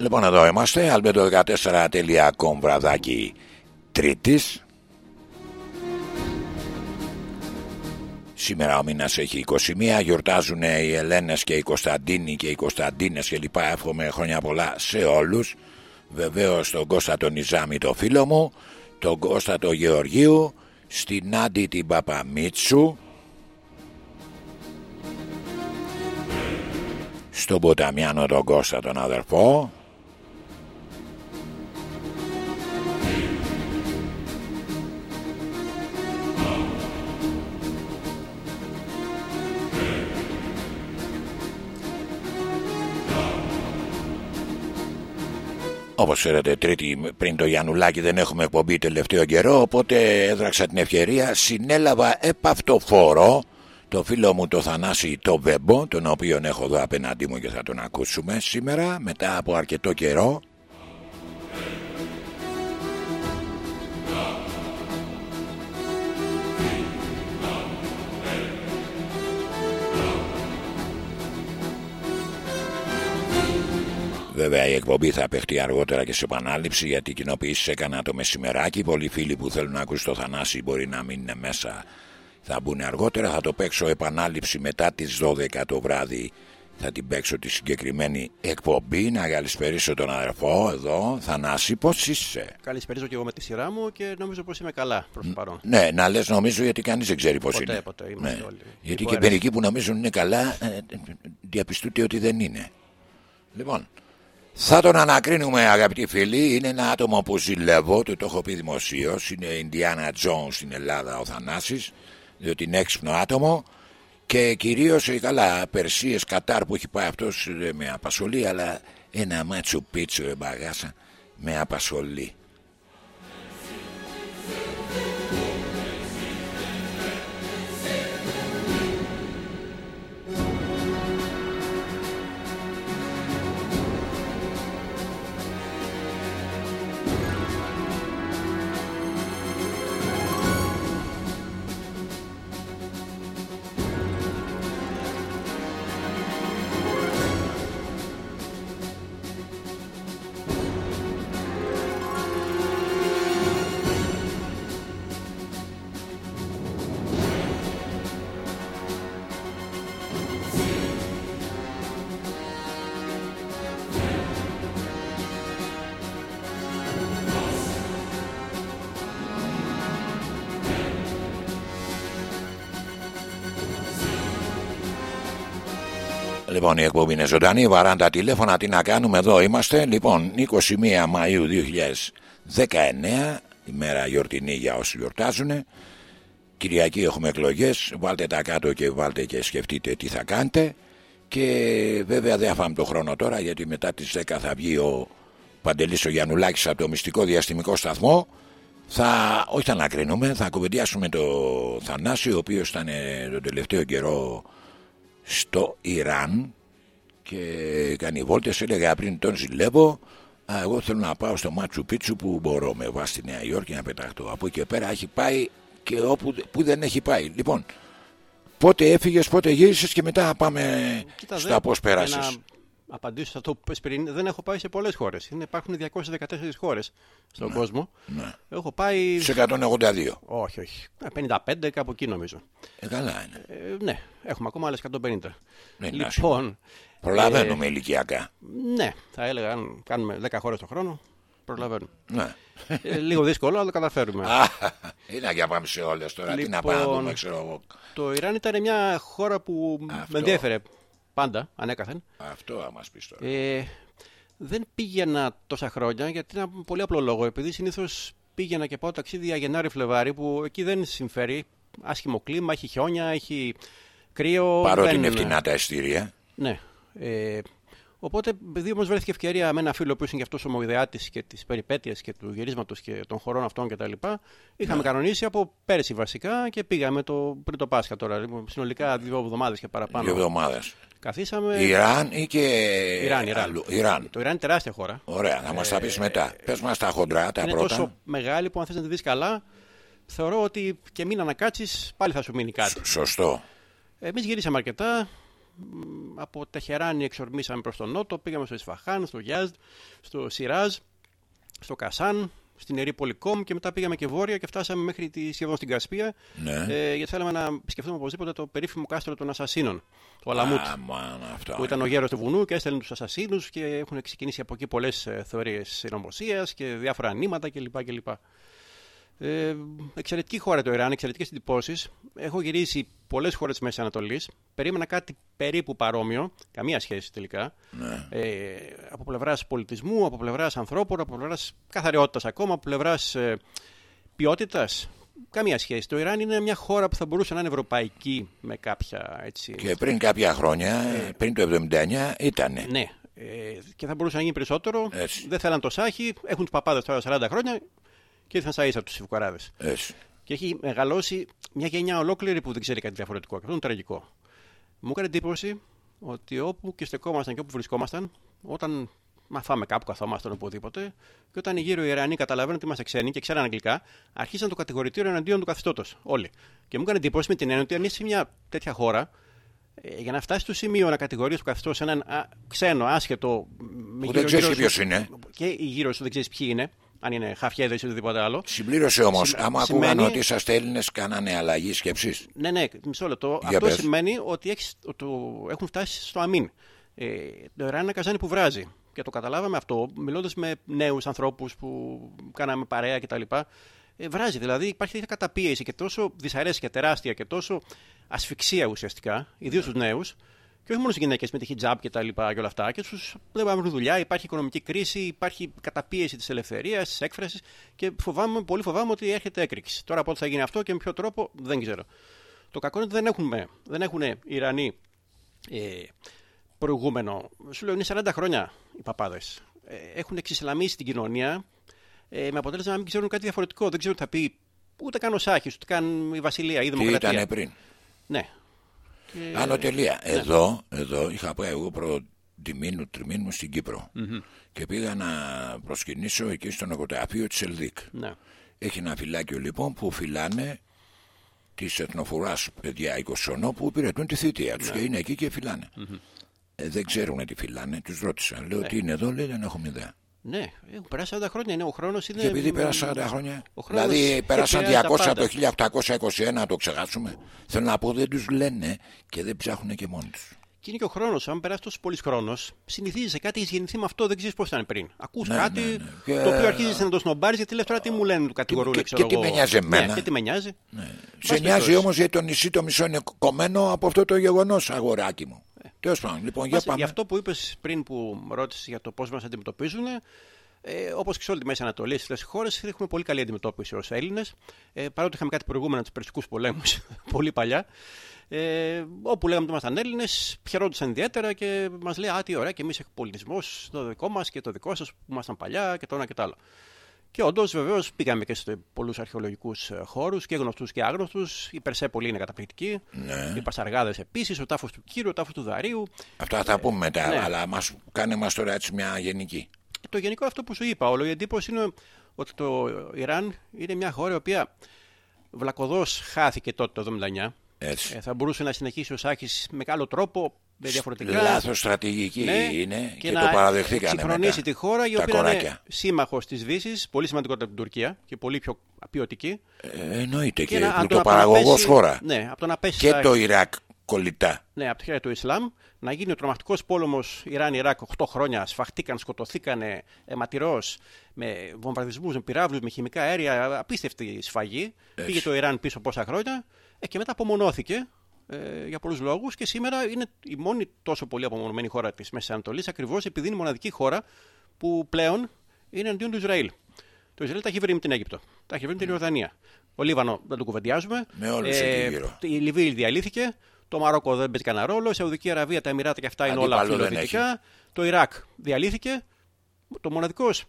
Λοιπόν, εδώ είμαστε. Albedo14.com βραδάκι Τρίτης. Σήμερα ο μήνας έχει 21. Γιορτάζουν οι Ελένες και οι Κωνσταντίνοι και οι Κωνσταντίνες κλπ. Εύχομαι χρόνια πολλά σε όλους. Βεβαίως τον Κώστα τον Ιζάμι, το φίλο μου, τον Κώστα τον Γεωργίου, στην Άντι την Παπαμίτσου, στον Ποταμιάνο τον Κώστα τον αδερφό, Όπως ξέρετε, Τρίτη πριν το Γιαννουλάκι δεν έχουμε εκπομπή τελευταίο καιρό. Οπότε έδραξα την ευκαιρία, συνέλαβα επαυτοφόρο το φίλο μου το Θανάση το Βέμπο, τον οποίο έχω εδώ απέναντί μου και θα τον ακούσουμε σήμερα μετά από αρκετό καιρό. Βέβαια η εκπομπή θα παιχτεί αργότερα και σε επανάληψη γιατί κοινοποιήσει έκανα το μεσημεράκι. Πολλοί φίλοι που θέλουν να ακούσουν το Θανάση μπορεί να μην είναι μέσα. Θα μπουν αργότερα. Θα το παίξω επανάληψη μετά τις 12 το βράδυ. Θα την παίξω τη συγκεκριμένη εκπομπή. Να καλησπερίσω τον αδερφό εδώ. Θανάση, πώς είσαι; Καλησπέριζω και εγώ με τη σειρά μου και νομίζω πως είμαι καλά προς το παρόν. Ναι, να λες νομίζω γιατί κανείς δεν ξέρει πώς είναι. Ποτέ, είμαστε Ναι. όλοι. Γιατί Λοιπόν, και μερικοί που νομίζουν είναι καλά, ε, διαπιστούνται ότι δεν είναι. Λοιπόν, θα τον ανακρίνουμε αγαπητοί φίλοι. Είναι ένα άτομο που ζηλεύω, το, το έχω πει δημοσίως. Είναι Ινδιάνα Τζόν στην Ελλάδα ο Θανάσης, διότι είναι έξυπνο άτομο. Και κυρίως καλά, Περσίες Κατάρ που έχει πάει αυτός με απασχολεί, αλλά ένα μάτσο πίτσο ρε μπαγάσα με απασχολεί. Λοιπόν, η εκπομπή είναι ζωντανή. Βαράν τα τηλέφωνα. Τι να κάνουμε, εδώ είμαστε. Λοιπόν, 21 Μαΐου 2019, ημέρα γιορτινή για όσοι γιορτάζουν. Κυριακή έχουμε εκλογές. Βάλτε τα κάτω και βάλτε και σκεφτείτε τι θα κάνετε. Και βέβαια δεν θα φάμε το χρόνο τώρα γιατί μετά τις 10 θα βγει ο Παντελής ο Γιαννουλάκης από το μυστικό διαστημικό σταθμό. Θα, όχι θα ανακρίνουμε, θα κουβεντιάσουμε το Θανάση ο οποίος ήταν ε, τον τελευταίο καιρό στο Ιράν και κάνει βόλτες έλεγα πριν τον ζηλεύω Α, εγώ θέλω να πάω στο Μάτσου Πίτσου που μπορώ με βάση τη Νέα Υόρκη να πεταχτώ από εκεί και πέρα έχει πάει και όπου που δεν έχει πάει. Λοιπόν πότε έφυγες πότε γύρισες και μετά πάμε Κοίτα, στα δεν- πώς για πέρασες. Να απαντήσω σε αυτό που πες πριν. Δεν έχω πάει σε πολλές χώρες. Υπάρχουν 214 χώρες στον κόσμο. ναι. Έχω πάει. σε 182 Όχι, όχι. Ε, 55 κάπου εκεί νομίζω. ε, καλά είναι Ε, ναι, έχουμε ακόμα άλλες 150. Ναι, είναι λοιπόν. προλαβαίνουμε ηλικιακά Ναι, θα έλεγα αν κάνουμε 10 χώρες το χρόνο. Προλαβαίνουμε. ναι. ε, λίγο δύσκολο, αλλά το καταφέρουμε. Α, είναι για πάμε σε όλες τώρα τι να πάμε να Λοιπόν, δούμε ξέρω εγώ το Ιράν ήταν μια χώρα που Αυτό. με ενδιέφερε πάντα, ανέκαθεν. αυτό θα μας πεις τώρα Ε, δεν πήγαινα τόσα χρόνια γιατί ήταν πολύ απλό λόγο. Επειδή συνήθως πήγαινα και πάω ταξίδια Γενάρη-Φλεβάρι που εκεί δεν συμφέρει. Άσχημο κλίμα, έχει χιόνια, έχει κρύο. παρότι δεν- είναι φτηνά τα ειστήρια Ναι. Ε, οπότε, επειδή όμως βρέθηκε ευκαιρία με ένα φίλο που είναι και αυτός ομοειδεάτη και τι περιπέτειε και του γυρίσματος και των χωρών αυτών κτλ. Είχαμε Ναι. κανονίσει από πέρσι βασικά και πήγαμε το, πριν το Πάσχα τώρα. Λοιπόν, συνολικά δύο εβδομάδες και παραπάνω. δύο εβδομάδες Καθίσαμε. Ιράν ή και Ιράν, Ιράν. αλλού. Ιράν. Το Ιράν είναι τεράστια χώρα. Ωραία, θα μας τα πεις μετά. Πες μας τα χοντρά, τα είναι πρώτα. τόσο μεγάλη που αν θες να τη δεις καλά, θεωρώ ότι και μήνα να κάτσεις πάλι θα σου μείνει κάτι. Σωστό. Εμείς γυρίσαμε αρκετά. Μ, Από Τεχεράνη εξορμήσαμε προς τον Νότο, πήγαμε στο Ισφαχάν, στο Γιάζδ, στο Σιράζ, στο Κασάν, στην Ερή Πολυκόμ και μετά πήγαμε και βόρεια και φτάσαμε μέχρι τη, σχεδόν στην Κασπία. Ναι. Ε, γιατί θέλαμε να επισκεφτούμε οπωσδήποτε το περίφημο κάστρο των Ασασίνων, το Αλαμούτ. Α, μάνα, αυτό. Που ήταν ο γέρος του βουνού και έστελνε τους Ασασίνους και έχουν ξεκινήσει από εκεί πολλές θεωρίες συνωμοσίας και διάφορα ανήματα κλπ. κλπ. Ε, εξαιρετική χώρα το Ιράν, εξαιρετικές εντυπώσεις. Έχω γυρίσει πολλές χώρες της Μέσης Ανατολής. Περίμενα κάτι περίπου παρόμοιο, καμία σχέση τελικά. Ναι. Ε, από πλευράς πολιτισμού, από πλευράς ανθρώπων, από πλευράς καθαριότητας ακόμα, από πλευράς ε, ποιότητας. Καμία σχέση. Το Ιράν είναι μια χώρα που θα μπορούσε να είναι ευρωπαϊκή με κάποια έτσι. Και πριν κάποια χρόνια, πριν το 79, ήτανε. Ναι. Ε, και θα μπορούσε να γίνει περισσότερο. Έτσι. Δεν θέλαν το σάχι. Έχουν τους παπάδες τώρα 40 χρόνια και ήρθαν σα ίσα τους Ιβουκαράδε. Έτσι. Και έχει μεγαλώσει μια γενιά ολόκληρη που δεν ξέρει κάτι διαφορετικό. Και αυτό είναι τραγικό. Μου έκανε εντύπωση ότι όπου και στεκόμασταν και όπου βρισκόμασταν, όταν μα φάμε κάπου, καθόμασταν οπουδήποτε, και όταν οι γύρω Ιρανοί καταλαβαίνουν ότι είμαστε ξένοι και ξέραν αγγλικά, αρχίσαν το κατηγορητήριο εναντίον του καθεστώτος. Όλοι. Και μου έκανε εντύπωση με την έννοια ότι αν είσαι σε μια τέτοια χώρα, ε, για να φτάσεις στο σημείο να κατηγορείς το καθεστώς έναν α, ξένο, άσχετο. με Που δεν γύρω- ξέρεις γύρω ποιος σου- είναι. Και οι γύρω σου δεν ξέρεις ποιοι είναι, αν είναι χαφιέδες ή οτιδήποτε άλλο. Συμπλήρωσε όμως, Συμ- άμα σημαίνει- ακούγανε ότι είσαστε Έλληνε, κάνανε αλλαγή σκέψης. Ναι, ναι, μισό λεπτό. Για Αυτό πες. σημαίνει ότι έχεις, το, έχουν φτάσει στο αμήν. Ε, το Ιράν είναι ένα καζάνι που βράζει. Και το καταλάβαμε αυτό μιλώντας με νέους ανθρώπους που κάναμε παρέα κτλ. Ε, βράζει, δηλαδή υπάρχει τέτοια καταπίεση και τόσο δυσαρέσκεια τεράστια και τόσο ασφυξία ουσιαστικά, ιδίως στους νέους, και όχι μόνο στις γυναίκες με τη hijab και τα λοιπά και όλα αυτά. Και του δεν πάμε δουλειά, υπάρχει οικονομική κρίση, υπάρχει καταπίεση της ελευθερίας, της έκφρασης και φοβάμαι, πολύ φοβάμαι ότι έρχεται έκρηξη. Τώρα πότε θα γίνει αυτό και με ποιο τρόπο δεν ξέρω. Το κακό είναι ότι δεν έχουν, δεν έχουν οι Ιρανοί ε, προηγούμενο. Σου λέω είναι 40 χρόνια οι παπάδες. Ε, έχουν εξισλαμίσει την κοινωνία ε, με αποτέλεσμα να μην ξέρουν κάτι διαφορετικό. Δεν ξέρουν τι θα πει ούτε καν ο Σάχη, ούτε καν η Βασιλεία ή η Τι Δημοκρατία. ήταν πριν; Ναι. Και- Άλλο τελεία. Εδώ, εδώ είχα πάει εγώ πρώτη μήνου, τριμήνου στην κυπρο Και πήγα να προσκυνήσω εκεί στο νοικοταφείο της Ελδίκ. ναι. Έχει ένα φυλάκιο λοιπόν που φυλάνε τη εθνοφοράς παιδιά 20 χρονών που υπηρετούν τη θητεία τους και είναι εκεί και φυλάνε. Ε, δεν ξέρουν τι φυλάνε, τους ρώτησα. Λέω τι είναι εδώ, λέει δεν έχουμε ιδέα. Ναι, έχουν περάσει 40 χρόνια. Είναι, ο χρόνος είναι. Και επειδή πέρασαν 40 χρόνια, ο χρόνος δηλαδή πέρασαν επηρεάζει τα 200 το πάντα. 1821 να το ξεχάσουμε. Θέλω να πω δεν τους λένε και δεν ψάχνουν και μόνοι τους. Και είναι και ο χρόνος. Αν περάσει τόσο πολύς χρόνος, συνηθίζει σε κάτι, έχεις γεννηθεί με αυτό, δεν ξέρεις πώς ήταν πριν. Ακούς Ναι, κάτι ναι, ναι. Και- το οποίο αρχίζει να το σνομπάρεις γιατί λες τώρα τι μου λένε, του κατηγορούν. και- ξέρω και τι εγώ. με νοιάζει εμένα. Ναι, και τι με νοιάζει. Σε νοιάζει όμως γιατί το νησί το μισό είναι κομμένο από αυτό το γεγονός, αγοράκι μου. Τέλος πάντων, λοιπόν, για Μας- πάμε. Για αυτό που είπες πριν που ρώτησες για το πώς μας αντιμετωπίζουν, ε, όπως και σε όλη τη Μέση Ανατολή, στι χώρες έχουμε πολύ καλή αντιμετώπιση ως Έλληνες. Ε, παρότι είχαμε κάτι προηγούμενα τους Περσικούς πολέμους, πολύ παλιά. Ε, όπου λέγαμε ότι ήμασταν Έλληνες, χαιρόντουσαν ιδιαίτερα και μας λέει: Α, τι ωραία, και εμείς έχουμε πολιτισμός το δικό μας και το δικό σας που ήμασταν παλιά και το ένα και το άλλο. Και όντως, βεβαίως, πήγαμε και σε πολλούς αρχαιολογικούς χώρους και γνωστούς και άγνωστους. Η Περσέπολη είναι καταπληκτική. Ναι. Οι Πασαργάδε επίσης, ο τάφος του Κύρου, ο τάφος του Δαρίου. Αυτά θα πούμε μετά, ναι. αλλά μας, κάνε μας τώρα έτσι μια γενική. Το γενικό αυτό που σου είπα, όλο η εντύπωση είναι ότι το Ιράν είναι μια χώρα η οποία βλακοδός χάθηκε τότε το 1979. Έτσι. Ε, θα μπορούσε να συνεχίσει ο Σάκης με άλλο τρόπο, με διαφορετικά. Λάθος στρατηγική Ναι, είναι και, να το παραδεχτήκανε εξυγχρονίσει μετά. τη χώρα η τα οποία είναι κοράκια. σύμμαχος της Δύσης, πολύ σημαντικότερα από την Τουρκία και πολύ πιο ποιοτική. Ε, εννοείται και, να- από το να πλουτοπαραγωγός πέσει- χώρα. Ναι, από το να πέσει Και στα- το Ιράκ κολλητά. ναι, από τα χέρια του Ισλάμ, να γίνει ο τρομακτικός πόλεμος Ιράν-Ιράκ 8 χρόνια. Σφαχτήκαν, σκοτωθήκανε αιματηρό με βομβαρδισμούς, με πυράβλους, με χημικά αέρια. Απίστευτη σφαγή. Πήγε το Ιράν πίσω πόσα χρόνια ε, και μετά απομονώθηκε ε, για πολλούς λόγους και σήμερα είναι η μόνη τόσο πολύ απομονωμένη χώρα της Μέσης Ανατολής ακριβώς επειδή είναι η μοναδική χώρα που πλέον είναι αντίον του Ισραήλ. Το Ισραήλ τα έχει βρει με την Αίγυπτο. Τα έχει βρει με την Ιορδανία. Ο Λίβανο δεν το κουβεντιάζουμε. Με όλους εκεί γύρω. Η Λιβύη διαλύθηκε. Το Μαρόκο δεν παίζει κανένα ρόλο. Η Σαουδική Αραβία, τα Εμμυράτα και αυτά είναι όλα Αντίπαλο δεν φιλοδυτικά. Το Ιράκ διαλύθηκε. Το μοναδικός.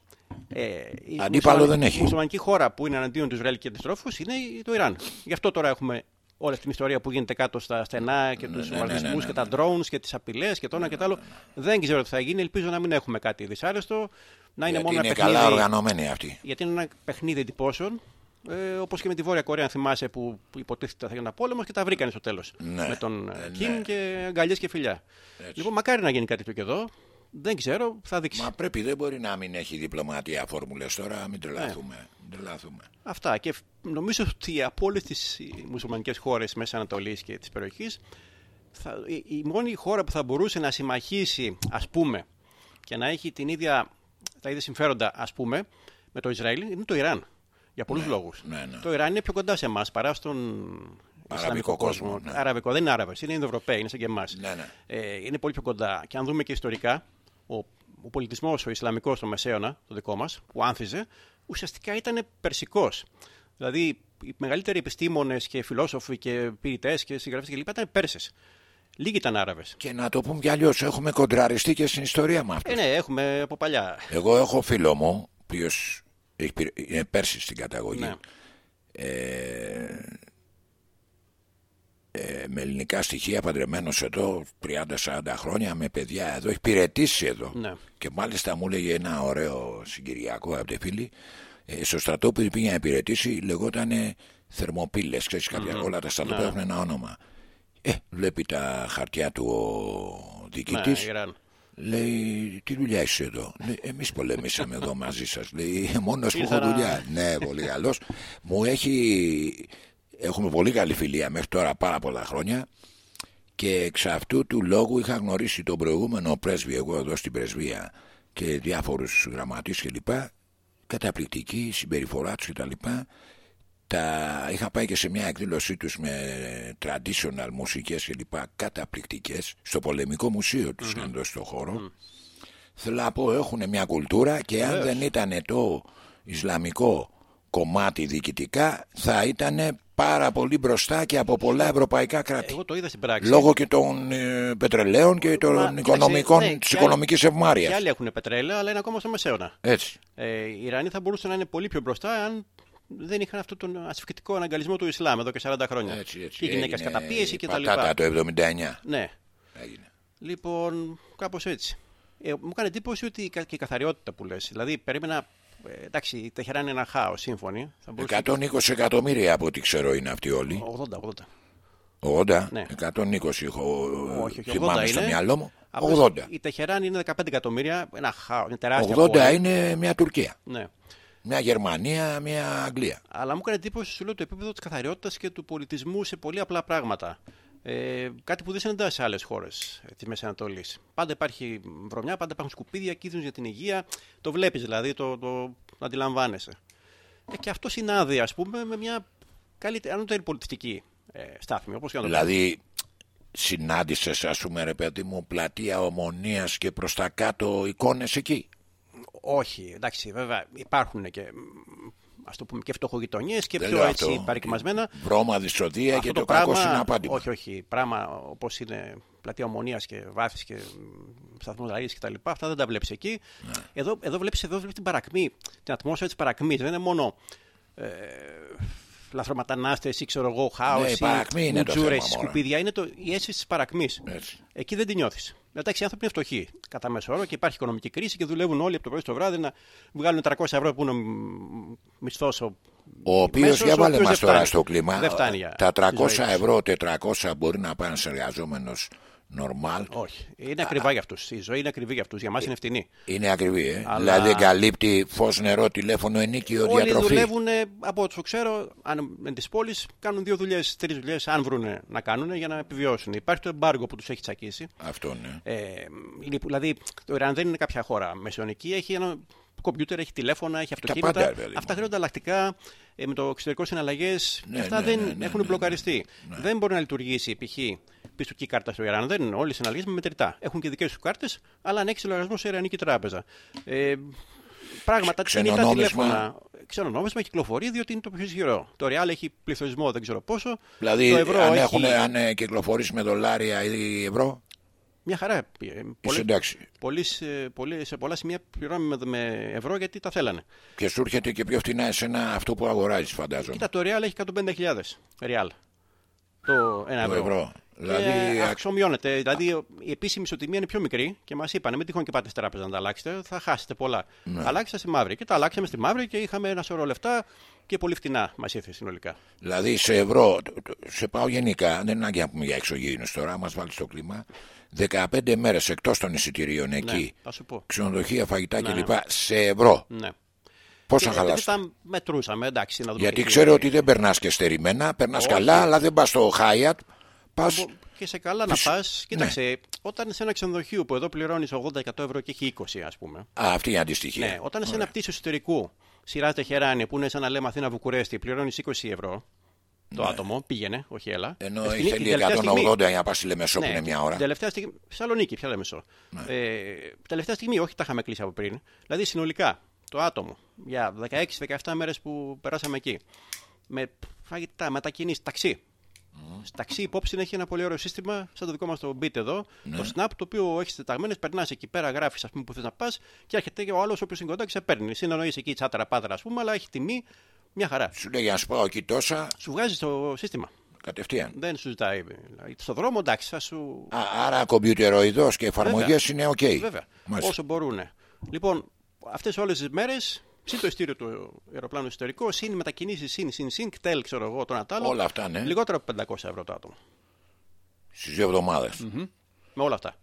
Ε, η Αντίπαλο μουσουλμανική- δεν έχει. Η μουσουλμανική χώρα που είναι εναντίον του Ισραήλ και αντιστρόφου είναι το Ιράν. Γι' αυτό τώρα έχουμε όλη αυτή την ιστορία που γίνεται κάτω στα στενά και τους ναι, ναι, βομβαρδισμού ναι, και τα drones και τις απειλές και το ένα και το άλλο. Δεν ξέρω τι θα γίνει. Ελπίζω να μην έχουμε κάτι δυσάρεστο. Να είναι Γιατί μόνο είναι ένα καλά παιχνίδι. οργανωμένοι αυτοί. Γιατί είναι ένα παιχνίδι εντυπώσεων Ε, Όπως και με τη Βόρεια Κορέα, αν θυμάσαι, που υποτίθεται θα γίνει πόλεμος και τα βρήκανε στο τέλος. Ναι. Με τον Ε, ε, ναι. Κιμ και αγκαλιές και φιλιά. Λοιπόν, μακάρι να γίνει κάτι τέτοιο και εδώ. Δεν ξέρω, θα δείξει. Μα πρέπει, δεν μπορεί να μην έχει διπλωματία φόρμουλες τώρα, μην τρελαθούμε. Μην τρελαθούμε. Αυτά. Και φ- νομίζω ότι από όλε τι μουσουλμανικές χώρες Μέσης Ανατολής και της περιοχής, η, η μόνη χώρα που θα μπορούσε να συμμαχίσει, ας πούμε, και να έχει την ίδια, τα ίδια συμφέροντα, ας πούμε, με το Ισραήλ είναι το Ιράν. Για πολλούς λόγους. ναι, ναι. Το Ιράν είναι πιο κοντά σε εμάς παρά στον Ισλαμικό κόσμο, κόσμο. ναι. Αραβικό, δεν είναι Άραβες, είναι Ινδοευρωπαίοι, είναι σαν και εμάς. Ναι, ναι. Ε, είναι πολύ πιο κοντά. Και αν δούμε και ιστορικά, ο, ο πολιτισμός, ο Ισλαμικός στο Μεσαίωνα, το δικό μας, που άνθιζε, ουσιαστικά ήταν περσικός. Δηλαδή, οι μεγαλύτεροι επιστήμονες και φιλόσοφοι και ποιητές και συγγραφείς κλπ. ήταν Πέρσες. Λίγοι ήταν Άραβες. Και να το πούμε κι αλλιώς, έχουμε κοντραριστεί και στην ιστορία μας. Ε, ναι, έχουμε από παλιά. Εγώ έχω φίλο μου, ο οποίος είναι πέρσι στην καταγωγή. Ναι. Ε, ε, με ελληνικά στοιχεία, παντρεμένος εδώ 30-40 χρόνια, με παιδιά εδώ, έχει υπηρετήσει εδώ. Ναι. Και μάλιστα μου έλεγε ένα ωραίο συγκυριακό από τη φίλη. Ε, στο στρατό που πήγε να υπηρετήσει λεγότανε θερμοπύλες, ξέρεις κάποια, όλα τα στρατόπεδα έχουν ένα όνομα. Ε, βλέπει τα χαρτιά του ο Ναι, διοικητής. Ιράν. Λέει, τι δουλειά είσαι εδώ; Λέει, εμείς πολεμήσαμε εδώ μαζί σας. Λέει, μόνος που Ήρθα έχω να- δουλειά. ναι, πολύ καλός. Μου έχει... Έχουμε πολύ καλή φιλία μέχρι τώρα πάρα πολλά χρόνια και εξ αυτού του λόγου είχα γνωρίσει τον προηγούμενο πρέσβη εγώ εδώ στην πρεσβεία και διάφορους γραμματείς κλπ. Καταπληκτική συμπεριφορά τους κτλ. Τα... Είχα πάει και σε μια εκδήλωσή τους με traditional μουσικές και λοιπά καταπληκτικές στο πολεμικό μουσείο τους mm εδώ στο χώρο θέλω να πω έχουν μια κουλτούρα και αν δεν ήταν το Ισλαμικό κομμάτι διοικητικά θα ήταν πάρα πολύ μπροστά και από πολλά ευρωπαϊκά κράτη Εγώ το είδα στην πράξη. λόγω και των ε, πετρελαίων και των Μα, κοίταξε, οικονομικών ναι, της και οικονομικής άλλοι- Και ευμάρειας άλλοι έχουν πετρέλαιο, αλλά είναι ακόμα στο μεσαίωνα. έτσι Ε, οι Ιρανοί θα μπορούσαν να είναι πολύ πιο μπροστά αν δεν είχαν αυτόν τον ασφυκτικό αναγκαλισμό του Ισλάμ εδώ και 40 χρόνια. έτσι, έτσι. Και γυναίκα Έγινε κατά πίεση η και τα πατάτα λοιπά. το 79 Ναι. έγινε Λοιπόν, κάπως έτσι. Ε, μου έκανε εντύπωση ότι και η καθαριότητα που λες. Δηλαδή, περίμενα. Ε, εντάξει, η Τεχεράν είναι ένα χάος σύμφωνη. Θα μπορούσε. 120 εκατομμύρια από ό,τι ξέρω είναι αυτοί όλοι 80, 80. 80, Ναι. 120 έχω Όχι, όχι, θυμάμαι 80 στο είναι. μυαλό μου Απλώς 80 Η Τεχεράν είναι 15 εκατομμύρια. Ένα χάος. Είναι τεράστια 80 πόλη. είναι μια Τουρκία Ναι. μια Γερμανία, μια Αγγλία Αλλά μου έκανε εντύπωση σου λέω το επίπεδο της καθαριότητας και του πολιτισμού σε πολύ απλά πράγματα. Ε, κάτι που δεν συναντά σε άλλες χώρες τη Μέση Ανατολής. Πάντα υπάρχει βρωμιά, πάντα υπάρχουν σκουπίδια, κίνδυνος για την υγεία. Το βλέπεις δηλαδή, το, το, το αντιλαμβάνεσαι. Ε, και αυτό συνάδει, ας πούμε, με μια καλύτερη, ανώτερη πολιτιστική ε, στάθμη. Όπως και να το δηλαδή συνάντησες ας πούμε ρε παιδί μου πλατεία ομονίας και προς τα κάτω εικόνες εκεί; Όχι, εντάξει, βέβαια υπάρχουν και ας το πούμε και φτωχογειτονιές και Δεν πιο λέω έτσι αυτό. παρικμασμένα. βρώμα δυσοδεία Αυτό και το, κακό συναπάντημα Όχι, όχι. Πράγμα όπως είναι πλατεία ομονίας και βάθης και σταθμό λαή κτλ. Αυτά δεν τα βλέπεις εκεί. Ναι. Εδώ, εδώ βλέπεις εδώ βλέπεις την παρακμή, την ατμόσφαιρα της παρακμής. Δεν είναι μόνο ε, λαθρομετανάστες ή ξέρω εγώ, χάο Ναι, η ή παρακμή είναι το μουτζούρες, θέμα, μωρέ. σκουπίδια. Είναι το, η αίσθηση της παρακμής. Έτσι. Εκεί δεν την νιώθεις. Εντάξει, οι άνθρωποι είναι φτωχοί κατά μέσο όρο και υπάρχει οικονομική κρίση και δουλεύουν όλοι από το πρωί στο βράδυ να βγάλουν 300 ευρώ που είναι μισθός ο οποίος μέσος, για ο βάλε οποίος μας δεν τώρα φτάνει. στο κλίμα Δεν φτάνει για τα τη 300 ζωή τους. ευρώ 400 μπορεί να πάνε σε εργαζόμενος νορμάλ Όχι. Είναι ακριβά για αυτούς. Η ζωή είναι ακριβή για αυτούς. Για μας είναι φτηνή. είναι ακριβή ε; Αλλά- δηλαδή δεν καλύπτει φως νερό τηλέφωνο ενίκιο Όλοι διατροφή δουλεύουν από όσο ξέρω, αν με τι πόλει, κάνουν δύο δουλειές, τρεις δουλειές, αν βρουν να κάνουν για να επιβιώσουν. Υπάρχει το εμπάργκο που τους έχει τσακίσει. αυτό ναι Ε, είναι- δηλαδή, το Ιράν δεν είναι κάποια χώρα μεσαιωνική. Έχει ένα κομπιούτερ, έχει τηλέφωνα, έχει αυτοκίνητα. πάντα, βέβαια. αυτά χρειάζονται αλλακτικά. Ε, με το εξωτερικό συναλλαγές. Ναι, αυτά ναι, δεν ναι, ναι, έχουν ναι, μπλοκαριστεί. Δεν μπορεί να λειτουργήσει π.χ. πιστοτική κάρτα στο Ιράν. Δεν είναι. Όλε οι συναλλαγές με μετρητά. Έχουν και δικές τους κάρτες, αλλά αν έχει λογαριασμός σε Ιρανική τράπεζα. Ε, πράγματα Ξε- κινητά ξενονόμισμα. τηλέφωνα. Ξενονόμισμα κυκλοφορεί διότι είναι το πιο ισχυρό. Το Real έχει πληθωρισμό δεν ξέρω πόσο. δηλαδή το ευρώ αν, έχει... έχουν, αν ε, κυκλοφορήσει με δολάρια ή ευρώ Μια χαρά. πήγε. είσαι Πολύ, εντάξει πολύ, σε- πολύ- σε πολλά σημεία πληρώνουμε με, με ευρώ γιατί τα θέλανε. και σου έρχεται και πιο φτηνά εσένα αυτό που αγοράζεις φαντάζομαι Κοίτα, το Real έχει 150.000 Real. Το ένα το ευρώ. ευρώ δηλαδή Δηλαδή, αξιομειώνεται. Δηλαδή, η επίσημη ισοτιμία είναι πιο μικρή και μας είπαν: Μην τυχόν και πάτε στη τράπεζα να τα αλλάξετε, θα χάσετε πολλά. Ναι. Αλλάξτε στη μαύρη. Και τα αλλάξαμε στη μαύρη και είχαμε ένα σωρό λεφτά και πολύ φτηνά μας ήρθε συνολικά. Δηλαδή σε ευρώ, σε πάω γενικά, δεν είναι ανάγκη να πούμε για εξωγήινους τώρα, μα βάλεις το κλίμα. 15 μέρες εκτός των εισιτηρίων Ναι, εκεί, θα σου πω. ξενοδοχεία, φαγητά Ναι, κλπ. ναι. Σε ευρώ. Ναι. Πόσα Και χαλάς; επειδή τα μετρούσαμε, εντάξει, να δούμε. Γιατί και- ξέρω ότι δεν περνάς και στερημένα, περνάς Όχι. καλά, αλλά δεν πας στο Hyatt. Πα. Και σε καλά να Τους- πας. Κοίταξε, όταν σε ένα ξενοδοχείο που εδώ πληρώνεις 80% ευρώ και έχει 20, ας πούμε. Α, αυτή είναι η αντιστοιχεία. Ναι, όταν σε Ωραία. ένα πτήσιο εσωτερικού σειρά Τεχεράνη που είναι σαν να λέμε Αθήνα Βουκουρέστι, πληρώνεις 20 ευρώ το άτομο, πήγαινε, όχι έλα. Ναι. Ενώ Ε, στην- θέλει την τελευταία 180 στιγμή- για να πας στη Λεμεσό που Ναι, είναι μια ώρα. Την τελευταία στιγμή. Θεσσαλονίκη, πια λέμε σω. Ναι. Ε, τελευταία στιγμή, όχι τα είχαμε κλείσει από πριν. Δηλαδή συνολικά το άτομο για 16-17 μέρες που περάσαμε εκεί. Με φαγητά, μετακινήσει, ταξί. Στο ταξί υπόψη έχει ένα πολύ ωραίο σύστημα, σαν το δικό μας το Beat εδώ, Ναι. το Snap, το οποίο έχεις τεταγμένες, περνάς εκεί πέρα, γράφεις ας πούμε που θες να πας και έρχεται και ο άλλος ο οποίος είναι κοντά και σε παίρνει. Συνεννοείς εκεί τσάτρα πάτρα, ας πούμε, αλλά έχει τιμή μια χαρά. Σου λέει για να σου πάω εκεί τόσα, Σου βγάζει το σύστημα. κατευθείαν. Δεν σου ζητάει. δηλαδή, Στο δρόμο εντάξει, θα σου Α, άρα κομπιουτεροειδός και εφαρμογές Βέβαια. είναι οκ. Βέβαια. Μάλιστα. Όσο μπορούν. Λοιπόν, αυτές όλες τις μέρες, συν το ειστήριο του αεροπλάνου εσωτερικό, συν μετακινήσεις, συν, συν, συν, κτέλ, ξέρω εγώ, το ένα τ' άλλο. Όλα αυτά, ναι. Λιγότερο από 500 ευρώ το άτομο. Στις δύο εβδομάδες. Με όλα αυτά.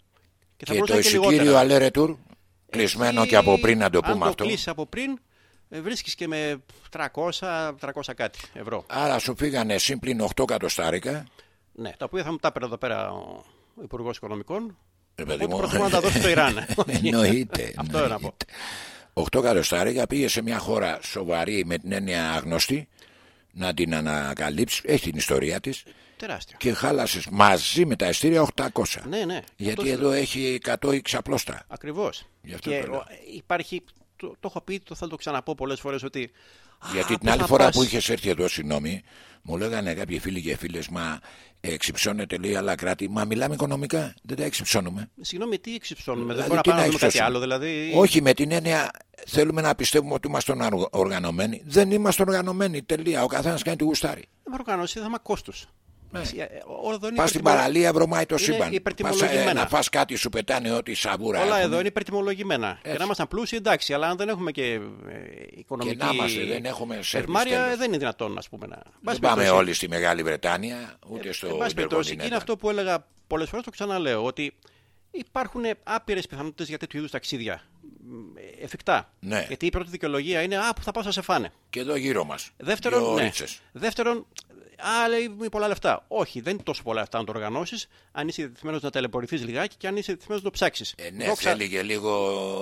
Και θα Και το μπορούσαν και εισιτήριο λιγότερα. αλέ ρετούρ, κλεισμένο Εκεί, και από πριν να το αν πούμε αυτό. Αν το κλείσει από πριν, βρίσκεις και με 300, 300 κάτι ευρώ. Άρα σου φύγανε σύμπλην 8 κατοστάρικα. Ναι, τα οποία θα μου τα έπαιρνε εδώ πέρα ο Υπουργός Οικονομικών. Ρε παιδί Οπότε μου. προτιμώ να τα δώσει στο Ιράν. Εννοείται. Αυτό είναι να πω. 8 κατοστάρικα πήγε σε μια χώρα σοβαρή με την έννοια άγνωστη να την ανακαλύψει. Έχει την ιστορία της. Τεράστιο. Και χάλασες μαζί με τα ειστήρια 800. Ναι, ναι. Γιατί Αυτός σου εδώ έχει 100 ή ξαπλώστα. Ακριβώς. Γι' αυτό Και το λέω. ο- υπάρχει. Το, το έχω πει, το θα το ξαναπώ πολλές φορές ότι. Γιατί «Α, την πού άλλη θα φορά πας;» που είχες έρθει εδώ, συγγνώμη, μου λέγανε κάποιοι φίλοι και φίλες, μα εξυψώνετε λέει άλλα κράτη. Μα μιλάμε οικονομικά. Δεν τα εξυψώνουμε. Συγγνώμη, τι εξυψώνουμε. Δεν Δηλαδή, μπορούμε τι να πάμε να να δούμε κάτι εξυψώσουμε; άλλο. Δηλαδή. Όχι με την έννοια θέλουμε να πιστεύουμε ότι είμαστε οργ- οργανωμένοι. Δεν είμαστε οργανωμένοι. Τελεία. Ο καθένας κάνει τη γουστάρι. Δεν οργάνωση, θέμα κόστου. Ναι. Όλα Πας στην παραλία, βρωμάει το Είναι σύμπαν. υπερτιμολογημένα. Πας, ε, να φας κάτι, σου πετάνε ό,τι σαβούρα. Όλα έχουν. εδώ είναι υπερτιμολογημένα. Και να ήμασταν πλούσιοι, εντάξει, αλλά αν δεν έχουμε και ε, οικονομική. Και να είμαστε, δεν έχουμε σερβις, Ευμάρεια, τέλος. δεν είναι δυνατόν, ας πούμε. Να... Δεν Μπας πάμε περιπτώσει, όλοι στη Μεγάλη Βρετάνια, ούτε στο Εν πάση περιπτώσει, και είναι Ιντερκοντινέντα. αυτό που έλεγα πολλές φορές, το ξαναλέω, ότι υπάρχουν άπειρες πιθανότητες για τέτοιου είδους ταξίδια. Μ, Εφικτά. Ναι. Γιατί η πρώτη δικαιολογία είναι Α, που θα πάω να σε φάνε. Και εδώ γύρω μας. Δεύτερον, ναι. Δεύτερον, α, λέει μου πολλά λεφτά. Όχι, δεν είναι τόσο πολλά λεφτά να το οργανώσεις, αν είσαι διεθυμένο να ταλαιπωρηθείς λιγάκι και αν είσαι διεθυμένο να το ψάξεις. Ε, ναι, θέλει και λίγο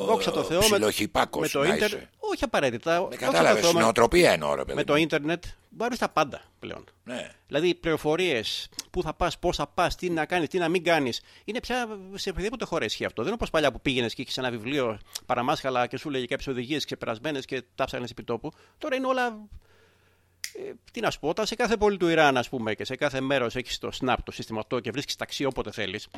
δόξα τω Θεώ, με, ψιλοχυπάκος με το να ίντερνετ. είσαι. Όχι απαραίτητα. Δεν δόξα τω κατάλαβες. Θεώ, με- Νοοτροπία εννοώ, ρε παιδί. με το μου. ίντερνετ μπορείς τα πάντα πλέον. Ναι. Δηλαδή, πληροφορίες, πού θα πας, πώς θα πας, τι να κάνεις, τι να μην κάνεις. Είναι πια σε οποιαδήποτε χώρα ισχύει αυτό. Δεν είναι όπως παλιά που πήγαινες και είχες ένα βιβλίο παραμάσχαλα και σου λέγε κάποιες οδηγίες ξεπερασμένες και τα ψάχνεις επί τόπου. Τώρα είναι όλα. Ε, τι να σου πω, όταν σε κάθε πόλη του Ιράν, ας πούμε, και σε κάθε μέρος έχεις το Snap, το σύστημα αυτό και βρίσκεις ταξί όποτε θέλεις.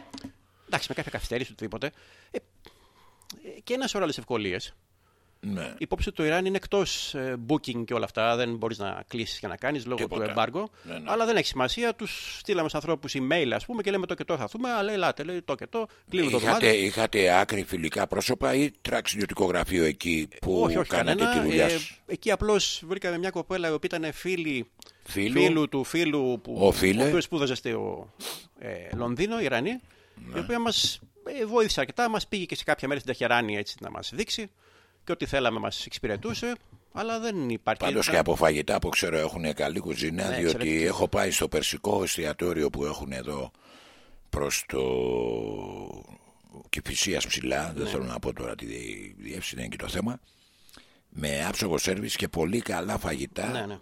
Εντάξει, με κάποια καθυστέρηση οτιδήποτε. Ε, ε, και ένας σωρό άλλε ευκολίες. Ναι. Υπόψη ότι το Ιράν είναι εκτός booking και όλα αυτά. Δεν μπορείς να κλείσεις και να κάνεις λόγω Τίποτα. του εμπάργου. Ναι, ναι. Αλλά δεν έχει σημασία. Τους στείλαμε στους ανθρώπους email, ας πούμε, και λέμε το και το θα έρθουμε. Αλλά ελάτε, λέει το και το. Κλείνουμε το Είχατε, δωμάτιο. είχατε άκρη φιλικά πρόσωπα ή ταξιδιωτικό γραφείο εκεί που όχι, όχι κάνατε κανένα. τη δουλειά Ε, σας; εκεί απλώς βρήκαμε μια κοπέλα η οποία ήταν φίλη Φίλου; φίλου του φίλου που, Ο φίλε; οποίος σπούδαζε στο ε, Λονδίνο, Ιρανή, Ναι. η οποία μας ε, βοήθησε αρκετά. Μας πήγε και σε κάποια μέρη στην Ταχεράνη έτσι να μας δείξει και ό,τι θέλαμε μας εξυπηρετούσε. Αλλά δεν υπάρχει. Πάντως ήταν- και από φαγητά που ξέρω έχουν καλή κουζίνα, Ναι, διότι εξαιρετική. έχω πάει στο περσικό εστιατόριο που έχουν εδώ προς το. Κυφυσία ψηλά, δεν Ναι. θέλω να πω τώρα τη διεύθυνση, δεν είναι και το θέμα. Με άψογο σερβις και πολύ καλά φαγητά. Ναι, ναι.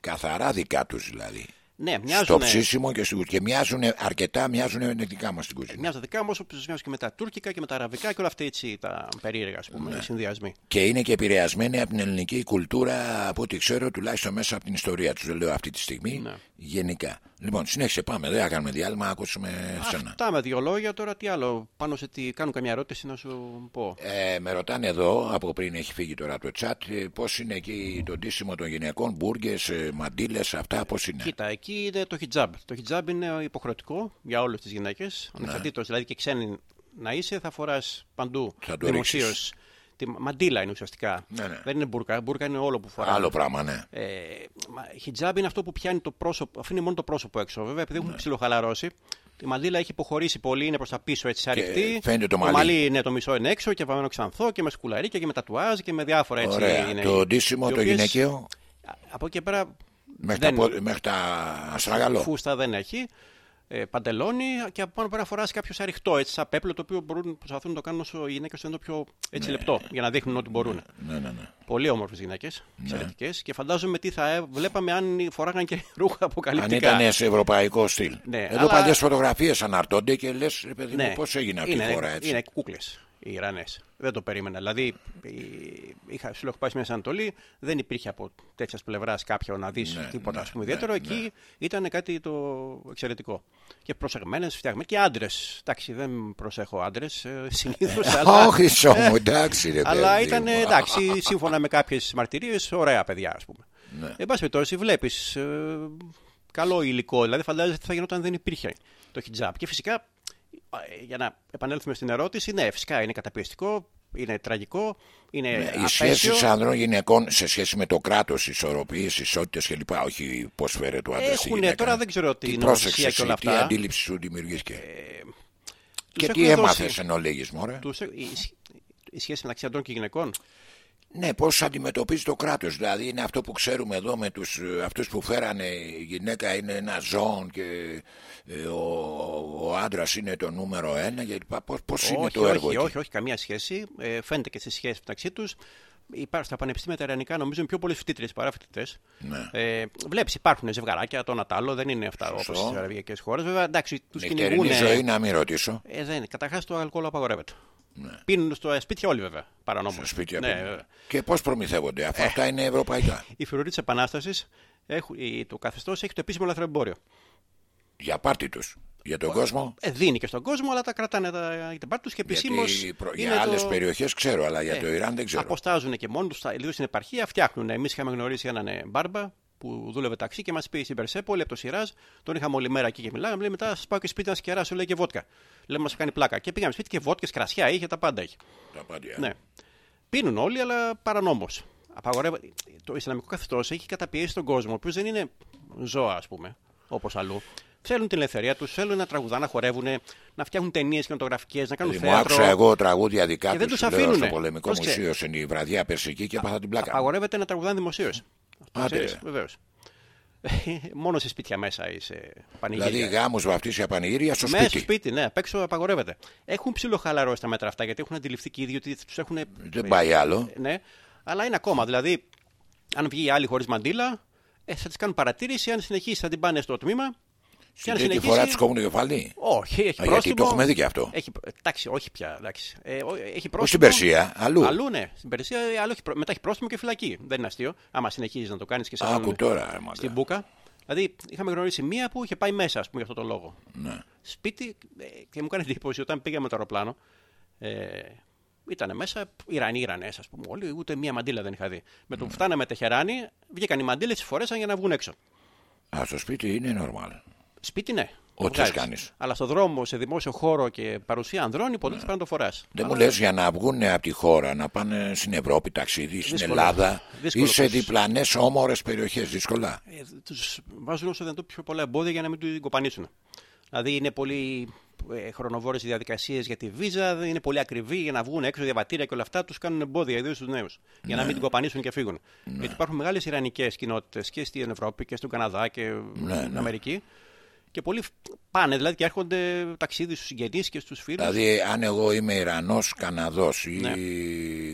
Καθαρά δικά τους δηλαδή. Ναι, Στο μοιάζουν. ψήσιμο και, στην κουζίνα. και μοιάζουν αρκετά, μοιάζουν με δικά μας την κουζίνα. Μοιάζουν δικά μου, όπως μοιάζουν και με τα τουρκικά και με τα αραβικά και όλα αυτά έτσι τα περίεργα, ας πούμε, Ναι. οι συνδυασμοί. Και είναι και επηρεασμένοι από την ελληνική κουλτούρα, από ό,τι ξέρω, τουλάχιστον μέσα από την ιστορία τους. Δεν λέω αυτή τη στιγμή. Ναι. Γενικά. Λοιπόν, συνέχισε, πάμε. Δεν θα κάνουμε διάλειμμα, να ακούσουμε σένα. Αυτά με δύο λόγια τώρα τι άλλο. Πάνω σε τι κάνουν καμιά ερώτηση να σου πω. Ε, με ρωτάνε εδώ, από πριν έχει φύγει τώρα από το chat, πώς είναι εκεί το ντύσιμο των γυναικών, μπουργκε, μαντίλε, αυτά πώς είναι; Κοίτα, εκεί είναι το hijab. Το hijab είναι υποχρεωτικό για όλες τις γυναίκες. Ναι. Ανεξαρτήτως δηλαδή και ξένη να είσαι, θα φοράς παντού Θα το δημοσίως ρίξεις. Τη μαντίλα είναι ουσιαστικά. Ναι, ναι. Δεν είναι μπουρκα. Μπουρκα είναι όλο που φοράει. Άλλο πράγμα, ναι. Ε, μα, χιτζάμπ είναι αυτό που πιάνει το πρόσωπο, αφήνει μόνο το πρόσωπο έξω. Βέβαια, επειδή έχουν ψιλοχαλαρώσει, η μαντίλα έχει υποχωρήσει πολύ, είναι προς τα πίσω έτσι αρρυκτή. φαίνεται το το μαλλί. μαλλί είναι το μισό είναι έξω και βαμμένο ξανθό και με σκουλαρίκια και με τατουάζ και με διάφορα έτσι. Ωραία. είναι. Το ντύσιμο, οι το οποίες, γυναικείο, α, Από εκεί και πέρα μέχρι, δεν- τα, πόδια- μέχρι τα αστραγαλό. φούστα δεν έχει. Ε, παντελόνι και από πάνω πέρα φοράς κάποιο αριχτό έτσι, σαν πέπλο το οποίο μπορούν, προσπαθούν να το κάνουν όσο οι γυναίκες το είναι το πιο έτσι, λεπτό για να δείχνουν ότι μπορούν. Ναι, ναι, ναι. Πολύ όμορφες γυναίκες, εξαιρετικέ και φαντάζομαι τι θα ε, βλέπαμε αν φοράγαν και ρούχα Αν αποκαλυπτικά. ήταν σε ευρωπαϊκό στυλ. Ναι, Εδώ αλλά- παλιές φωτογραφίες αναρτώνται και λες, παιδί Ναι. μου, πώς έγινε αυτή είναι, η χώρα έτσι. Είναι κούκλες οι Ιρανές. Δεν το περίμενα. Δηλαδή, η- είχα, σου λέω, έχω πάει σε μια Ανατολή, δεν υπήρχε από τέτοιας πλευράς κάποιο να δεις Ναι, τίποτα ναι, ας πούμε, ναι, ιδιαίτερο. Εκεί ήταν κάτι το εξαιρετικό. Και προσεγμένες, φτιαγμένε. Και άντρες. Εντάξει, δεν προσέχω άντρες συνήθως. αλλά, Όχι, σώμου, εντάξει, ρε αλλά παιδί ήταν μου. εντάξει, σύμφωνα με κάποιες μαρτυρίες, ωραία παιδιά, ας πούμε. Ναι. Εν πάση περιπτώσει, βλέπεις καλό υλικό. Δηλαδή, φαντάζεσαι τι θα γινόταν αν δεν υπήρχε το χιτζάπ. Και φυσικά, ε, για να επανέλθουμε στην ερώτηση, ναι, φυσικά είναι καταπιεστικό, είναι τραγικό, είναι Ναι, Οι απέσιο. σχέσει ανδρών γυναικών σε σχέση με το κράτος, ισορροπίε, ισότητες κλπ. Όχι πώς φέρεται ο άντρας. Έχουνε, τώρα δεν ξέρω τι τι νομοθεσία πρόσεξες και όλα εσύ, τι αυτά. αντίληψη σου δημιουργήθηκε. Τους και τι έχουν έμαθες δώσει- εν ολίγης, μωρέ; τους έ- η, η σχέση μεταξύ αντρών και γυναικών. Ναι, πώς αντιμετωπίζει το κράτος. Δηλαδή είναι αυτό που ξέρουμε εδώ με τους, ε, αυτούς που φέρανε η γυναίκα είναι ένα ζώο και ε, ο, ο άντρας είναι το νούμερο ένα κλπ. Πώς, πώς είναι όχι, το έργο όχι, εκεί; όχι, όχι, καμία σχέση. Ε, φαίνεται και στι σχέσει μεταξύ τους. Υπάρχουν στα πανεπιστήμια τα ιρανικά, νομίζω είναι πιο πολλέ φοιτήτρε παρά φοιτητές. Ναι. Ε, Βλέπεις, υπάρχουν ζευγαράκια, το ένα τ' άλλο, δεν είναι αυτά όπως Σωστό. στις αραβικές χώρες. Βέβαια, εντάξει, τους Νυχτερινή κυνηγούν. ζωή να μην ρωτήσω. Ε, δεν είναι. Καταρχάς το αλκοόλ απαγορεύεται. Ναι. Πίνουν στο σπίτια όλοι βέβαια. Παρανόμως. Στα σπίτια ναι, που- βέβαια. Και πώς προμηθεύονται, αφού αυτά είναι ευρωπαϊκά. Οι φρουροί της Επανάστασης, το καθεστώς έχει το επίσημο λαθρεμπόριο. Για πάρτι τους. Για τον κόσμο. Ε, δίνει και στον κόσμο, αλλά τα κρατάνε τα, τα πάρτι τους και επισήμως. Γιατί προ- για άλλες περιοχές ξέρω, αλλά για Ε, το Ιράν δεν ξέρω. Αποστάζουν και μόνοι τους, λίγο στην επαρχία, φτιάχνουν. Εμείς είχαμε γνωρίσει έναν ε, μπάρμπα που δούλευε ταξί και μας πει στην Περσέπολη από το Σιράζ. Τον είχαμε όλη μέρα εκεί και μιλάγαμε. Λέει μετά σας πάω και σπίτι να σκεράσω, λέει και βότκα. Λέμε μας κάνει πλάκα. Και πήγαμε σπίτι και βότκες, κρασιά είχε, τα πάντα είχε. Τα πάντια. Ναι. Πίνουν όλοι, αλλά παρανόμως. Το Ισλαμικό καθεστώς έχει καταπιέσει τον κόσμο, ο οποίος δεν είναι ζώα, ας πούμε, όπως αλλού. Θέλουν την ελευθερία τους, θέλουν να τραγουδάνε, να χορεύουν, να φτιάχνουν ταινίες κινηματογραφικές, να κάνουν Μου θέατρο. άκουσα εγώ τραγούδια δικά Και δεν τους τους αφήνουνε. στο πολεμικό Πρόσεξε. μουσείο σε η βραδιά περσική και έπαθα την πλάκα. Απαγορεύεται να τραγουδάνε δημοσίως. Άντε. Βεβαίως. Μόνο σε σπίτια μέσα ή σε πανηγύρια. Δηλαδή γάμου, βαφτίσια, πανηγύρια στο μέσα στο σπίτι. σπίτι, ναι, απ' έξω απαγορεύεται. Έχουν ψιλοχαλαρώσει τα μέτρα αυτά γιατί έχουν αντιληφθεί και οι ίδιοι ότι τους έχουν. Δεν πάει άλλο. Ναι, αλλά είναι ακόμα. Δηλαδή, αν βγει η άλλη χωρίς μαντίλα, ε, θα της κάνουν παρατήρηση. Αν συνεχίσει, θα την πάνε στο τμήμα. Στην τρίτη φορά του κόβουν το κεφάλι; Όχι, έχει Α, γιατί πρόστιμο. το έχουμε δει και αυτό. Έχει, εντάξει, όχι πια. Εντάξει. Ε, ό- έχει πρόστιμο. Όχι στην Περσία, αλλού. Αλλού, ναι. Στην Περσία, ε, άλλο έχει, πρό- μετά έχει πρόστιμο και φυλακή. Δεν είναι αστείο. Άμα συνεχίζεις να το κάνεις και σε Άκου τώρα, ρε μάγκα. στην Μπούκα. Δηλαδή, είχαμε γνωρίσει μία που είχε πάει μέσα, ας πούμε, για αυτό το λόγο. Ναι. Σπίτι, ε, και μου κάνει εντύπωση όταν πήγαμε με το αεροπλάνο. Ε, ήταν μέσα Ιρανοί, Ιρανές, ας πούμε. Όλοι, ούτε μία μαντίλα δεν είχα δει. Με το που φτάναμε Τεχεράνη, βγήκαν οι μαντίλες, τι φορέσαν για να βγουν έξω. Α, στο σπίτι είναι normal. Σπίτι, ναι. το Ό,τι βγάζεις. κάνεις. Αλλά στο δρόμο, σε δημόσιο χώρο και παρουσία ανδρών, υποτίθεται πρέπει να το φοράς. Δεν μου λες για να βγουν από τη χώρα, να πάνε στην Ευρώπη ταξίδι, στην Δύσκολο. Ελλάδα Δύσκολο ή σε πώς. διπλανές όμορες περιοχές. Δύσκολα. Ε, τους βάζουν όσο δυνατόν πιο πολλά εμπόδια για να μην του κοπανίσουν. Δηλαδή είναι πολύ ε, χρονοβόρες οι διαδικασίες για τη βίζα, είναι πολύ ακριβή για να βγουν έξω διαβατήρια και όλα αυτά. Τους κάνουν εμπόδια, ιδίως στους νέους, για να μην την κοπανίσουν και φύγουν. Γιατί υπάρχουν μεγάλες ιρανικές κοινότητες και στην Ευρώπη και στον Καναδά και στην Αμερική. Και πολλοί πάνε δηλαδή και έρχονται ταξίδι στους συγγενείς και στους φίλους. Δηλαδή, αν εγώ είμαι Ιρανός, Καναδός ή Ναι.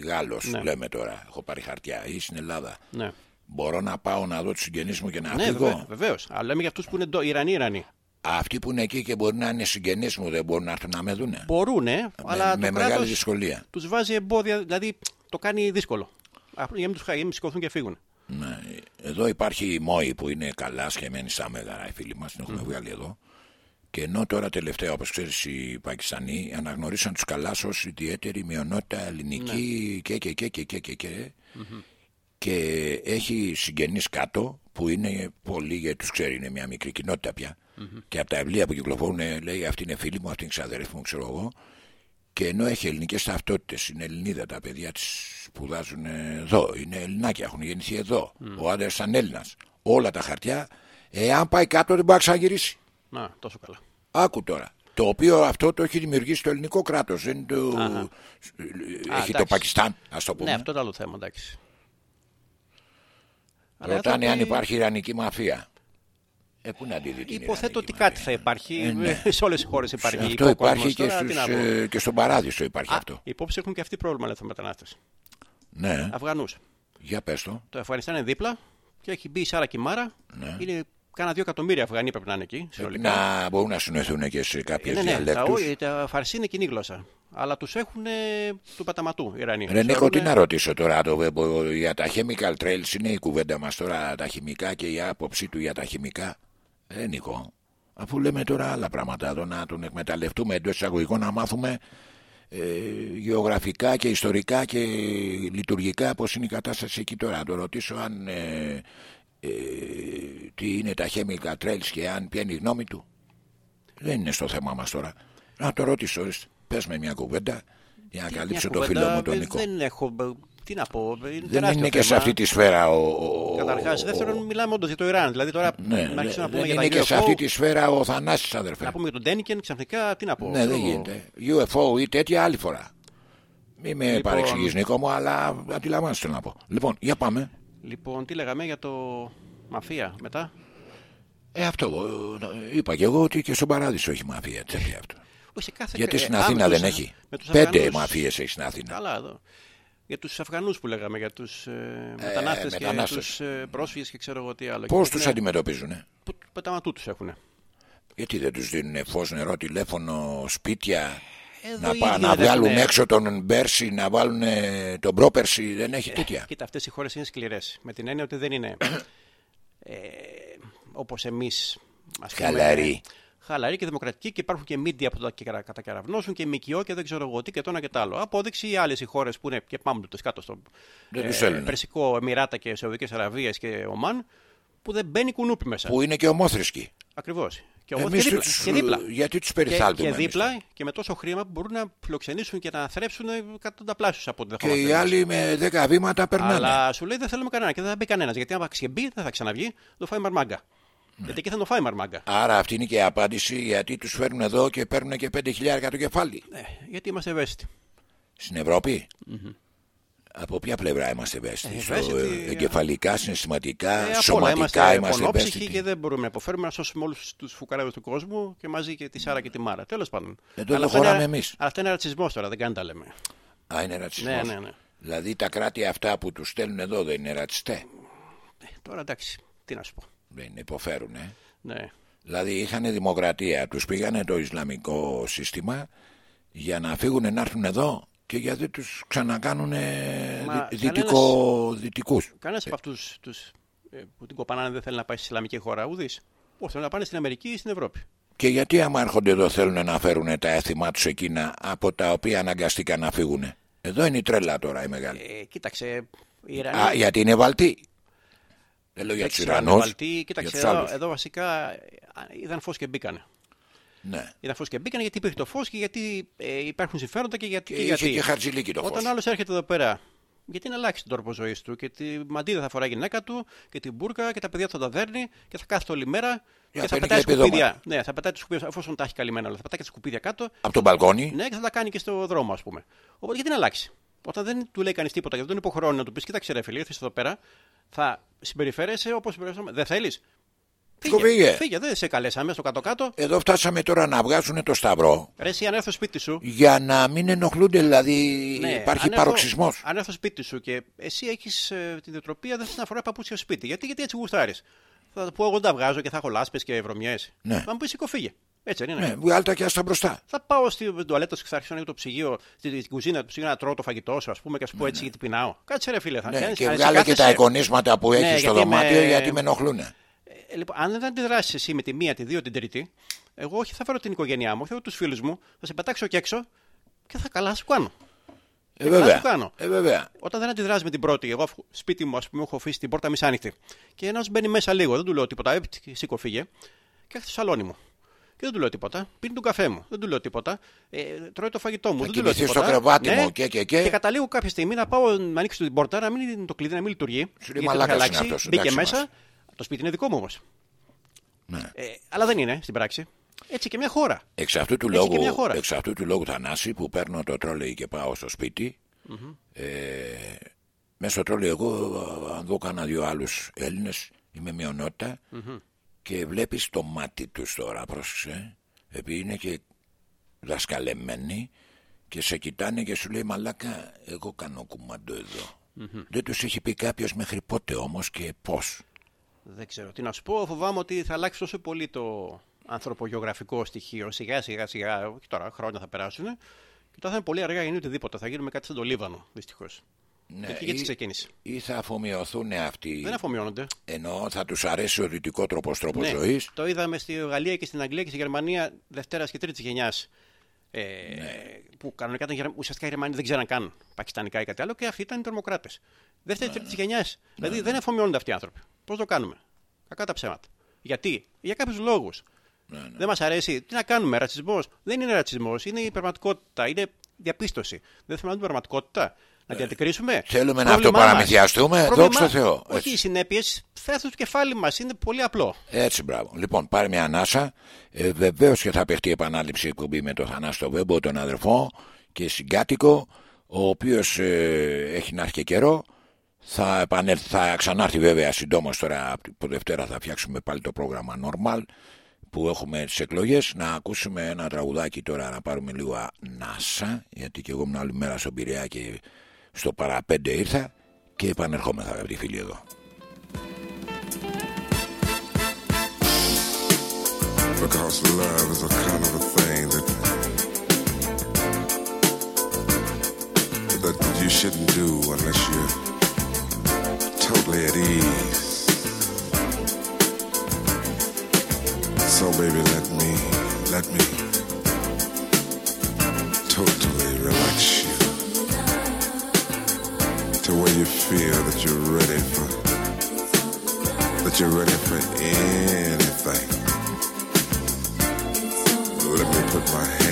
Γάλλος, Ναι. λέμε τώρα, έχω πάρει χαρτιά, ή στην Ελλάδα, Ναι, μπορώ να πάω να δω τους συγγενείς μου και να ναι φύγω; βεβαίως. Αλλά λέμε για αυτούς που είναι ντο- Ιρανοί, Ιρανοί. Αυτοί που είναι εκεί και μπορεί να είναι συγγενείς μου δεν μπορούν να έρθουν να με δούνε. Μπορούν, αλλά με το μεγάλη κράτος δυσκολία. τους βάζει εμπόδια, δηλαδή το κάνει δύσκολο. Α, Για να μην τους χα- για να μην σηκωθούν και φύγουν. Ναι. Εδώ υπάρχει η Μόη που είναι καλά σχεμένη στα μέγαρα, οι φίλοι μας, την έχουμε βγάλει εδώ. Και ενώ τώρα τελευταία, όπως ξέρεις, οι Πακιστανοί αναγνωρίσαν τους καλά ω ιδιαίτερη μειονότητα ελληνική και, και, και, και, και, και, και. και έχει συγγενείς κάτω που είναι πολλοί γιατί τους ξέρει είναι μια μικρή κοινότητα πια. Και από τα βιβλία που κυκλοφορούν λέει αυτή είναι φίλη μου, αυτή είναι ξαδέρφη μου ξέρω εγώ. Και ενώ έχει ελληνικές ταυτότητες, είναι Ελληνίδα τα παιδιά της σπουδάζουν εδώ, είναι Ελληνάκια, έχουν γεννηθεί εδώ. Ο άντρας ήταν Έλληνας. Όλα τα χαρτιά, εάν πάει κάτω δεν μπορεί να ξαναγυρίσει. Να, τόσο καλά. Άκου τώρα. Το οποίο αυτό το έχει δημιουργήσει το ελληνικό κράτος. Δεν το. Αχα. Έχει το εντάξει. Πακιστάν, ας το πούμε. Ναι, αυτό είναι άλλο θέμα, εντάξει. Αλλά Ρωτάνε εδώ αν ότι- υπάρχει Ιρανική μαφία. Ε, πού να τη δει την Υποθέτω ότι Ιρανική κάτι μαφία. θα υπάρχει. Ε, ναι. Σε όλες τι χώρες υπάρχει. Αυτό υπόκοσμος. υπάρχει και, Τώρα, τι στους, να πω. ε, και στον παράδεισο υπάρχει Α, αυτό. Οι υπόψεις έχουν και αυτοί πρόβλημα με μετανάστες. Ναι, Αφγανούς. για πες το. Το Αφγανιστάν είναι δίπλα και έχει μπει η Σάρα Κιμάρα. Ναι. Είναι κάνα δύο εκατομμύρια Αφγανοί πρέπει να είναι εκεί. Πρέπει συνολικά. να μπορούν να συνοηθούν και σε κάποιες Ε, ναι, ναι, τα, διαλέκτους. ό- τα φαρσί είναι κοινή γλώσσα. Αλλά τους έχουν του παταματού οι Ιρανοί. Ρε Νίκο, Θεωρούν- τι να ρωτήσω τώρα το, βέμπο, για τα chemical trails είναι η κουβέντα μας τώρα τα χημικά και η άποψή του για τα χημικά; Ρε Νίκο, αφού λέμε τώρα άλλα πράγματα εδώ να τον εκμεταλλευτούμε εντός εισαγωγικών να μάθουμε ε, γεωγραφικά και ιστορικά και λειτουργικά πώς είναι η κατάσταση εκεί τώρα. Να το ρωτήσω αν ε, ε, τι είναι τα chemical trails και αν ποια είναι η γνώμη του. Δεν είναι στο θέμα μας τώρα. Να το ρωτήσω, ορίστε. πες με μια κουβέντα για να Μια καλύψω το κουβέντα, φίλο μου τον ε, Νίκο. Δεν έχω. Τι να πω. Είναι Δεν τεράστιο είναι και σε θέμα. αυτή τη σφαίρα ο. ο- Καταρχάς, ο- δεύτερον, μιλάμε όντως για το Ιράν. Δηλαδή τώρα Ναι, να αρχίσουμε να πούμε δεν για είναι τα και σε UFO, αυτή τη σφαίρα ο Θανάσης αδερφέ. Να πούμε για τον Τένικεν, ξαφνικά τι να πω. Ναι, δεν ξέρω εγώ. γίνεται. UFO ή τέτοια άλλη φορά. Μη με Λοιπόν- παρεξηγείς Νίκο μου, αλλά αντιλαμβάνεσαι τι να πω. Λοιπόν, για πάμε. Λοιπόν, τι λέγαμε για το μαφία μετά; Ε, αυτό ε, είπα και εγώ ότι και στον παράδεισο έχει μαφία τέτοια αυτό. Όχι, σε κάθε... Γιατί ε, στην α, Αθήνα με δεν τους- έχει. με τους Πέντε Αφγανούς. μαφίες έχει στην Αθήνα. Καλά εδώ. Για τους Αφγανούς που λέγαμε, για τους ε, μετανάστες και μετανάστες. τους ε, πρόσφυγες και ξέρω εγώ τι άλλο. Πώς Και τους ναι, αντιμετωπίζουν, που- Του πεταματού τους έχουν. Γιατί δεν τους δίνουν φως, νερό, τηλέφωνο, σπίτια; Εδώ Να, οι πά, ίδιοι να δεν βγάλουν έχουνε. έξω τον Πέρσι, να βάλουν ε, τον πρόπερσι, δεν έχει τέτοια. Κοίτα, αυτές οι χώρες είναι σκληρές. Με την έννοια ότι δεν είναι ε, όπως εμείς. Ας πούμε, Χαλαροί. Χαλαροί και δημοκρατικοί και υπάρχουν και μίντια που τα κερα- κατακεραυνώσουν και ΜΚΟ και δεν ξέρω εγώ τι και το ένα και το άλλο. Απόδειξη οι άλλες οι χώρες που είναι και πάμε τους κάτω στο Δεν τους θέλουν. Περσικό Εμμυράτα και Σαουδικές Αραβίες και Ομάν που δεν μπαίνει κουνούπι μέσα. Που είναι και ομόθρησκοι. Ακριβώς. Και, όμως Εμείς και, δίπλα, τους- και δίπλα. γιατί τους Και, περιθάλπουμε και εμείς δίπλα και με τόσο χρήμα που μπορούν να φιλοξενήσουν και να θρέψουν εκατονταπλάσιους από ό,τι Και δεχόμαστε οι εμείς. άλλοι με 10 βήματα περνάνε. Αλλά σου λέει δεν θέλουμε κανένα και δεν θα μπει κανένας. Γιατί άμα ξεμπεί δεν θα ξαναβγεί, το φάει μαρμάγκα. Ναι. Γιατί εκεί θα το φάει μαρμάγκα. Άρα αυτή είναι και η απάντηση γιατί τους φέρνουν εδώ και παίρνουν και 5.000 το κεφάλι. Ε, γιατί είμαστε ευαίσθητοι. Στην ευρωπη Από ποια πλευρά είμαστε ευαίσθητοι; Ε, Στο ευαίσθητοι, ε, εγκεφαλικά, συναισθηματικά, Ε, απ' όλα σωματικά είμαστε είμαστε πονόψυχοι ευαίσθητοι; και δεν μπορούμε να υποφέρουμε να σώσουμε όλους τους φουκαράδες του κόσμου και μαζί και τη Σάρα και τη Μάρα. Τέλος πάντων. Ε, το Αλλά αυτό χωράμε είναι- εμείς. Αλλά αυτό είναι ρατσισμός τώρα, δεν κάνει τα λέμε. Α, είναι ρατσισμός. Ναι, ναι, ναι. Δηλαδή τα κράτη αυτά που τους στέλνουν εδώ δεν είναι ρατσιστέ; Ε, τώρα εντάξει, τι να σου πω. Δεν υποφέρουν, ε. Ναι. Δηλαδή είχαν δημοκρατία, τους πήγανε το Ισλαμικό σύστημα για να φύγουν να έρθουν εδώ και γιατί τους ξανακάνουν Μα δυτικό, δυτικούς. Κανένας από αυτούς τους, ε, που την κοπανάνε δεν θέλει να πάει στη Ισλαμική χώρα, ουδή. Πώς θέλουν να πάνε στην Αμερική ή στην Ευρώπη. Και γιατί άμα έρχονται εδώ θέλουν να φέρουν τα έθιμά τους εκείνα από τα οποία αναγκαστήκαν να φύγουν. Εδώ είναι η τρέλα τώρα η μεγάλη. Ε, κοίταξε, οι Ιρανοί. Α, γιατί είναι βαλτοί. Δεν λέω για δεν τους ξέρω αν είναι Ιρανούς, βαλτοί. για Κοίταξε, τους εδώ, άλλους. εδώ βασικά ε, είδαν φως και μπήκανε. Ναι. Είδαν φως και μπήκανε γιατί υπήρχε το φως και γιατί ε, υπάρχουν συμφέροντα και γιατί. Και και είχε γιατί. και χαρτζηλίκι το Όταν φως. άλλος έρχεται εδώ πέρα, γιατί να αλλάξεις τον τρόπο ζωής του και τη μαντίδα θα φοράει η γυναίκα του και την μπουρκα και τα παιδιά του θα τα δέρνει και θα κάθεται όλη μέρα και θα παίρνει πετάει και επιδόματα. σκουπίδια. Ναι, θα πετάει τα σκουπίδια, εφόσον τα έχει καλυμμένα όλα. Θα πετάει και τα σκουπίδια κάτω Από τον μπαλκόνι. ναι, και θα τα κάνει και στο δρόμο, ας πούμε. Οπότε γιατί να αλλάξεις; Όταν δεν του λέει κανείς τίποτα και δεν τον υποχρεώνει να του πεις: Κοίταξε, ρε φίλε, ήρθες εδώ πέρα, θα συμπεριφέρεσαι όπως συμπεριφέρεσαι. Δεν θέλεις. Φύγε. Φύγε, δεν σε καλέσαμε στο κάτω-κάτω. Εδώ φτάσαμε τώρα να βγάζουν το σταυρό Ρε, εσύ αν έρθω σπίτι σου. για να μην ενοχλούνται, δηλαδή Ναι, υπάρχει αν έρθω- παροξισμός. Αν έρθω σπίτι σου και εσύ έχεις ε, την διοτροπία, δεν θε να φοράει παπούτσια στο σπίτι. Γιατί, γιατί έτσι γουστάρεις. Θα πω εγώ τα βγάζω και θα έχω λάσπες και βρωμιές. Ναι. Θα μου πεις σηκωφύγε. Έτσι δεν είναι. Ναι, βγάλ' τα και άστα μπροστά. Θα πάω στην τουαλέτα και θα αρχίσω να ανοίγω το ψυγείο, στην στην κουζίνα του ψυγείου να τρώω το φαγητό σου, ας πούμε, και ας σου πω έτσι γιατί πεινάω. Κάτσε ρε φίλε. Θα Ναι, κάνεις- και αν εσύ βγάλε και τα κάθεσαι- εικονίσματα που Ναι, έχεις στο γιατί δωμάτιο με- γιατί με ενοχλούν. Ε, λοιπόν, αν δεν αντιδράσεις εσύ με τη μία, τη δύο, την τρίτη, εγώ όχι θα φέρω την οικογένειά μου, θα φέρω τους φίλους μου, θα σε πετάξω και έξω και θα καλά σου κάνω. Ε, καλά βέβαια. σου κάνω. Ε, βέβαια. Όταν δεν αντιδράσει με την πρώτη, εγώ αφού- σπίτι μου, ας πούμε, έχω αφήσει την πόρτα μισάνοιχτη. Και ένας μπαίνει μέσα λίγο, δεν του λέω τίποτα, ε, σήκω φύγε, και έρχεται στο σαλόνι μου. Και δεν του λέω τίποτα. Πίνει τον καφέ μου, δεν του λέω τίποτα. Ε, τρώει το φαγητό μου, Θα δεν του λέω κοιμηθεί τίποτα. στο κρεβάτι Ναι. μου και και και. Και καταλήγω κάποια στιγμή να πάω να ανοίξω την πόρτα, να μην είναι το κλειδί, να μην λειτουργεί. λέει, γιατί το «Μαλάκας είχα είναι αλλάξει, αυτός, Μπήκε εντάξει μέσα. είμαστε». Το σπίτι είναι δικό μου όμως. Ναι. Ε, αλλά δεν είναι στην πράξη. Έτσι και μια χώρα. Εξ αυτού, του Έτσι και μια λόγου, χώρα. εξ αυτού του λόγου Θανάση που παίρνω το τρόλεϊ και πάω στο σπιτι ε, μέσα στο τρόλεϊ εγώ αν δω κάνα δυο άλλους Έλληνες είμαι μειονότητα και βλέπεις το μάτι τους τώρα πρόσεξε επειδή είναι και δασκαλεμένοι και σε κοιτάνε και σου λέει μαλάκα εγώ κάνω κουμάντο εδώ δεν τους έχει πει κάποιος μέχρι πότε όμως και πώς Δεν ξέρω τι να σου πω. Φοβάμαι ότι θα αλλάξει τόσο πολύ το ανθρωπογεωγραφικό στοιχείο. Σιγά σιγά σιγά, όχι τώρα, χρόνια θα περάσουν. Και τώρα θα είναι πολύ αργά για οτιδήποτε. Θα γίνουμε κάτι σαν το Λίβανο, δυστυχώς. Ναι, Εκεί γιατί ή, ξεκίνησε. ή θα αφομοιωθούν αυτοί Δεν αφομοιώνονται. Ενώ θα τους αρέσει ο δυτικό τρόπος τρόπος Ναι, ζωής. Το είδαμε στη Γαλλία και στην Αγγλία και στη Γερμανία Δευτέρας και Τρίτης γενιάς. Ε, Ναι. Που κανονικά ήταν, Γερ- ουσιαστικά οι Γερμανοί δεν ξέραν καν πακιστανικά ή κάτι άλλο και αυτοί ήταν οι τρομοκράτες. Δεύτερης Ναι, τρίτης γενιάς. Δηλαδή δεν αφομοιώνονται αυτοί οι άνθρωποι. Πώς το κάνουμε; Κακά τα ψέματα. Γιατί, για κάποιους λόγους. Ναι, Δεν μας αρέσει. Τι να κάνουμε, ρατσισμός. Δεν είναι ρατσισμός, είναι η πραγματικότητα, είναι διαπίστωση. Δεν θέλουμε να την πραγματικότητα. Να την αντικρίσουμε. Ε, Θέλουμε να Πρόβλημά αυτοπαραμυθιαστούμε. μας. Δόξα τω Πρόβλημά- Θεώ. Όχι, Έτσι. οι συνέπειες θα έρθουν στο κεφάλι μας. Είναι πολύ απλό. Έτσι, μπράβο. Λοιπόν, πάρε μια ανάσα. Ε, Βεβαίως και θα παιχτεί επανάληψη εκπομπή με τον Θανάστο Βέμπο, τον αδερφό και συγκάτοικο, ο οποίος έχει να έρθει και καιρό. Θα, επανέλθει, θα ξανάρθει βέβαια συντόμως τώρα από Δευτέρα θα φτιάξουμε πάλι το πρόγραμμα normal που έχουμε τις εκλογές να ακούσουμε ένα τραγουδάκι τώρα να πάρουμε λίγο ανάσα γιατί και εγώ ήμουν άλλη μέρα στον Πειραιά και στο παραπέντε ήρθα και επανερχόμεθα αγαπητοί φίλοι εδώ Because love is a kind of a thing that that you shouldn't do unless you're totally at ease. So baby, let me let me totally you feel that you're ready for that you're ready for anything. Let me put my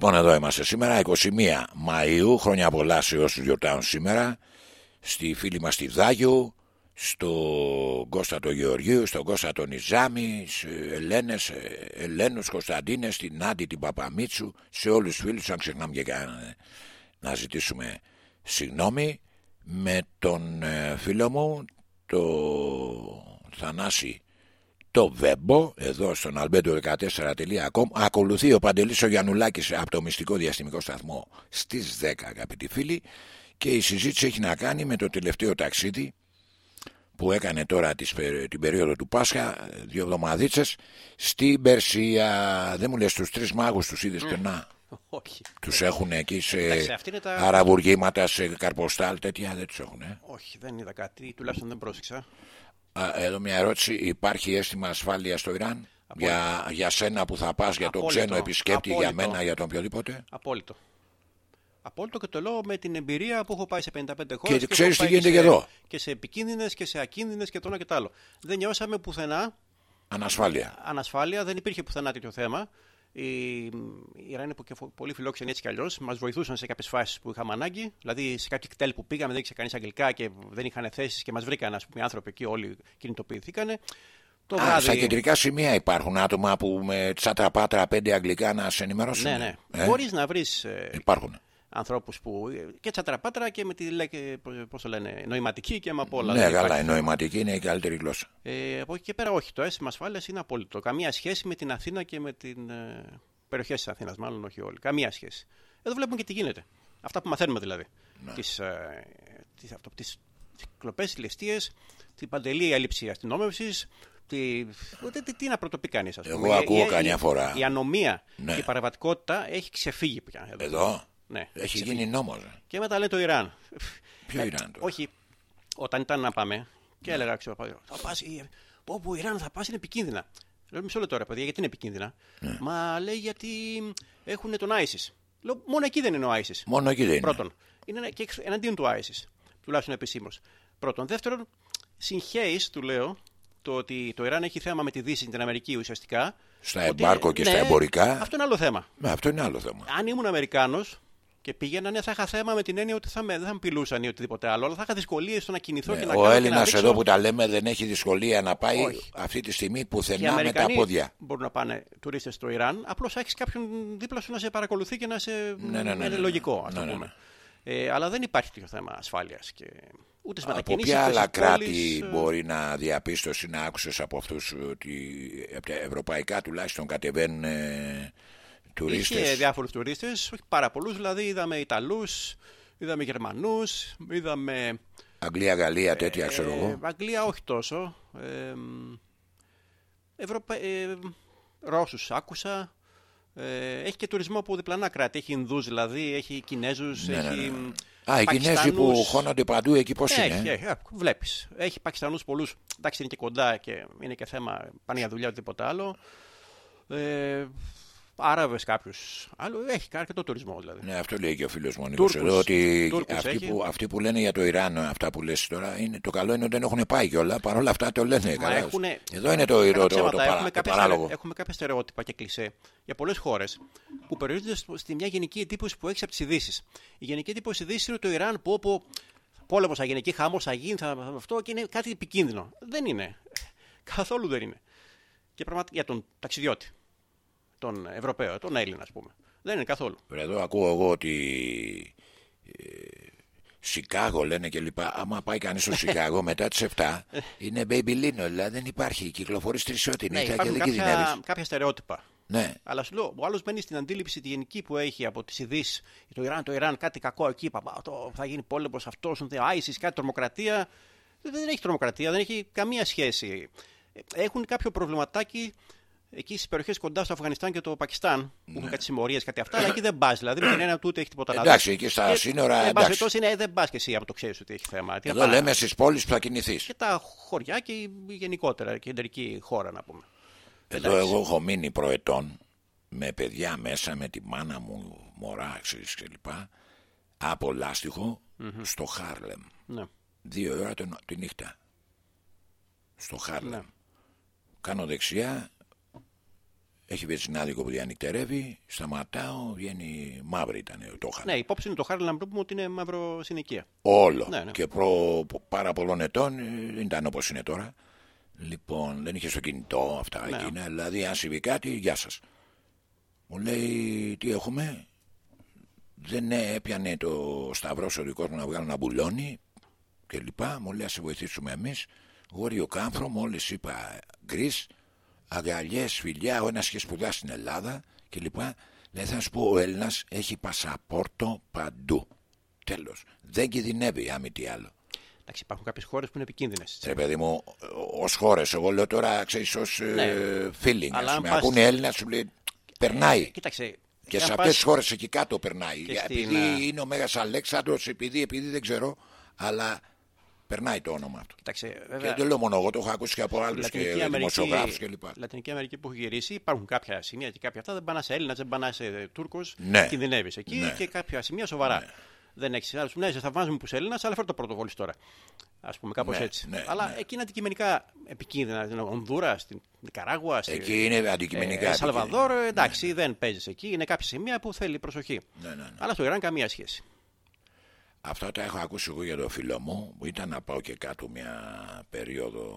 Λοιπόν, εδώ είμαστε σήμερα, 21 Μαΐου, χρόνια πολλά σε όσους γιορτάζουν σήμερα, στη φίλη μας τη Δάγιο, στο Κώστα το Γεωργίου, στον Κώστα τον Ιζάμι, σε Ελένες, ε, Ελένους, Κωνσταντίνες, την Άντι, την Παπαμίτσου, σε όλους τους φίλους, αν ξεχνάμε και κανέναν, να ζητήσουμε συγγνώμη με τον ε, φίλο μου, το Θανάση το Βέμπο, εδώ στον albedo14.com. Ακολουθεί ο Παντελής ο Γιαννουλάκης από το μυστικό διαστημικό σταθμό στις 10 αγαπητοί φίλοι και η συζήτηση έχει να κάνει με το τελευταίο ταξίδι που έκανε τώρα τις, την περίοδο του Πάσχα, δύο εβδομαδίτσες, στην Περσία. Δεν μου λες τους τρεις μάγους τους είδες και να. Όχι. Τους έχουν εκεί σε Εντάξει, αυτή είναι τα- αραβουργήματα, σε καρποστάλ, τέτοια δεν τους έχουν. Ε; Όχι, δεν είδα κάτι, τουλάχιστον δεν πρόσεξα. Α, Εδώ μια ερώτηση. Υπάρχει αίσθημα ασφάλεια στο Ιράν; Για, για σένα που θα πας, για τον Απόλυτο. ξένο επισκέπτη, για Απόλυτο. μένα, για τον οποιοδήποτε; Απόλυτο. Απόλυτο και το λέω με την εμπειρία που έχω πάει σε 55 χώρες. Και ξέρεις τι γίνεται και εδώ; Και σε επικίνδυνες και σε ακίνδυνες και το ένα και το άλλο. Δεν νιώσαμε πουθενά Ανασφάλεια. ανασφάλεια, δεν υπήρχε πουθενά τέτοιο θέμα. Οι, οι Ιράνοι που και φο- πολύ φιλόξενοι έτσι κι αλλιώς μας βοηθούσαν σε κάποιες φάσεις που είχαμε ανάγκη. Δηλαδή σε κάποιο κτέλ που πήγαμε δεν ήξερε κανείς αγγλικά και δεν είχαν θέσεις και μας βρήκαν ας πούμε, οι άνθρωποι εκεί, όλοι κινητοποιηθήκαν. Το Α, βράδυ. στα κεντρικά σημεία υπάρχουν άτομα που με τσάτρα πάτρα πέντε αγγλικά να σε ενημερώσουν. Ναι, ναι. Ε, Μπορείς να βρεις Υπάρχουν. Ανθρώπους που. και τσατραπάτρα και με τη λέκε, πώς το λένε, νοηματική και με απ' όλα. ναι, Δεν καλά, υπάρχει η θέμα. νοηματική είναι η καλύτερη γλώσσα. Ε, από εκεί και πέρα, όχι. Το αίσθημα ασφάλειας είναι απόλυτο. Καμία σχέση με την Αθήνα και με την. Ε, περιοχές της Αθήνας, μάλλον όχι όλοι. Καμία σχέση. Εδώ βλέπουμε και τι γίνεται. Αυτά που μαθαίνουμε δηλαδή. Ναι. Τις, ε, τις, αυτό, τις, τις κλοπές, τις ληστείες, την παντελή έλλειψη αστυνόμευσης. Τι, τι, τι, τι να πρωτοπεί κανείς, ας πούμε. Εγώ Η- ακούω η- καμιά η- φορά. Η ανομία Ναι. και η παραβατικότητα έχει ξεφύγει πια. Εδώ; Ναι, έχει ξεφύγει. γίνει νόμος. Και μετά λέει το Ιράν. Ποιο Ε, Ιράν τώρα; Όχι, όταν ήταν να πάμε και έλεγα, ξέρω, θα πας, ε, πω, πω, Ιράν θα πας είναι επικίνδυνα. Λέω μισό λεπτό ρε παιδιά, γιατί είναι επικίνδυνα. Ναι. Μα λέει γιατί έχουν τον ISIS. Λέω μόνο εκεί δεν είναι ο ISIS. Μόνο εκεί δεν είναι. Πρώτον, είναι ένα- και εξ- εναντίον του ISIS, τουλάχιστον επισήμως. Πρώτον. Δεύτερον, συγχαίεις, του λέω, το ότι το Ιράν έχει θέμα με τη Δύση, την Αμερική ουσιαστικά. Στα ότι- εμπάρκο και στα ναι, εμπορικά. Αυτό είναι άλλο θέμα. Ναι, αυτό είναι άλλο θέμα. Αν ήμουν Αμερικάνος και πήγαινα, ναι, θα είχα θέμα με την έννοια ότι θα με, δεν θα με πειλούσαν ή οτιδήποτε άλλο, αλλά θα είχα δυσκολίες στο να κινηθώ Ναι, και να ο κάνω και Έλληνας να δείξω. εδώ που τα λέμε δεν έχει δυσκολία να πάει Όχι. αυτή τη στιγμή Και οι πουθενά με τα Αμερικανοί πόδια. μπορούν να πάνε τουρίστες στο Ιράν. Απλώς έχεις κάποιον δίπλα σου να σε παρακολουθεί και να σε. Ναι, ναι, ναι, είναι ναι. λογικό, ας το Ναι, ναι, πούμε. Ε, αλλά δεν υπάρχει τέτοιο θέμα ασφάλειας. Και... Ούτε στις Από μετακινήσεις. ποια άλλα κράτη μπορεί να διαπίστωση να άκουσες από αυτούς ότι από τα ευρωπαϊκά τουλάχιστον κατεβαίνουν ε, τουρίστες. Είχε διάφορους τουρίστες, όχι πάρα πολλούς. Δηλαδή είδαμε Ιταλούς, είδαμε Γερμανούς, είδαμε. Αγγλία, Γαλλία, τέτοια ξέρω Ε, εγώ. Αγγλία όχι τόσο. Ε, Ευρωπα... ε, Ρώσους άκουσα. Ε, έχει και τουρισμό από διπλανά κράτη. Έχει Ινδούς δηλαδή, έχει Κινέζους, Ναι, ναι, έχει ναι. Α, οι Κινέζοι που Πακιστανούς. χώνονται παντού εκεί πώς Έχει, είναι. ε; έχει, ε, βλέπεις. Έχει Πακιστανούς πολλούς. Εντάξει είναι και κοντά και είναι και θέμα πάνε για δουλειά οτιδήποτε άλλο. Ε, Άραβες κάποιους. Άλλο, έχει αρκετό τουρισμό δηλαδή. Ναι, αυτό λέει και ο φίλος μου ο Νίκος Τούρκους. εδώ. Ότι Τούρκους αυτοί έχει. που, αυτοί που λένε για το Ιράν, αυτά που λες τώρα, είναι, το καλό είναι ότι δεν έχουν πάει κιόλα. Παρ' όλα αυτά το λένε. Μα καλά. έχουνε- Εδώ είναι το, το, Κακά το, ψέματα, το, παρα- έχουμε, το κάποια παράλογο. στερε- έχουμε κάποια στερεότυπα και κλισέ για πολλές χώρες που περιορίζονται στο- στη μια γενική εντύπωση που έχεις από τις ειδήσεις. Η γενική εντύπωση ειδήσει είναι ότι το Ιράν που όπου πόλεμος θα γίνει εκεί, χάμο θα γίνει, θα, θα- αυτό και είναι κάτι επικίνδυνο. Δεν είναι. Καθόλου δεν είναι. Και πραγματικά για τον ταξιδιώτη, τον Ευρωπαίο, τον Έλληνα, ας πούμε. Δεν είναι καθόλου. Εδώ ακούω εγώ ότι ε, Σικάγο λένε και λοιπά. Άμα πάει κανείς στο Σικάγο μετά τις 7 είναι baby lino, δηλαδή δεν υπάρχει. Κυκλοφορείς τρεις ό,τι Ναι, νύχτα και υπάρχουν δεν κάποια, κινδυνεύει. κάποια στερεότυπα. Ναι, Αλλά σου λέω, ο άλλος μένει στην αντίληψη τη γενική που έχει από τις ειδήσεις. Το Ιράν, το Ιράν, κάτι κακό εκεί. Παπά, το, θα γίνει πόλεμος αυτός, ISIS, κάτι τρομοκρατία. Δεν, δεν έχει τρομοκρατία, δεν έχει καμία σχέση. Ε, Έχουν κάποιο προβληματάκι εκεί στις περιοχές κοντά στο Αφγανιστάν και το Πακιστάν, που έχουν κάτι συμμορίες, κάτι αυτά, αλλά εκεί δεν πας. Δηλαδή με την έννοια του ούτε έχει τίποτα να Ναι. Εντάξει, δεις. εκεί στα Και, σύνορα, εν πάση εντάξει. περιπτώσει, είναι, δεν πας και εσύ από το ξέρεις ότι έχει θέμα. Τι να εδώ πάνε. λέμε στις πόλεις που θα κινηθείς. Και τα χωριά και η γενικότερα η κεντρική χώρα, να πούμε. Εδώ εγώ έχω μείνει προετών με παιδιά μέσα, με τη μάνα μου, μωρά, ξέρεις και λοιπά, από λάστιχο στο Χάρλεμ. Ναι. Δύο ώρα το- τη νύχτα. Στο Χάρλεμ. Ναι. Κάνω δεξιά, έχει βενζινάδικο που διανυκτερεύει, σταματάω, βγαίνει μαύρη ήταν το είχαν. Ναι, υπόψη είναι το Χάρλι να πούμε ότι είναι μαύρο συνοικία. Όλο. Ναι, ναι. Και προ πάρα πολλών ετών ε, δεν ήταν όπως είναι τώρα. Λοιπόν, δεν είχε στο κινητό αυτά Ναι. εκείνα. Δηλαδή, αν συμβεί κάτι, γεια σας. Μου λέει, τι έχουμε; Δεν έπιανε το σταυρό ο δικό μου να βγάλω ένα μπουλόνι και λοιπά. Μου λέει, ας σε βοηθήσουμε εμείς. Γόριο κάμφρο, μόλις είπα γκρι, αγκαλιέ, φιλιά, ο ένας είχε σπουδάσει στην Ελλάδα και λοιπά. Δεν θα σου πω, ο Έλληνας έχει πασαπόρτο παντού. Τέλος. Δεν κινδυνεύει, άμα τι άλλο. Εντάξει, υπάρχουν κάποιες χώρες που είναι επικίνδυνες. Ρε παιδί μου, ως χώρες, εγώ λέω τώρα, ξέρεις, ως Ναι. feeling. Αλλά ας αν πούμε, πας- ακούνε Έλληνα, σου λέει περνάει. Κοίταξε. και αν σε πας- αυτές τις χώρες εκεί κάτω περνάει. και επειδή στην, ε, είναι ο Μέγας Αλέξανδρος, επειδή, επειδή δεν ξέρω, αλλά περνάει το όνομα αυτό. Κοίταξε, Και βέβαια, δεν λέω μόνο εγώ, το έχω ακούσει και από άλλους και Λατινική δημοσιογράφους κλπ. Λατινική Αμερική που έχει γυρίσει υπάρχουν κάποια σημεία και κάποια αυτά δεν πάνε σε Έλληνα, δεν πάνε σε Τούρκο. Ναι. Κινδυνεύεις εκεί Ναι. και κάποια σημεία σοβαρά. Δεν έχεις άλλου. Ναι, σε θαυμάζουμε που είσαι Έλληνας, αλλά φέρω το πρωτοβόλι τώρα. Α πούμε, κάπως Ναι, έτσι. ναι, αλλά ναι. εκεί είναι αντικειμενικά επικίνδυνα. Στην Ονδούρα, στην Νικαράγουα, στη Εκεί είναι αντικειμενικά. ε, Σαλβαδόρ, επικίνδυνο. εντάξει, δεν παίζεις εκεί. Είναι κάποια σημεία που θέλει προσοχή. Ναι, ναι, ναι. Αλλά στο Ιράν καμία σχέση. Αυτά τα έχω ακούσει εγώ για το φίλο μου που ήταν να πάω και κάτω μια περίοδο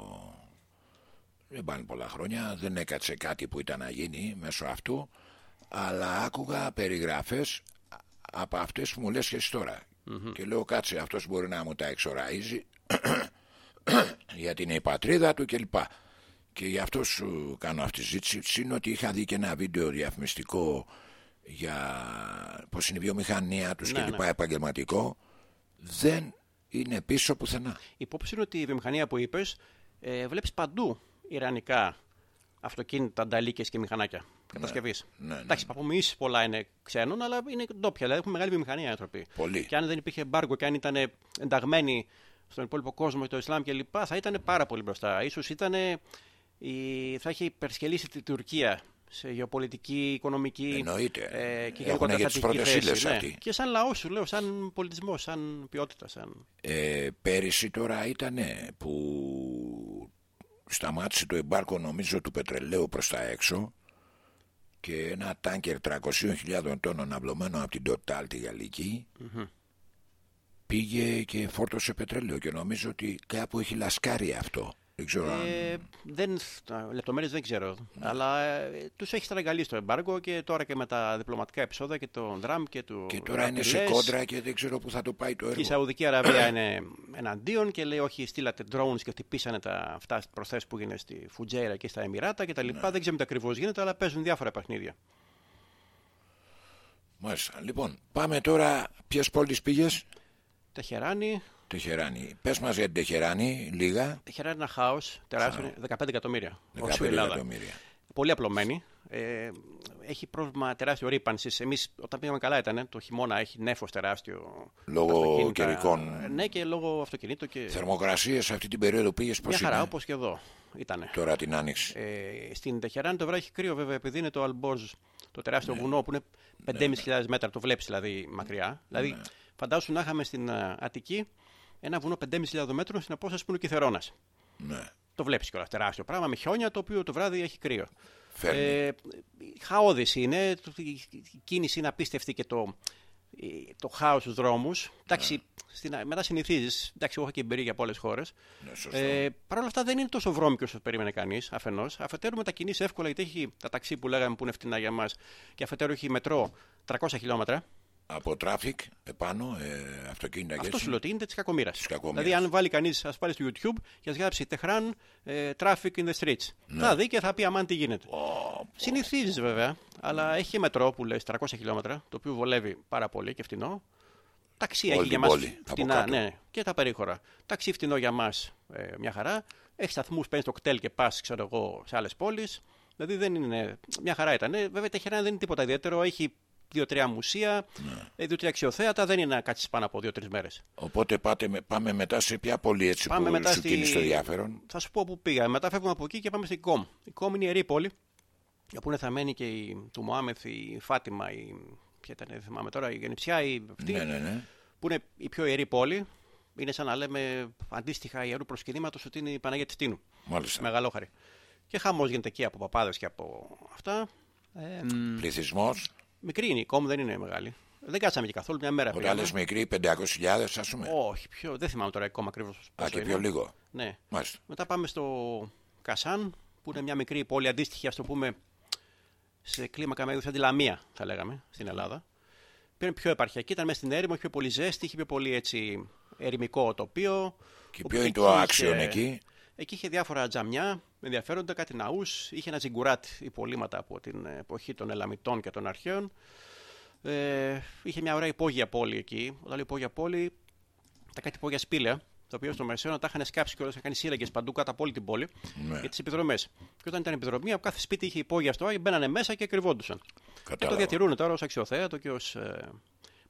δεν πάνε πολλά χρόνια δεν έκατσε κάτι που ήταν να γίνει μέσω αυτού αλλά άκουγα περιγράφες από αυτές που μου λες και εσύ τώρα και λέω κάτσε αυτός μπορεί να μου τα εξοραίζει γιατί είναι η πατρίδα του κλπ. Και γι' αυτό σου κάνω αυτή τη ζήτηση. Είναι ότι είχα δει και ένα βίντεο διαφημιστικό για πώς είναι η βιομηχανία τους Ναι, και λοιπά ναι. επαγγελματικό. Δεν είναι πίσω πουθενά. Υπόψη είναι ότι η βιομηχανία που είπες, ε, βλέπεις παντού ιρανικά αυτοκίνητα, ανταλίκε και μηχανάκια κατασκευής. ναι, ναι. Εντάξει, παπομοιήσει πολλά είναι ξένων, αλλά είναι ντόπια. Δηλαδή έχουν μεγάλη βιομηχανία οι άνθρωποι. Πολύ. Και αν δεν υπήρχε εμπάργκο και αν ήταν ενταγμένοι στον υπόλοιπο κόσμο, το Ισλάμ κλπ., θα ήταν πάρα πολύ μπροστά. Ίσως ήταν, η... θα είχε υπερσκελίσει τη Τουρκία σε γεωπολιτική, οικονομική Εννοείται. ε, και Έχουν γενικότερα για τις στρατηγική πρώτες θέση, ύλες ναι. αυτοί. Και σαν λαός σου λέω, σαν πολιτισμό, σαν ποιότητα. Σαν... Ε, πέρυσι τώρα ήταν που σταμάτησε το εμπάρκο νομίζω του πετρελαίου προς τα έξω και ένα τάνκερ 300.000 τόνων αυλωμένο από την Total τη γαλλικη πήγε και φόρτωσε πετρέλαιο και νομίζω ότι κάπου έχει λασκάρει αυτό. Δεν ξέρω αν... Ε, δεν, λεπτομέρειες δεν ξέρω. Αλλά ε, τους έχει στραγγαλίσει το εμπάργκο και τώρα και με τα διπλωματικά επεισόδια και τον Τραμπ και του. Και τώρα είναι σε Ραπτιλές. κόντρα και δεν ξέρω πού θα το πάει το Και η έργο. Σαουδική Αραβία είναι εναντίον και λέει: Όχι, στείλατε drones και χτυπήσανε τα, αυτά προθέσει που γίνεται στη Φουτζέρα και στα Εμμυράτα κτλ. Ναι. Δεν ξέρουμε τι ακριβώς γίνεται, αλλά παίζουν διάφορα παιχνίδια. Μάλιστα. Λοιπόν, πάμε τώρα. Ποιες πόλεις πήγες, Τεχεράνη, Τεχεράνη. Πες μας για την Τεχεράνη, λίγα. Τεχεράνη είναι ένα χάος τεράστιο, είναι 15 εκατομμύρια. 15 όσο η Ελλάδα. εκατομμύρια. Πολύ απλωμένη. Ε, έχει πρόβλημα τεράστιο ρήπανσης. Εμείς, όταν πήγαμε καλά, ήταν το χειμώνα, έχει νέφος τεράστιο. Λόγω Τα αυτοκίνητα- καιρικών. Ναι, και λόγω αυτοκινήτων. Και... Θερμοκρασίες αυτή την περίοδο πήγες πώς Μια χαρά, είναι. όπως και εδώ ήταν. Τώρα την άνοιξη. Ε, στην Τεχεράνη το βράδυ έχει κρύο, βέβαια, επειδή είναι το Αλμπόρζ, το τεράστιο Ναι. βουνό που είναι 5.500 μέτρα, το βλέπεις δηλαδή μακριά. Δηλαδή, Ναι. φαντάσου να είχαμε στην α, Αττική ένα βουνό 5.500 μέτρων στην απόσταση που είναι ο Κυθερόνα. Ναι. Το βλέπεις κιόλας. Τεράστιο πράγμα με χιόνια το οποίο το βράδυ έχει κρύο. Φέρνει. Ε, Χαώδης είναι. το- Η κίνηση είναι απίστευτη και το, το χάος στους δρόμους. Εντάξει, στην, μετά συνηθίζεις. Εντάξει, εγώ έχω και εμπειρία από άλλες χώρες. Ναι, σωστό. Ε, Παρ' όλα αυτά δεν είναι τόσο βρώμικο όσο περίμενε κανείς. Αφενός. Αφετέρου μετακινείσαι εύκολα γιατί έχει τα ταξί που λέγαμε που είναι φτηνά για μας. Και αφετέρου έχει μετρό 300 χιλιόμετρα. Από traffic επάνω, ε, αυτοκίνητα και Αυτό έτσι. σου λέω ότι είναι της κακομοίρας. κακομοίρας. Δηλαδή, αν βάλει κανείς, ας πάρει στο YouTube και ας γράψει Τεχράν ε, Traffic in the Streets. Θα δει και θα πει αμάν τι γίνεται. Συνηθίζεις βέβαια, αλλά έχει και μετρό που λέει 300 χιλιόμετρα, το οποίο βολεύει πάρα πολύ και φτηνό. Ταξί Όλη έχει για την μας πόλη, από φτηνά, κάτω. ναι, και τα περίχωρα. Ταξί φτηνό για μας ε, μια χαρά. Έχει σταθμούς, παίρνεις το κτέλ και πας, ξέρω εγώ, σε άλλες πόλεις. Δηλαδή δεν είναι. Μια χαρά ήταν. Ε, Βέβαια, η Τεχεράνη δεν είναι τίποτα ιδιαίτερο. Έχει δύο-τρία μουσεία, Ναι. ε, δύο-τρία αξιοθέατα. Δεν είναι να κάτσεις πάνω από δύο-τρεις μέρες. Οπότε πάτε, με- πάμε μετά σε ποια πόλη έτσι Πάμε που μετά σου στη... κίνησε το ενδιαφέρον; Θα σου πω που πήγα. Μετά φεύγουμε από εκεί και πάμε στην Κομ. Η Κομ είναι ιερή πόλη. Όπου είναι θαμένη και η, του Μωάμεθ, η Φάτιμα, η, ποια ήταν, δεν θυμάμαι τώρα, η Γενιψιά, η, αυτή, Ναι, ναι, ναι. που είναι η πιο ιερή πόλη. Είναι σαν να λέμε αντίστοιχα ιερού προσκυνήματος ότι είναι η Παναγία της Τίνου. Μάλιστα. Μεγαλόχαρη. Και χαμός γίνεται εκεί από παπάδες και από αυτά. Ε, μ, Πληθυσμός. Μικρή είναι η κόμ, δεν είναι μεγάλη. Δεν κάτσαμε και καθόλου μια μέρα. Όταν πήγαμε. λες μικρή, 500.000 ας πούμε. Όχι, πιο, δεν θυμάμαι τώρα ακόμα ακριβώς. Α, και πιο λίγο. Ναι. Μάλιστα. Μετά πάμε στο Κασάν, που είναι μια μικρή πόλη αντίστοιχη, ας το πούμε, σε κλίμακα μέγεθου σαν τη Λαμία, θα λέγαμε, στην Ελλάδα. Πήρε πιο επαρχιακή, ήταν μέσα στην έρημο, είχε πιο πολύ ζέστη, είχε πιο πολύ έτσι ερημικό τοπίο. Και Όπου ποιο είναι εκεί το άξιον είχε- εκεί; Εκεί είχε διάφορα τζαμιά ενδιαφέροντα, κάτι ναούς. Είχε ένα τζιγκουράτ υπολείμματα από την εποχή των Ελαμιτών και των Αρχαίων. Ε, είχε μια ωραία υπόγεια πόλη εκεί. Όταν λέω υπόγεια πόλη, τα κάτι υπόγεια σπήλαια, τα οποία στο Μεσαίωνα τα είχαν σκάψει και όλα είχαν σύραγγες παντού κάτω από όλη την πόλη Ναι. για τις επιδρομές. Και όταν ήταν επιδρομή, από κάθε σπίτι είχε υπόγεια στο Άγιο, μπαίνανε μέσα και κρυβόντουσαν. Και το Κατάλαβα. διατηρούν τώρα ως αξιοθέατο και ως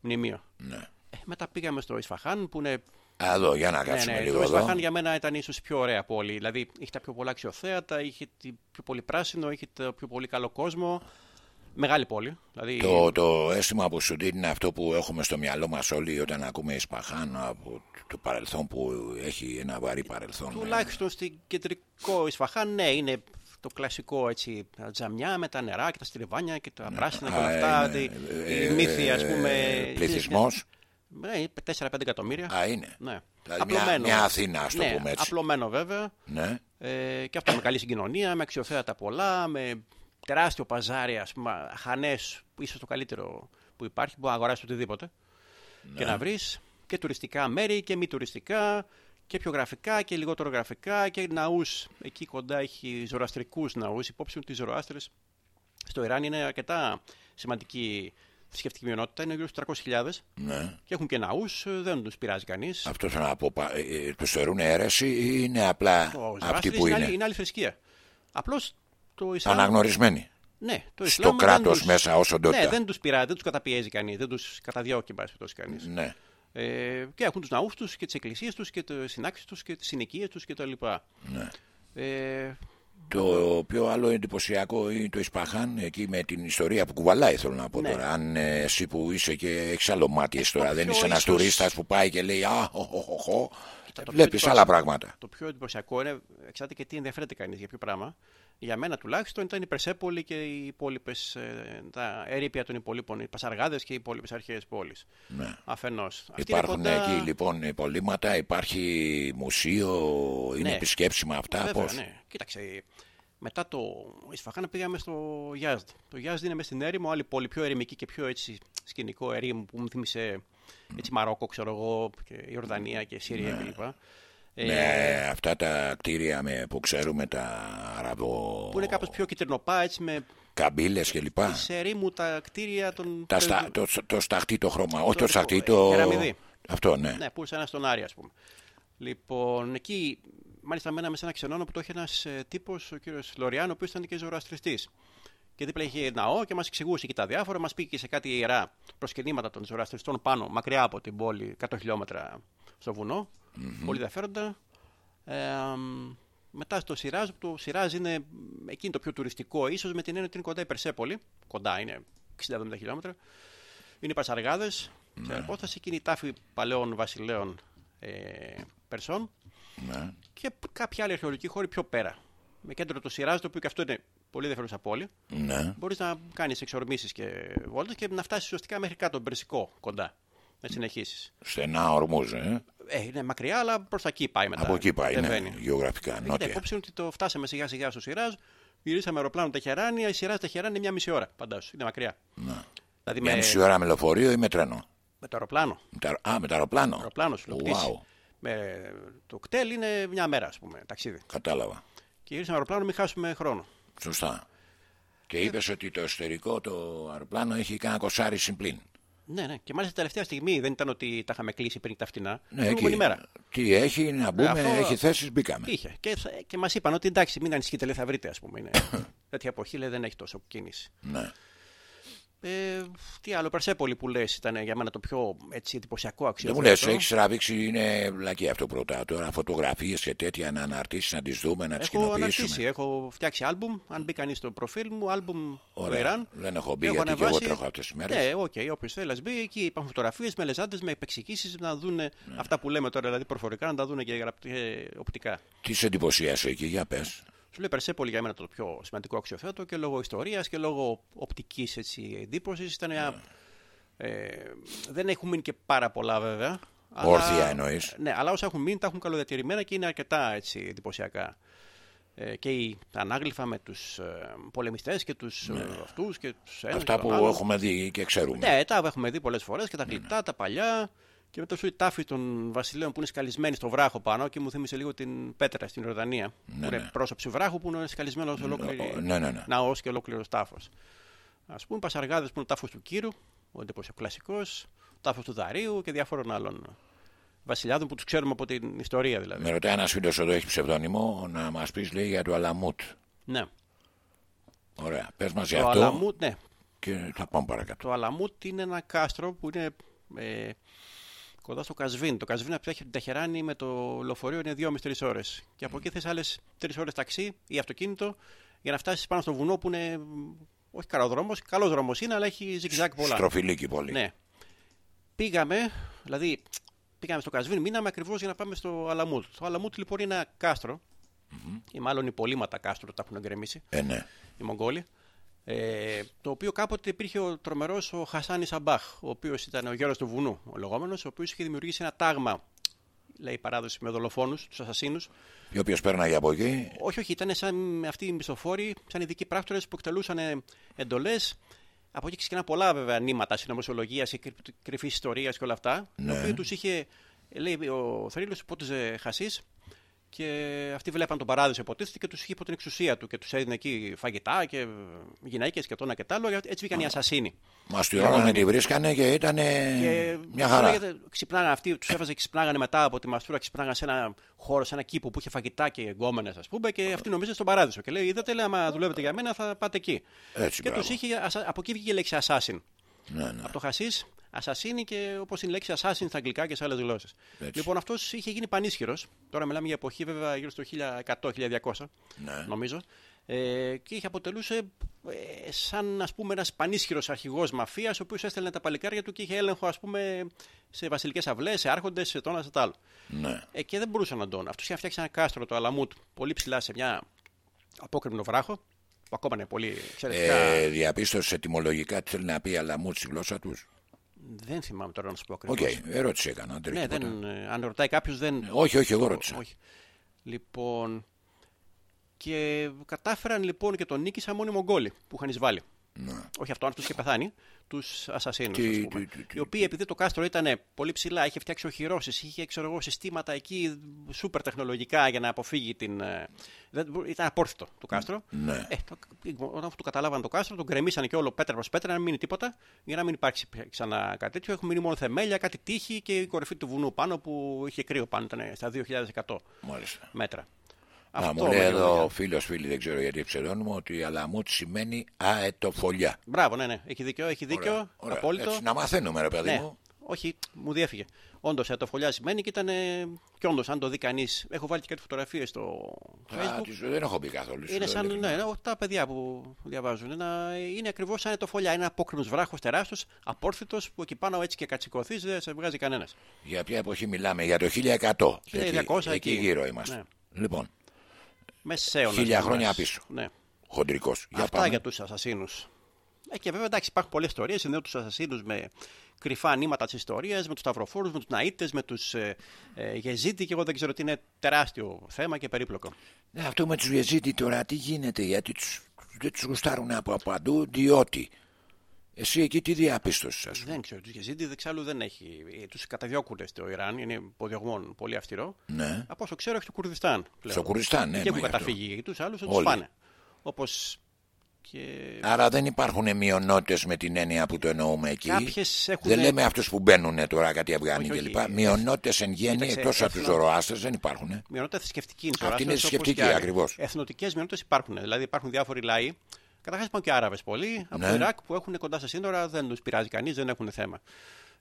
μνημείο. Ναι. Ε, μετά πήγαμε στο Ισφαχάν που είναι Α, Εδώ, για να ναι, κάτσουμε ναι, λίγο το εδώ. Ισφαχάν για μένα ήταν ίσως πιο ωραία πόλη. Δηλαδή είχε τα πιο πολλά αξιοθέατα, είχε τη- πιο πολύ πράσινο, είχε το πιο πολύ καλό κόσμο. Μεγάλη πόλη. Δηλαδή, Το, το αίσθημα που σου δίνει είναι αυτό που έχουμε στο μυαλό μας όλοι όταν ακούμε Ισπαχάν από το παρελθόν που έχει ένα βαρύ παρελθόν. τουλάχιστον στην κεντρικό Ισφαχάν, ναι, είναι το κλασικό έτσι, τα τζαμιά με τα νερά και τα στριβάνια και τα πράσινα και όλα Ναι. Α, αυτά. είναι, τη- ε, η μύθη, ας πούμε. πληθυσμός. Ναι, 4-5 εκατομμύρια. Α, είναι. Ναι. Δηλαδή μια- μια Αθήνα, ας το ναι, πούμε έτσι. Απλωμένο βέβαια. Ναι. Ε, και αυτό με καλή συγκοινωνία, με αξιοθέατα πολλά, με τεράστιο παζάρι, ας πούμε, χανές, ίσως το καλύτερο που υπάρχει, που να αγοράσει οτιδήποτε και Ναι. να βρεις και τουριστικά μέρη και μη τουριστικά και πιο γραφικά και λιγότερο γραφικά και ναούς. Εκεί κοντά έχει ζωροαστρικούς ναούς, υπόψη μου ότι οι ζωροάστρες στο Ιράν είναι αρκετά σημαντική θρησκευτική μειονότητα, είναι γύρω στους 300.000 ναι. και έχουν και ναούς, δεν τους πειράζει κανείς. Αυτός θέλω να πω. πα- ε, ε, Τους θεωρούν αίρεση ή είναι απλά Ο αυτοί Ζωράστρης που είναι, είναι; άλλη, είναι άλλη θρησκεία. Απλώς το Ισλάμ... Αναγνωρισμένοι. Ναι, το Στο Ισλάμ κράτος δεν τους- μέσα ως οντότητα. Ναι, δεν τους πειράζει, δεν τους καταπιέζει κανείς, δεν τους καταδιώκει, εν πάση περιπτώσει, κανείς. Ναι. Ε, και έχουν τους ναούς τους και τις εκκλησίες τους και τις συνάξεις τους και τις συνοικίες τους κτλ. ναι. Ε, Το πιο άλλο εντυπωσιακό είναι το Ισπαχάν εκεί με την ιστορία που κουβαλάει θέλω να πω Ναι. τώρα. Αν ε, εσύ που είσαι και έχεις άλλο μάτι εσύ τώρα, το δεν πιο είσαι ένας ίσως- τουρίστας που πάει και λέει Α, χω, χω, χω, χω. Κοίτα, το Βλέπεις πιο άλλα εντυπωσιακό- πράγματα. το πιο εντυπωσιακό είναι, εξάρτηται και τι ενδιαφέρεται κανείς για ποιο πράγμα. Για μένα τουλάχιστον ήταν η Περσέπολη και οι υπόλοιπες, τα ερήπια των υπολείπων, οι Πασαργάδες και οι υπόλοιπες αρχαίες πόλει. Ναι. Αφενός. Υπάρχουν εκεί λοιπόν υπολείμματα, υπάρχει μουσείο, είναι Ναι. επισκέψιμα αυτά. Βέβαια, πώς; ναι. Κοίταξε, μετά το Ισφαχάν πήγαμε στο Γιάζδ. Το Γιάζδ είναι μέσα στην έρημο, άλλη πόλη πιο ερημική και πιο έτσι σκηνικό ερήμου που μου θύμισε έτσι Μαρόκο, ξέρω εγώ, και Ιορδανία και Συρία κλπ. Ε, Με αυτά τα κτίρια με, που ξέρουμε τα αραβο... που είναι κάπως πιο κυτρινοπά, έτσι με καμπύλες και λοιπά. σε ερήμου τα κτίρια των... Τα στα, το, το σταχτή το χρώμα, όχι το σταχτή, ε, το... κεραμιδί. Αυτό ναι. Ναι, που σαν στον Άρη, ας πούμε. Λοιπόν, εκεί, μάλιστα μέναμε σε ένα ξενώνο που το είχε ένας ε, τύπος, ο κύριος Λοριάν, ο οποίος ήταν και ζωροαστριστής. Και δίπλα είχε ναό και μας εξηγούσε και τα διάφορα, μας πήγε σε κάτι ιερά προσκυνήματα των ζωροαστριστών πάνω, μακριά από την πόλη, 100 χιλιόμετρα στο βουνο Πολύ ενδιαφέροντα. Ε, μ, μετά στο Σιράζ, που το Σιράζ είναι εκείνο το πιο τουριστικό, ίσως με την έννοια ότι είναι κοντά η Περσέπολη. Κοντά είναι 60-70 χιλιόμετρα. Είναι οι Πασαργάδε, σε απόσταση και είναι η τάφη παλαιών βασιλέων ε, Περσών ναι. και κάποια άλλη αρχαιολογική χώρη πιο πέρα. Με κέντρο το Σιράζ, το οποίο και αυτό είναι πολύ ενδιαφέρουσα πόλη. ναι. Μπορείς να κάνεις εξορμήσεις και βόλτες και να φτάσεις ουσιαστικά μέχρι κάτω τον Περσικό κοντά. Να συνεχίσεις. Στενά ορμούς, ε. Ε, είναι μακριά, αλλά προς τα εκεί πάει μετά. Από εκεί πάει, ναι, κατεβαίνει. γεωγραφικά, Έχετε νότια. υπόψη ότι το φτάσαμε σιγά σιγά στο Σιράζ, γυρίσαμε αεροπλάνο Τεχεράνη, η Σιράζ Τεχεράνη είναι μια μισή ώρα. Φαντάσου, είναι μακριά. Ναι. Δηλαδή Μια με, μισή ώρα με λεωφορείο ή με τρένο; με το αεροπλάνο. Με τα- Α, με το αεροπλάνο. αεροπλάνο σου λέω, πτήση. Wow, Με το κτέλ είναι μια μέρα, ας πούμε, ταξίδι. κατάλαβα. Και γυρίσαμε αεροπλάνο, μην χάσουμε χρόνο. Σωστά. Και Ε, είπες ότι το εσωτερικό το αεροπλάνο έχει κανένα κοσάρι συμπλήν. Ναι, ναι. Και μάλιστα τελευταία στιγμή δεν ήταν ότι τα είχαμε κλείσει πριν τα φτηνά. Ναι, την προηγούμενη εκεί. μέρα. Τι έχει να μπούμε, αυτό- έχει θέσεις, μπήκαμε. Είχε. Και, θα- και μας είπαν ότι εντάξει, μην ανησυχείτε, λέει, θα βρείτε, ας πούμε. Είναι. Τέτοια εποχή λέει, δεν έχει τόσο κίνηση. Ναι. Ε, τι άλλο, Περσέπολη που λες ήταν για μένα το πιο έτσι, εντυπωσιακό Δεν αξιόλογο. μου λες, έχεις τραβήξει, είναι βλακή αυτό πρώτα. Τώρα φωτογραφίες και τέτοια να αναρτήσεις, να τις δούμε, να τις Έχω αναρτήσει, κοινοποιήσουμε. έχω φτιάξει άλμπουμ. Αν μπει κανείς στο προφίλ μου, άλμπουμ του Ωραία. Ιράν. Δεν έχω μπει Έχω γιατί και εγώ ανεβάσει- τρέχω αυτές τις μέρες. Ναι, OK, okay, όποιος θέλει, ας μπει. Εκεί υπάρχουν φωτογραφίες με λεζάντες, με επεξηγήσεις να δουν Ναι. αυτά που λέμε τώρα, δηλαδή προφορικά, να τα δουν και γραπτή, ε, οπτικά. Τι σε εντυπωσίασε εκεί, για πες. Σου λέει Περσέπολη για μένα το πιο σημαντικό αξιοθέατο και λόγω ιστορίας και λόγω οπτικής εντύπωσης. Ήταν μια. Ε, δεν έχουν μείνει και πάρα πολλά βέβαια. Όρθια εννοείς. Ναι, αλλά όσα έχουν μείνει τα έχουν καλοδιατηρημένα και είναι αρκετά έτσι, εντυπωσιακά. Ε, και η, τα ανάγλυφα με τους ε, πολεμιστές και τους ναι. αυτούς και τους ένας Αυτά και που τον άλλο. έχουμε δει και ξέρουμε. Ναι, τα έχουμε δει πολλές φορές και τα γλυπτά, τα παλιά. Και μετά σου η τάφη των βασιλέων που είναι σκαλισμένη στο βράχο πάνω και μου θύμισε λίγο την Πέτρα στην Ιορδανία. που είναι ναι. πρόσωψη βράχου που είναι σκαλισμένο ολόκληρη ναι, ναι, ναι. ναός και ολόκληρος τάφος. Α πούμε, πασαργάδες που είναι ο τάφος του Κύρου, ο εντυπωσιακό κλασικός, ο τάφος του Δαρίου και διάφορων άλλων βασιλιάδων που τους ξέρουμε από την ιστορία δηλαδή. Με ρωτάει ένας φίλος εδώ έχεις ψευδόνυμο να μας πεις λέει για το Αλαμούτ. Ναι. Ωραία. Πες μας για Το αυτό Αλαμούτ, ναι. και θα πάμε παρακάτω. Το Αλαμούτ είναι ένα κάστρο που είναι ε, κοντά στο Κασβίν. Το Κασβίν από την Τεχεράνη με το λεωφορείο είναι 2,5-3 ώρες. Και από εκεί θες άλλες 3 ώρες ταξί ή αυτοκίνητο για να φτάσεις πάνω στο βουνό που είναι. Όχι καλό δρόμο, καλός δρόμος είναι, αλλά έχει ζυγζάκ πολλά. Στροφιλίκη πολύ. Ναι. Πήγαμε, δηλαδή πήγαμε στο Κασβίν, μείναμε ακριβώς για να πάμε στο Αλαμούτ. Το Αλαμούτ λοιπόν είναι ένα κάστρο, ή μάλλον υπολείμματα κάστρο τα έχουν εγκρεμίσει Ε, ναι. οι Μογγόλοι. Ε, το οποίο κάποτε υπήρχε ο τρομερός ο Χασάνη Σαμπάχ, ο οποίος ήταν ο γέρος του βουνού, ο λεγόμενος, ο οποίος είχε δημιουργήσει ένα τάγμα, λέει η παράδοση, με δολοφόνους, τους ασασίνους. Ο οποίο πέρναγε από εκεί. Όχι, όχι, ήταν σαν αυτοί οι μισθοφόροι, σαν ειδικοί πράκτορες που εκτελούσαν εντολές. Από εκεί ξεκινά πολλά βέβαια νήματα συνωμοσιολογίας και κρυφής ιστορίας και όλα αυτά. Ναι. Το οποίο τους είχε, λέει ο Θρύλος, υπότιζε χασί και αυτοί βλέπαν τον παράδεισο υποτίθεται και τους είχε υπό την εξουσία του και τους έδινε εκεί φαγητά και γυναίκες και το ένα και το άλλο. Έτσι βγήκαν οι ασασίνοι. Μας τυρώνανε, τη βρίσκανε και ήταν Και μια σου χαρά. λέγεται, ξυπνάγανε αυτοί, τους έβαζε και ξυπνάγανε μετά από τη μαστούρα, ξυπνάγανε σε ένα χώρο, σε ένα κήπο που είχε φαγητά και γκόμενε, ας πούμε, και αυτοί νομίζανε στον παράδεισο. Και λέει: Είδατε, λέει, άμα δουλεύετε για μένα, θα πάτε εκεί. Έτσι, και μπράβο. του είχε, ασα- από εκεί βγήκε η λέξη assassin. Ναι, ναι. Από το χασίς, ασασίνη και όπως είναι η λέξη assassin στα αγγλικά και σε άλλες γλώσσες. Έτσι. Λοιπόν, αυτός είχε γίνει πανίσχυρος. Τώρα μιλάμε για εποχή, βέβαια, γύρω στο 1100-1200, Ναι. νομίζω. Ε, και είχε αποτελούσε ε, σαν ας πούμε ένας πανίσχυρος αρχηγός μαφίας ο οποίος έστελνε τα παλικάρια του και είχε έλεγχο ας πούμε σε βασιλικές αυλές, σε άρχοντες, σε το ένα σε το άλλο. ναι. Ε, και δεν μπορούσαν να τον. Αυτός είχε φτιάξει ένα κάστρο το Αλαμούτ πολύ ψηλά σε μια απόκρημνο βράχο που ακόμα είναι πολύ εξαιρετικά. Ε, διαπίστωσε ετυμολογικά τι θέλει να πει Αλαμούτ στη γλώσσα τους. Δεν θυμάμαι τώρα να σου πω Οκ, ακριβώς. ερώτηση έκανα. δεν Ναι, έχει τίποτα. δεν, ε, αν ρωτάει κάποιος, δεν. Όχι, όχι, εγώ ρώτησα. Όχι. Λοιπόν. Και κατάφεραν λοιπόν και τον νίκησαν μόνο οι Μογγόλοι που είχαν εισβάλει. Ναι. Όχι αυτόν, αυτός είχε πεθάνει. Τους ασασίνους. Τι- τι- τι- τι- Οι οποίοι επειδή το κάστρο ήταν πολύ ψηλά, είχε φτιάξει οχυρώσεις, είχε ξέρω εγώ, συστήματα εκεί σούπερ τεχνολογικά για να αποφύγει την. ε, δεν- ήταν απόρθητο το κάστρο. Ναι. Ε, το, όταν αυτό το καταλάβαν το κάστρο, τον γκρεμίσανε και όλο πέτρα προς πέτρα, να μην μείνει τίποτα, για να μην υπάρξει ξανά κάτι τέτοιο. Έχουν μείνει μόνο θεμέλια, κάτι τείχη και η κορυφή του βουνού πάνω που είχε κρύο πάνω, ήταν στα 2.100 Μάλιστα. μέτρα. Α, μου με λέει λίγα εδώ λόγια. φίλος φίλη, δεν ξέρω γιατί ψευδόνυμο, ότι Αλαμούτ σημαίνει αετοφολιά. Μπράβο, ναι, ναι. Έχει δίκιο, έχει δίκιο. Ωραία, ωραία. Απόλυτο. Έτσι, να μαθαίνουμε, ρε παιδί Ναι, μου. όχι, μου διέφυγε. Όντως, ατοφολιά σημαίνει και ήταν. ε, Και όντως, αν το δει κανείς, έχω βάλει και κάτι φωτογραφίες στο Α, Facebook. τις- δεν έχω πει καθόλου. σου Είναι λέω σαν ειλικρινά. ναι, ναι, τα παιδιά που διαβάζουν. Ένα, είναι ακριβώς σαν το φωλιά. Είναι ένα απόκρινος βράχος τεράστιος, απόρθητος, που εκεί πάνω έτσι και κατσικωθείς δεν σε βγάζει κανένας. Για ποια εποχή μιλάμε, για το 1100. 1200 εκεί, εκεί εκεί. γύρω είμαστε. Ναι. Λοιπόν, Μεσαίωνα. Χίλια χρόνια πίσω. Ναι. χοντρικός. Για Αυτά πάμε. για τους ασασίνους. Ε, και βέβαια εντάξει, υπάρχουν πολλές ιστορίες. Συνδέουν τους ασασίνους με κρυφά νήματα της ιστορίας, με τους σταυροφόρους, με τους ναΐτες, με τους ε, ε, γεζίτη και εγώ δεν ξέρω τι είναι τεράστιο θέμα και περίπλοκο. Ναι, αυτό με τους Γεζίτη τώρα τι γίνεται, γιατί τους, δεν τους γουστάρουν από παντού, διότι. Εσύ εκεί τι διαπίστωση, ας πούμε; Δεν ξέρω, τους γεζίτη δεξάλλου δεν έχει. Τους καταδιώκουν στο Ιράν, είναι υποδιωγμόν πολύ αυστηρό. Ναι. Από όσο ξέρω, έχει το Κουρδιστάν. πλέον. Στο Κουρδιστάν, ναι. και μα έχουν γι' αυτό. καταφύγει τους άλλους, θα τους Όλοι. πάνε. Όπως και. Άρα δεν υπάρχουν μειονότητες με την έννοια που το εννοούμε εκεί; Κάποιες έχουν- Δεν λέμε αυτούς που μπαίνουν τώρα κάτι Αφγάνοι Όχι, όχι. κλπ. Μειονότητες εν γέννη Κοίταξε, εκτός από τους εθνο- Ζωροάστε δεν υπάρχουν. Μειονότητα θρησκευτική είναι Αυτή είναι Ζωράστρες, θρησκευτική, όπως και άλλοι. ακριβώς. Εθνοτικές μειονότητες υπάρχουν. Δηλαδή υπάρχουν διάφοροι λαοί. Καταρχάς υπάρχουν και Άραβες πολλοί από Ναι. το Ιράκ που έχουν κοντά στα σύνορα, δεν τους πειράζει κανείς, δεν έχουν θέμα.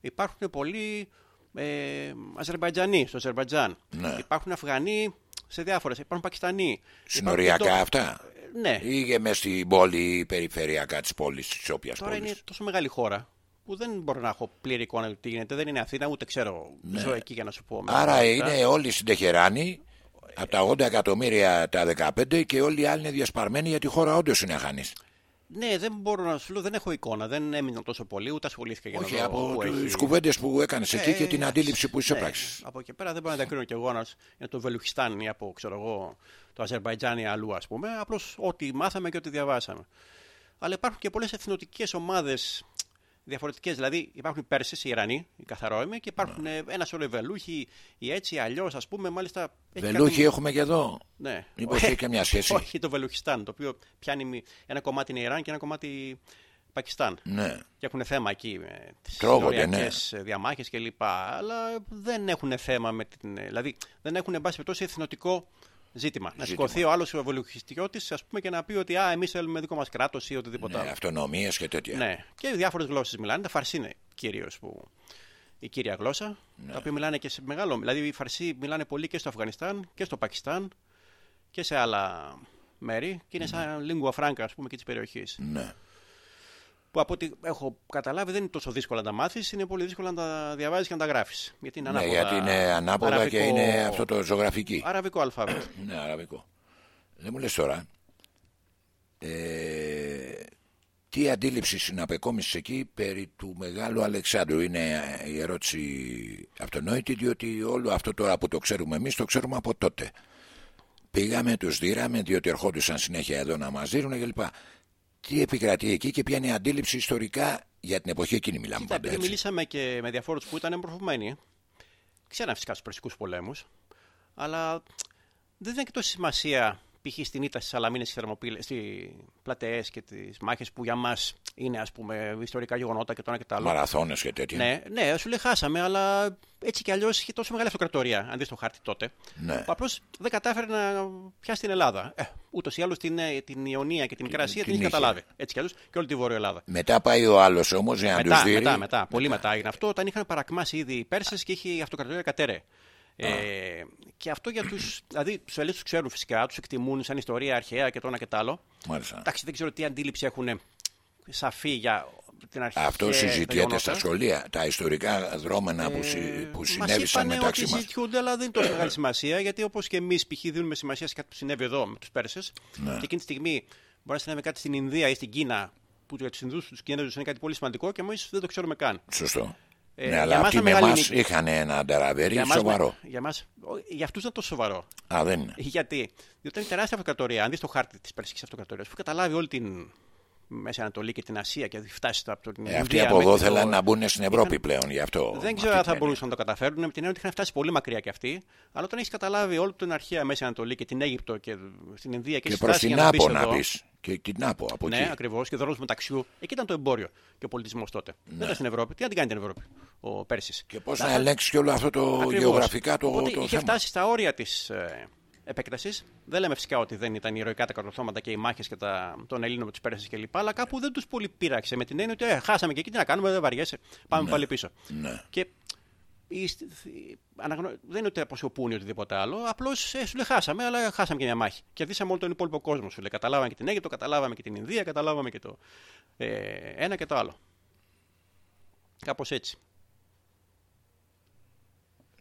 Υπάρχουν πολλοί ε, Αζερμπαϊτζανοί στο Αζερμπαϊτζάν. Ναι. Υπάρχουν Αφγανοί σε διάφορες. Υπάρχουν Πακιστανοί. Συνοριακά Υπάρχουν και αυτά; το- Ναι. Ή μες στην πόλη ή περιφερειακά της πόλης, της όποιας Τώρα πόλης; είναι τόσο μεγάλη χώρα που δεν μπορώ να έχω πλήρη εικόνα του τι γίνεται. Δεν είναι Αθήνα, ούτε ξέρω. Ζω εκεί για να σου πω. με Ναι. Άρα βεβαιότητα. είναι όλοι στην Τεχεράνη Από τα 80 εκατομμύρια τα 15 και όλοι οι άλλοι είναι διασπαρμένοι γιατί η χώρα όντως είναι χανή. Ναι, δεν μπορώ να σου λέω, δεν έχω εικόνα. Δεν έμεινα τόσο πολύ, ούτε ασχολήθηκα για να Όχι, δω από πού έχει. τι κουβέντες που έκανες εκεί Ε, και την αντίληψη που είσαι ναι, πράξει. Από εκεί πέρα δεν μπορώ να τα κρίνω κι εγώ να είναι το Βελουχιστάν ή από ξέρω εγώ, το Αζερβαϊτζάν ή αλλού, ας πούμε. Απλώς ό,τι μάθαμε και ό,τι διαβάσαμε. Αλλά υπάρχουν και πολλές εθνοτικές ομάδες διαφορετικές. Δηλαδή υπάρχουν οι Πέρσες, οι Ιρανοί, οι καθαρόιμοι, και υπάρχουν Ναι. ε, ένα σωρό οι Βελούχοι, οι έτσι, αλλιώς, ας πούμε. Μάλιστα. έχει Βελούχοι κάτι- έχουμε και εδώ. Ναι. Μήπως έχει καμιά σχέση; Όχι, το Βελουχιστάν, το οποίο πιάνει μη- ένα κομμάτι είναι Ιράν και ένα κομμάτι Πακιστάν. Ναι. Και έχουν θέμα εκεί με τις Τρώγονται, ναι. συνοριακές διαμάχες κλπ. Αλλά δεν έχουν θέμα με την... Δηλαδή δεν έχουν εν πάση περιπτώσει εθνοτικό ζήτημα. Να Ζήτημα. σηκωθεί ο άλλος ο βολουχιστικιώτης ας πούμε και να πει ότι α, εμείς θέλουμε δικό μας κράτος ή οτιδήποτε ναι άλλο. Αυτονομίες και τέτοια. Ναι. Και διάφορες γλώσσες μιλάνε. Τα φαρσί είναι κυρίως που... η κύρια γλώσσα. Ναι. Τα οποία μιλάνε και σε μεγάλο... Δηλαδή οι φαρσί μιλάνε πολύ και στο Αφγανιστάν και στο Πακιστάν και σε άλλα μέρη και είναι σαν lingua franca ας πούμε και της περιοχής Ναι. Που από ό,τι έχω καταλάβει δεν είναι τόσο δύσκολο να τα μάθεις, είναι πολύ δύσκολο να τα διαβάζεις και να τα γράφεις. Γιατί είναι Ναι, ανάποδα. γιατί είναι ανάποδα αραβικό- και είναι αυτό το ζωγραφική. Αραβικό αλφάβητο. Ναι, αραβικό. Δεν μου λες τώρα. Ε, τι αντίληψη συναπεκόμισης εκεί περί του Μεγάλου Αλεξάνδρου; Είναι η ερώτηση αυτονόητη διότι όλο αυτό τώρα που το ξέρουμε εμείς το ξέρουμε από τότε. Πήγαμε, τους δίραμε διότι ερχόντουσαν συνέχεια εδώ να μας δίνουν κλπ. Τι επικρατεί εκεί και ποια είναι η αντίληψη ιστορικά για την εποχή εκείνη μιλάμε Κοίτα, πάντα επειδή έτσι. μιλήσαμε και με διαφόρους που ήταν μορφωμένοι, ξέραν φυσικά τους Περσικούς πολέμους, αλλά δεν ήταν και τόση σημασία π.χ. στην ήττα στις Σαλαμίνες, στις πλατεές και τις μάχες που για μας είναι ας πούμε ιστορικά γεγονότα και το ένα και το άλλο. Μαραθώνες και τέτοια. Ναι, ναι, σου λέει χάσαμε, αλλά έτσι κι αλλιώς είχε τόσο μεγάλη αυτοκρατορία, αν δεις το χάρτη τότε. Ναι. Που απλώς δεν κατάφερε να πιάσει την Ελλάδα. Ε, Ούτως ή άλλως την, ε, την Ιωνία και την Μικρά Ασία την την είχε είχε. καταλάβει. Έτσι κι αλλιώς και όλη τη Βόρεια Ελλάδα. Μετά πάει ο άλλος όμως για να Μετά, τους δει. μετά, μετά, πολύ μετά έγινε αυτό, όταν είχαν παρακμάσει ήδη οι Πέρσες και είχε η αυτοκρατορία κατέρε. Ε, και αυτό για τους. Δηλαδή, τους Ελλήνε τους ξέρουν φυσικά, τους εκτιμούν σαν ιστορία αρχαία και το ένα και το άλλο. Μάλιστα. Εντάξει, δεν ξέρω τι αντίληψη έχουν σαφή για την αρχαία. Αυτό συζητιέται γεγονότα. στα σχολεία. Τα ιστορικά δρόμενα που, συ- που συνέβησαν Μας είπανε μεταξύ ότι μας. συζητιούνται, αλλά δεν είναι τόσο μεγάλη σημασία, γιατί όπως και εμείς π.χ. δίνουμε σημασία σε κάτι που συνέβη εδώ με τους Πέρσες, Ναι. και εκείνη τη στιγμή μπορεί να συνέβη κάτι στην Ινδία ή στην Κίνα, που για τους Ινδούς τους Κινέζους είναι κάτι πολύ σημαντικό και εμείς δεν το ξέρουμε καν. Σωστό. Ε, ναι, για αλλά μας αυτοί ήταν με μεγάλη εμάς νίκη. είχαν ένα νταραβέρι Για, μας, σοβαρό. για, μας, ο- για αυτούς ήταν τόσο σοβαρό. Α, δεν είναι. Γιατί, διότι ήταν τεράστια αυτοκρατορία. Αν δεις το χάρτη της Περσικής Αυτοκρατορία, που καταλάβει όλη την Μέση Ανατολή και την Ασία και έχει φτάσει από την Ε, Ινδία αυτοί από μέχρι εδώ το- θέλαν να μπουν στην Ευρώπη Ήταν- πλέον γι' αυτό. Δεν με ξέρω αυτή αν θα την μπορούσαν να το καταφέρουν, με την έννοια ότι είχαν φτάσει πολύ μακριά κι αυτοί. Αλλά όταν έχεις καταλάβει όλη την αρχαία Μέση Ανατολή και την Αίγυπτο και την Ινδία και, Και έχεις προς φτάσει την για να μπεις Άπο να εδώ, πεις. Και την Άπο από Ναι, εκεί. ακριβώς. Και δρόμο μεταξιού. Εκεί ήταν το εμπόριο και ο πολιτισμός τότε. Δεν ήταν στην Ευρώπη. Τι να την κάνει την Ευρώπη, ο Πέρσης. Ναι. Και πώς να ελέγξει και όλο αυτό το γεωγραφικά το, Οπότε το είχε θέμα. φτάσει στα όρια της ε, επέκτασης. Δεν λέμε φυσικά ότι δεν ήταν ηρωικά τα κατορθώματα και οι μάχες και τα, των Ελλήνων με τους Πέρσες κλπ. Αλλά κάπου δεν τους πολύ πείραξε με την έννοια ότι ε, χάσαμε και εκεί τι να κάνουμε, δεν βαριέσαι. Πάμε πάλι πίσω. Ναι. Και η- η- αναγνω... δεν είναι ότι αποσιωπούν ή οτιδήποτε άλλο. Απλώς ε, σου λέει χάσαμε, αλλά χάσαμε και μια μάχη. Κερδίσαμε όλο τον υπόλοιπο κόσμο. Σου λέει καταλάβαμε και την Αίγυπτο, καταλάβαμε και την Ινδία, καταλάβαμε και το ε, ένα και το άλλο. Κάπως έτσι.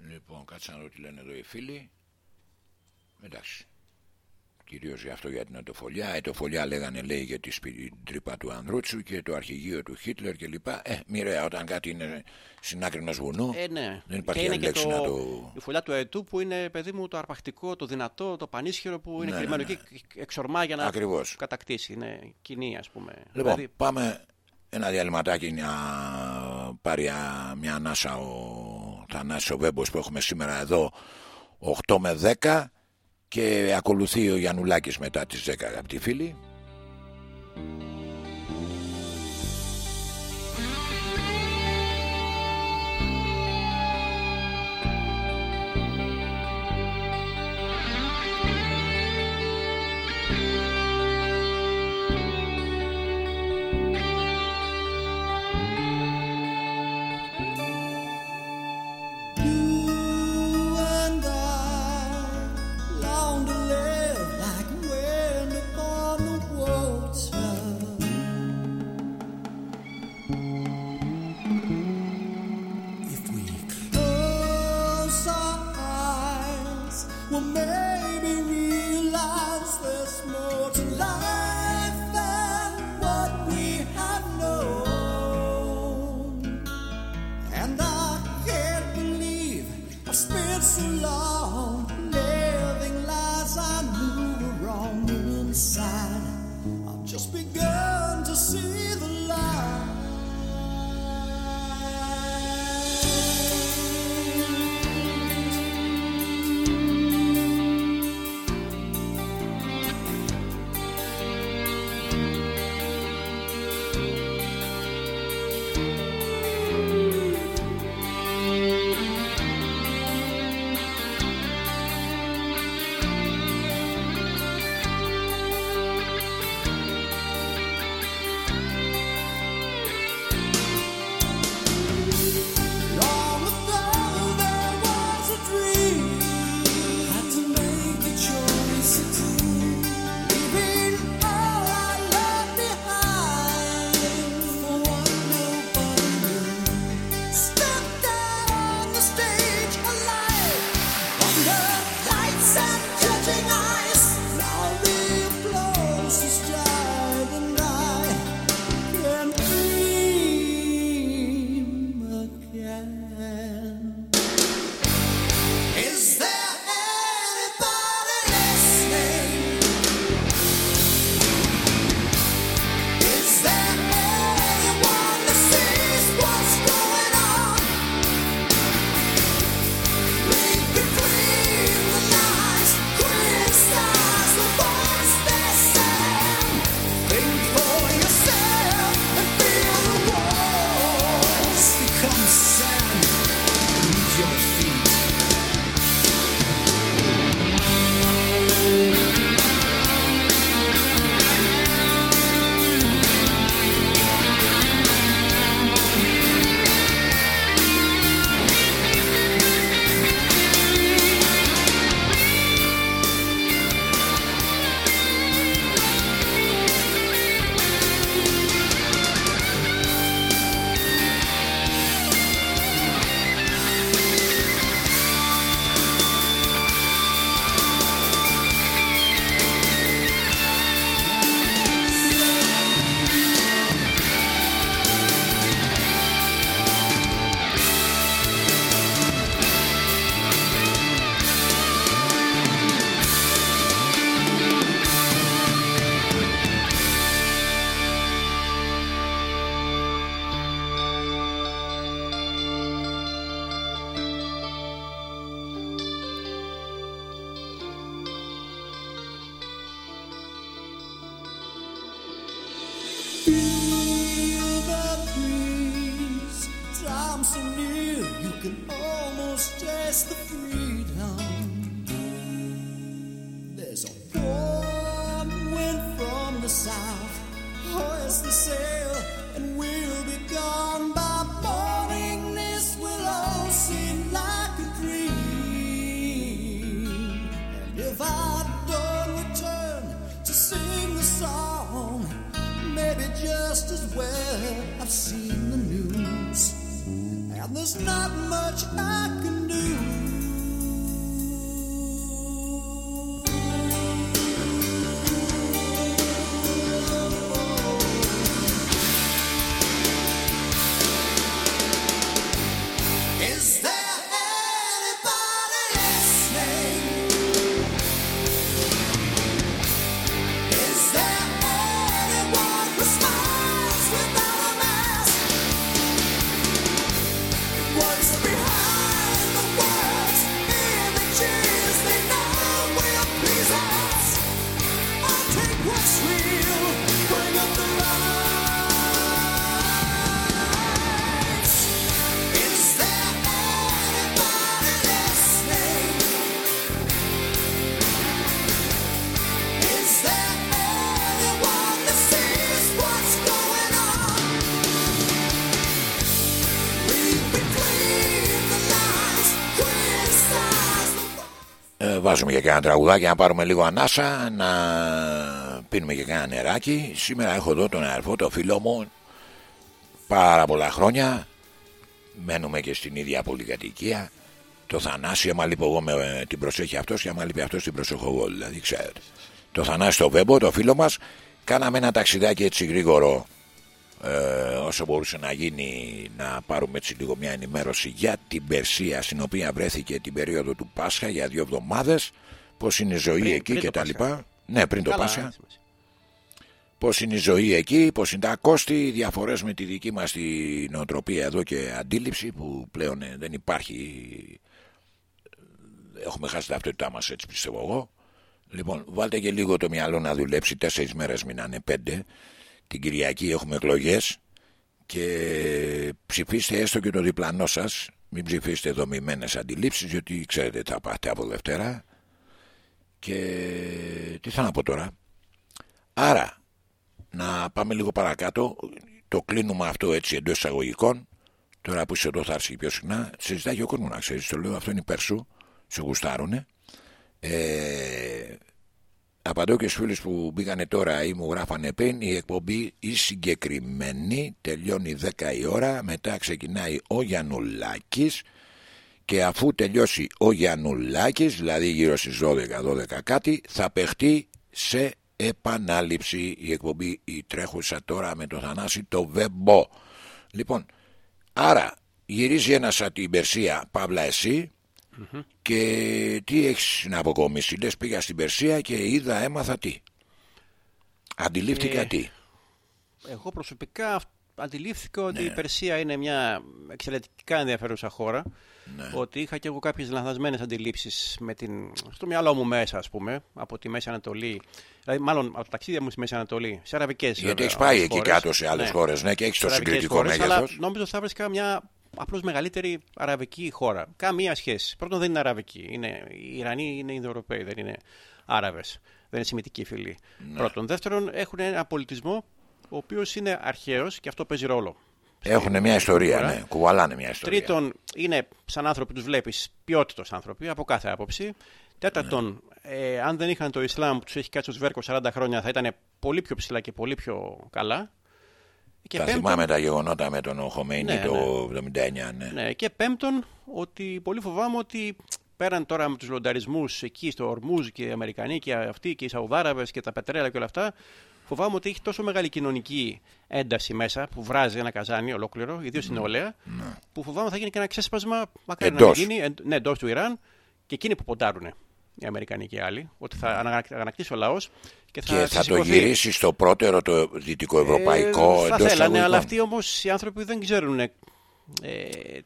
Λοιπόν, κάτσε να δω τι λένε εδώ οι φίλοι. Εντάξει. Κυρίως για αυτό για την ετοφολιά. Η ετοφολιά λέγανε λέει για τη σπι- τρύπα του Ανδρούτσου και το αρχηγείο του Χίτλερ κλπ. Ε, μοιραία όταν κάτι είναι στην άκρη ενός βουνού. Ε, ναι. Δεν υπάρχει και είναι άλλη και λέξη το, να το. η φωλιά του αετού που είναι παιδί μου το αρπακτικό, το δυνατό, το πανίσχυρο που είναι Ναι, κρυμμένο ναι, εκεί εξορμά για να Ακριβώς. κατακτήσει. Είναι κοινή ας πούμε. Λοιπόν, Δηλαδή, πάμε ένα διαλυματάκι να πάρει α, μια ανάσα ο Θανάσης ο Βέμπος που έχουμε σήμερα εδώ 8 με 10 και ακολουθεί ο Γιαννουλάκης μετά τις 10 αγαπητοί φίλοι. βάζουμε και κανένα τραγουδάκι να πάρουμε λίγο ανάσα, να πίνουμε και κανένα νεράκι. Σήμερα έχω εδώ τον αδερφό, τον φίλο μου, πάρα πολλά χρόνια. Μένουμε και στην ίδια πολυκατοικία. Το Θανάση, άμα λείπω εγώ με την προσέχει αυτός και άμα λείπει αυτός την προσέχω εγώ, δηλαδή ξέρετε. Το Θανάση το Βέμπο, το φίλο μας, κάναμε ένα ταξιδάκι έτσι γρήγορο ε, όσο μπορούσε να γίνει να πάρουμε έτσι λίγο μια ενημέρωση για την Περσία στην οποία βρέθηκε την περίοδο του Πάσχα για δύο εβδομάδες πως είναι η ζωή Πριν- εκεί πριν και το τα Πάσχα. λοιπά ναι πριν το Καλά, Πάσχα σημασία. πως είναι η ζωή εκεί, πως είναι τα κόστη, οι διαφορές με τη δική μας τη νοοτροπία εδώ και αντίληψη που πλέον ε, δεν υπάρχει. Έχουμε χάσει την ταυτότητά μας έτσι πιστεύω εγώ. Λοιπόν, βάλτε και λίγο το μυαλό να δουλέψει, τέσσερις μέρες μείνανε πέντε. Την Κυριακή έχουμε εκλογές και ψηφίστε έστω και το διπλανό σας. Μην ψηφίσετε δομημένες αντιλήψεις, διότι ξέρετε θα πάτε από Δευτέρα. Και τι θα να πω τώρα. Άρα, να πάμε λίγο παρακάτω. Το κλείνουμε αυτό έτσι εντός εισαγωγικών. Τώρα που είσαι εδώ θα έρθει πιο συχνά. Συζητάει και ο κόσμο να ξέρεις. Το λέω αυτό είναι υπέρ σου. Σε γουστάρουνε. Ε, απαντώ και στους φίλους που μπήκανε τώρα ή μου γράφανε πριν. Η εκπομπή η συγκεκριμένη τελειώνει 10 η ώρα. Μετά ξεκινάει ο Γιαννουλάκης και αφού τελειώσει ο Γιαννουλάκης, δηλαδή γύρω στις 12-12 κάτι, θα παιχτεί σε επανάληψη η εκπομπή η τρέχουσα τώρα με το Θανάση το Βεμπό. Λοιπόν, άρα γυρίζει ένας από την Περσία, Παύλα εσύ, και τι έχεις να αποκομίσεις; Λες πήγα στην Περσία και είδα, έμαθα τι. Αντιλήφθηκα Ε, τι. Εγώ προσωπικά αυ- αντιλήφθηκα ότι Ναι. η Περσία είναι μια εξαιρετικά ενδιαφέρουσα χώρα. Ναι. Ότι είχα και εγώ κάποιες λανθασμένες αντιλήψεις στο μυαλό μου μέσα, ας πούμε, από τη Μέση Ανατολή. Δηλαδή, μάλλον από τα ταξίδια μου στη Μέση Ανατολή, σε αραβικές Γιατί έχεις πάει εκεί κάτω σε άλλες χώρες, ναι, και έχεις το συγκριτικό μέγεθος. Αλλά νόμιζα ότι θα βρίσκα μια απλώς μεγαλύτερη αραβική χώρα. Καμία σχέση. Πρώτον, δεν είναι αραβική. Είναι, οι Ιρανοί είναι Ινδοευρωπαίοι, δεν είναι Άραβες. Δεν είναι σημητικοί φίλοι. Ναι. Πρώτον. Δεύτερον, έχουν ένα πολιτισμό ο οποίος είναι αρχαίος και αυτό παίζει ρόλο. Έχουν μια ιστορία, χώρα. ναι. Κουβαλάνε μια ιστορία. Τρίτον, είναι σαν άνθρωποι τους βλέπεις ποιότητο άνθρωποι από κάθε άποψη. Τέταρτον, ε, αν δεν είχαν το Ισλάμ που τους έχει κάτσει ω βέρκο 40 χρόνια, θα ήταν πολύ πιο ψηλά και πολύ πιο καλά. Και Τα θυμάμαι τα γεγονότα με τον Χωμέινι Ναι, το 79, ναι. Ναι, και πέμπτον, ότι πολύ φοβάμαι ότι πέραν τώρα με τους λονταρισμούς εκεί στο Ορμούζ και οι Αμερικανοί και αυτοί και οι Σαουδάραβες και τα πετρέλα και όλα αυτά, φοβάμαι ότι έχει τόσο μεγάλη κοινωνική ένταση μέσα που βράζει ένα καζάνι ολόκληρο, ιδίως στην νεολαία, που φοβάμαι θα γίνει και ένα ξέσπασμα μακάρι να Εντός. μην γίνει, εν- ναι, εντός του Ιράν και εκείνοι που ποντάρουν οι Αμερικανοί και οι άλλοι, ότι θα ανα- ανακτήσει ο λαός και θα, Και θα το συσσηκωθεί. γυρίσει στο πρώτερο το δυτικοευρωπαϊκό Ε, θα εντός θέλανε, αλλά εισαγωγικών. αυτοί όμως οι άνθρωποι δεν ξέρουν ε,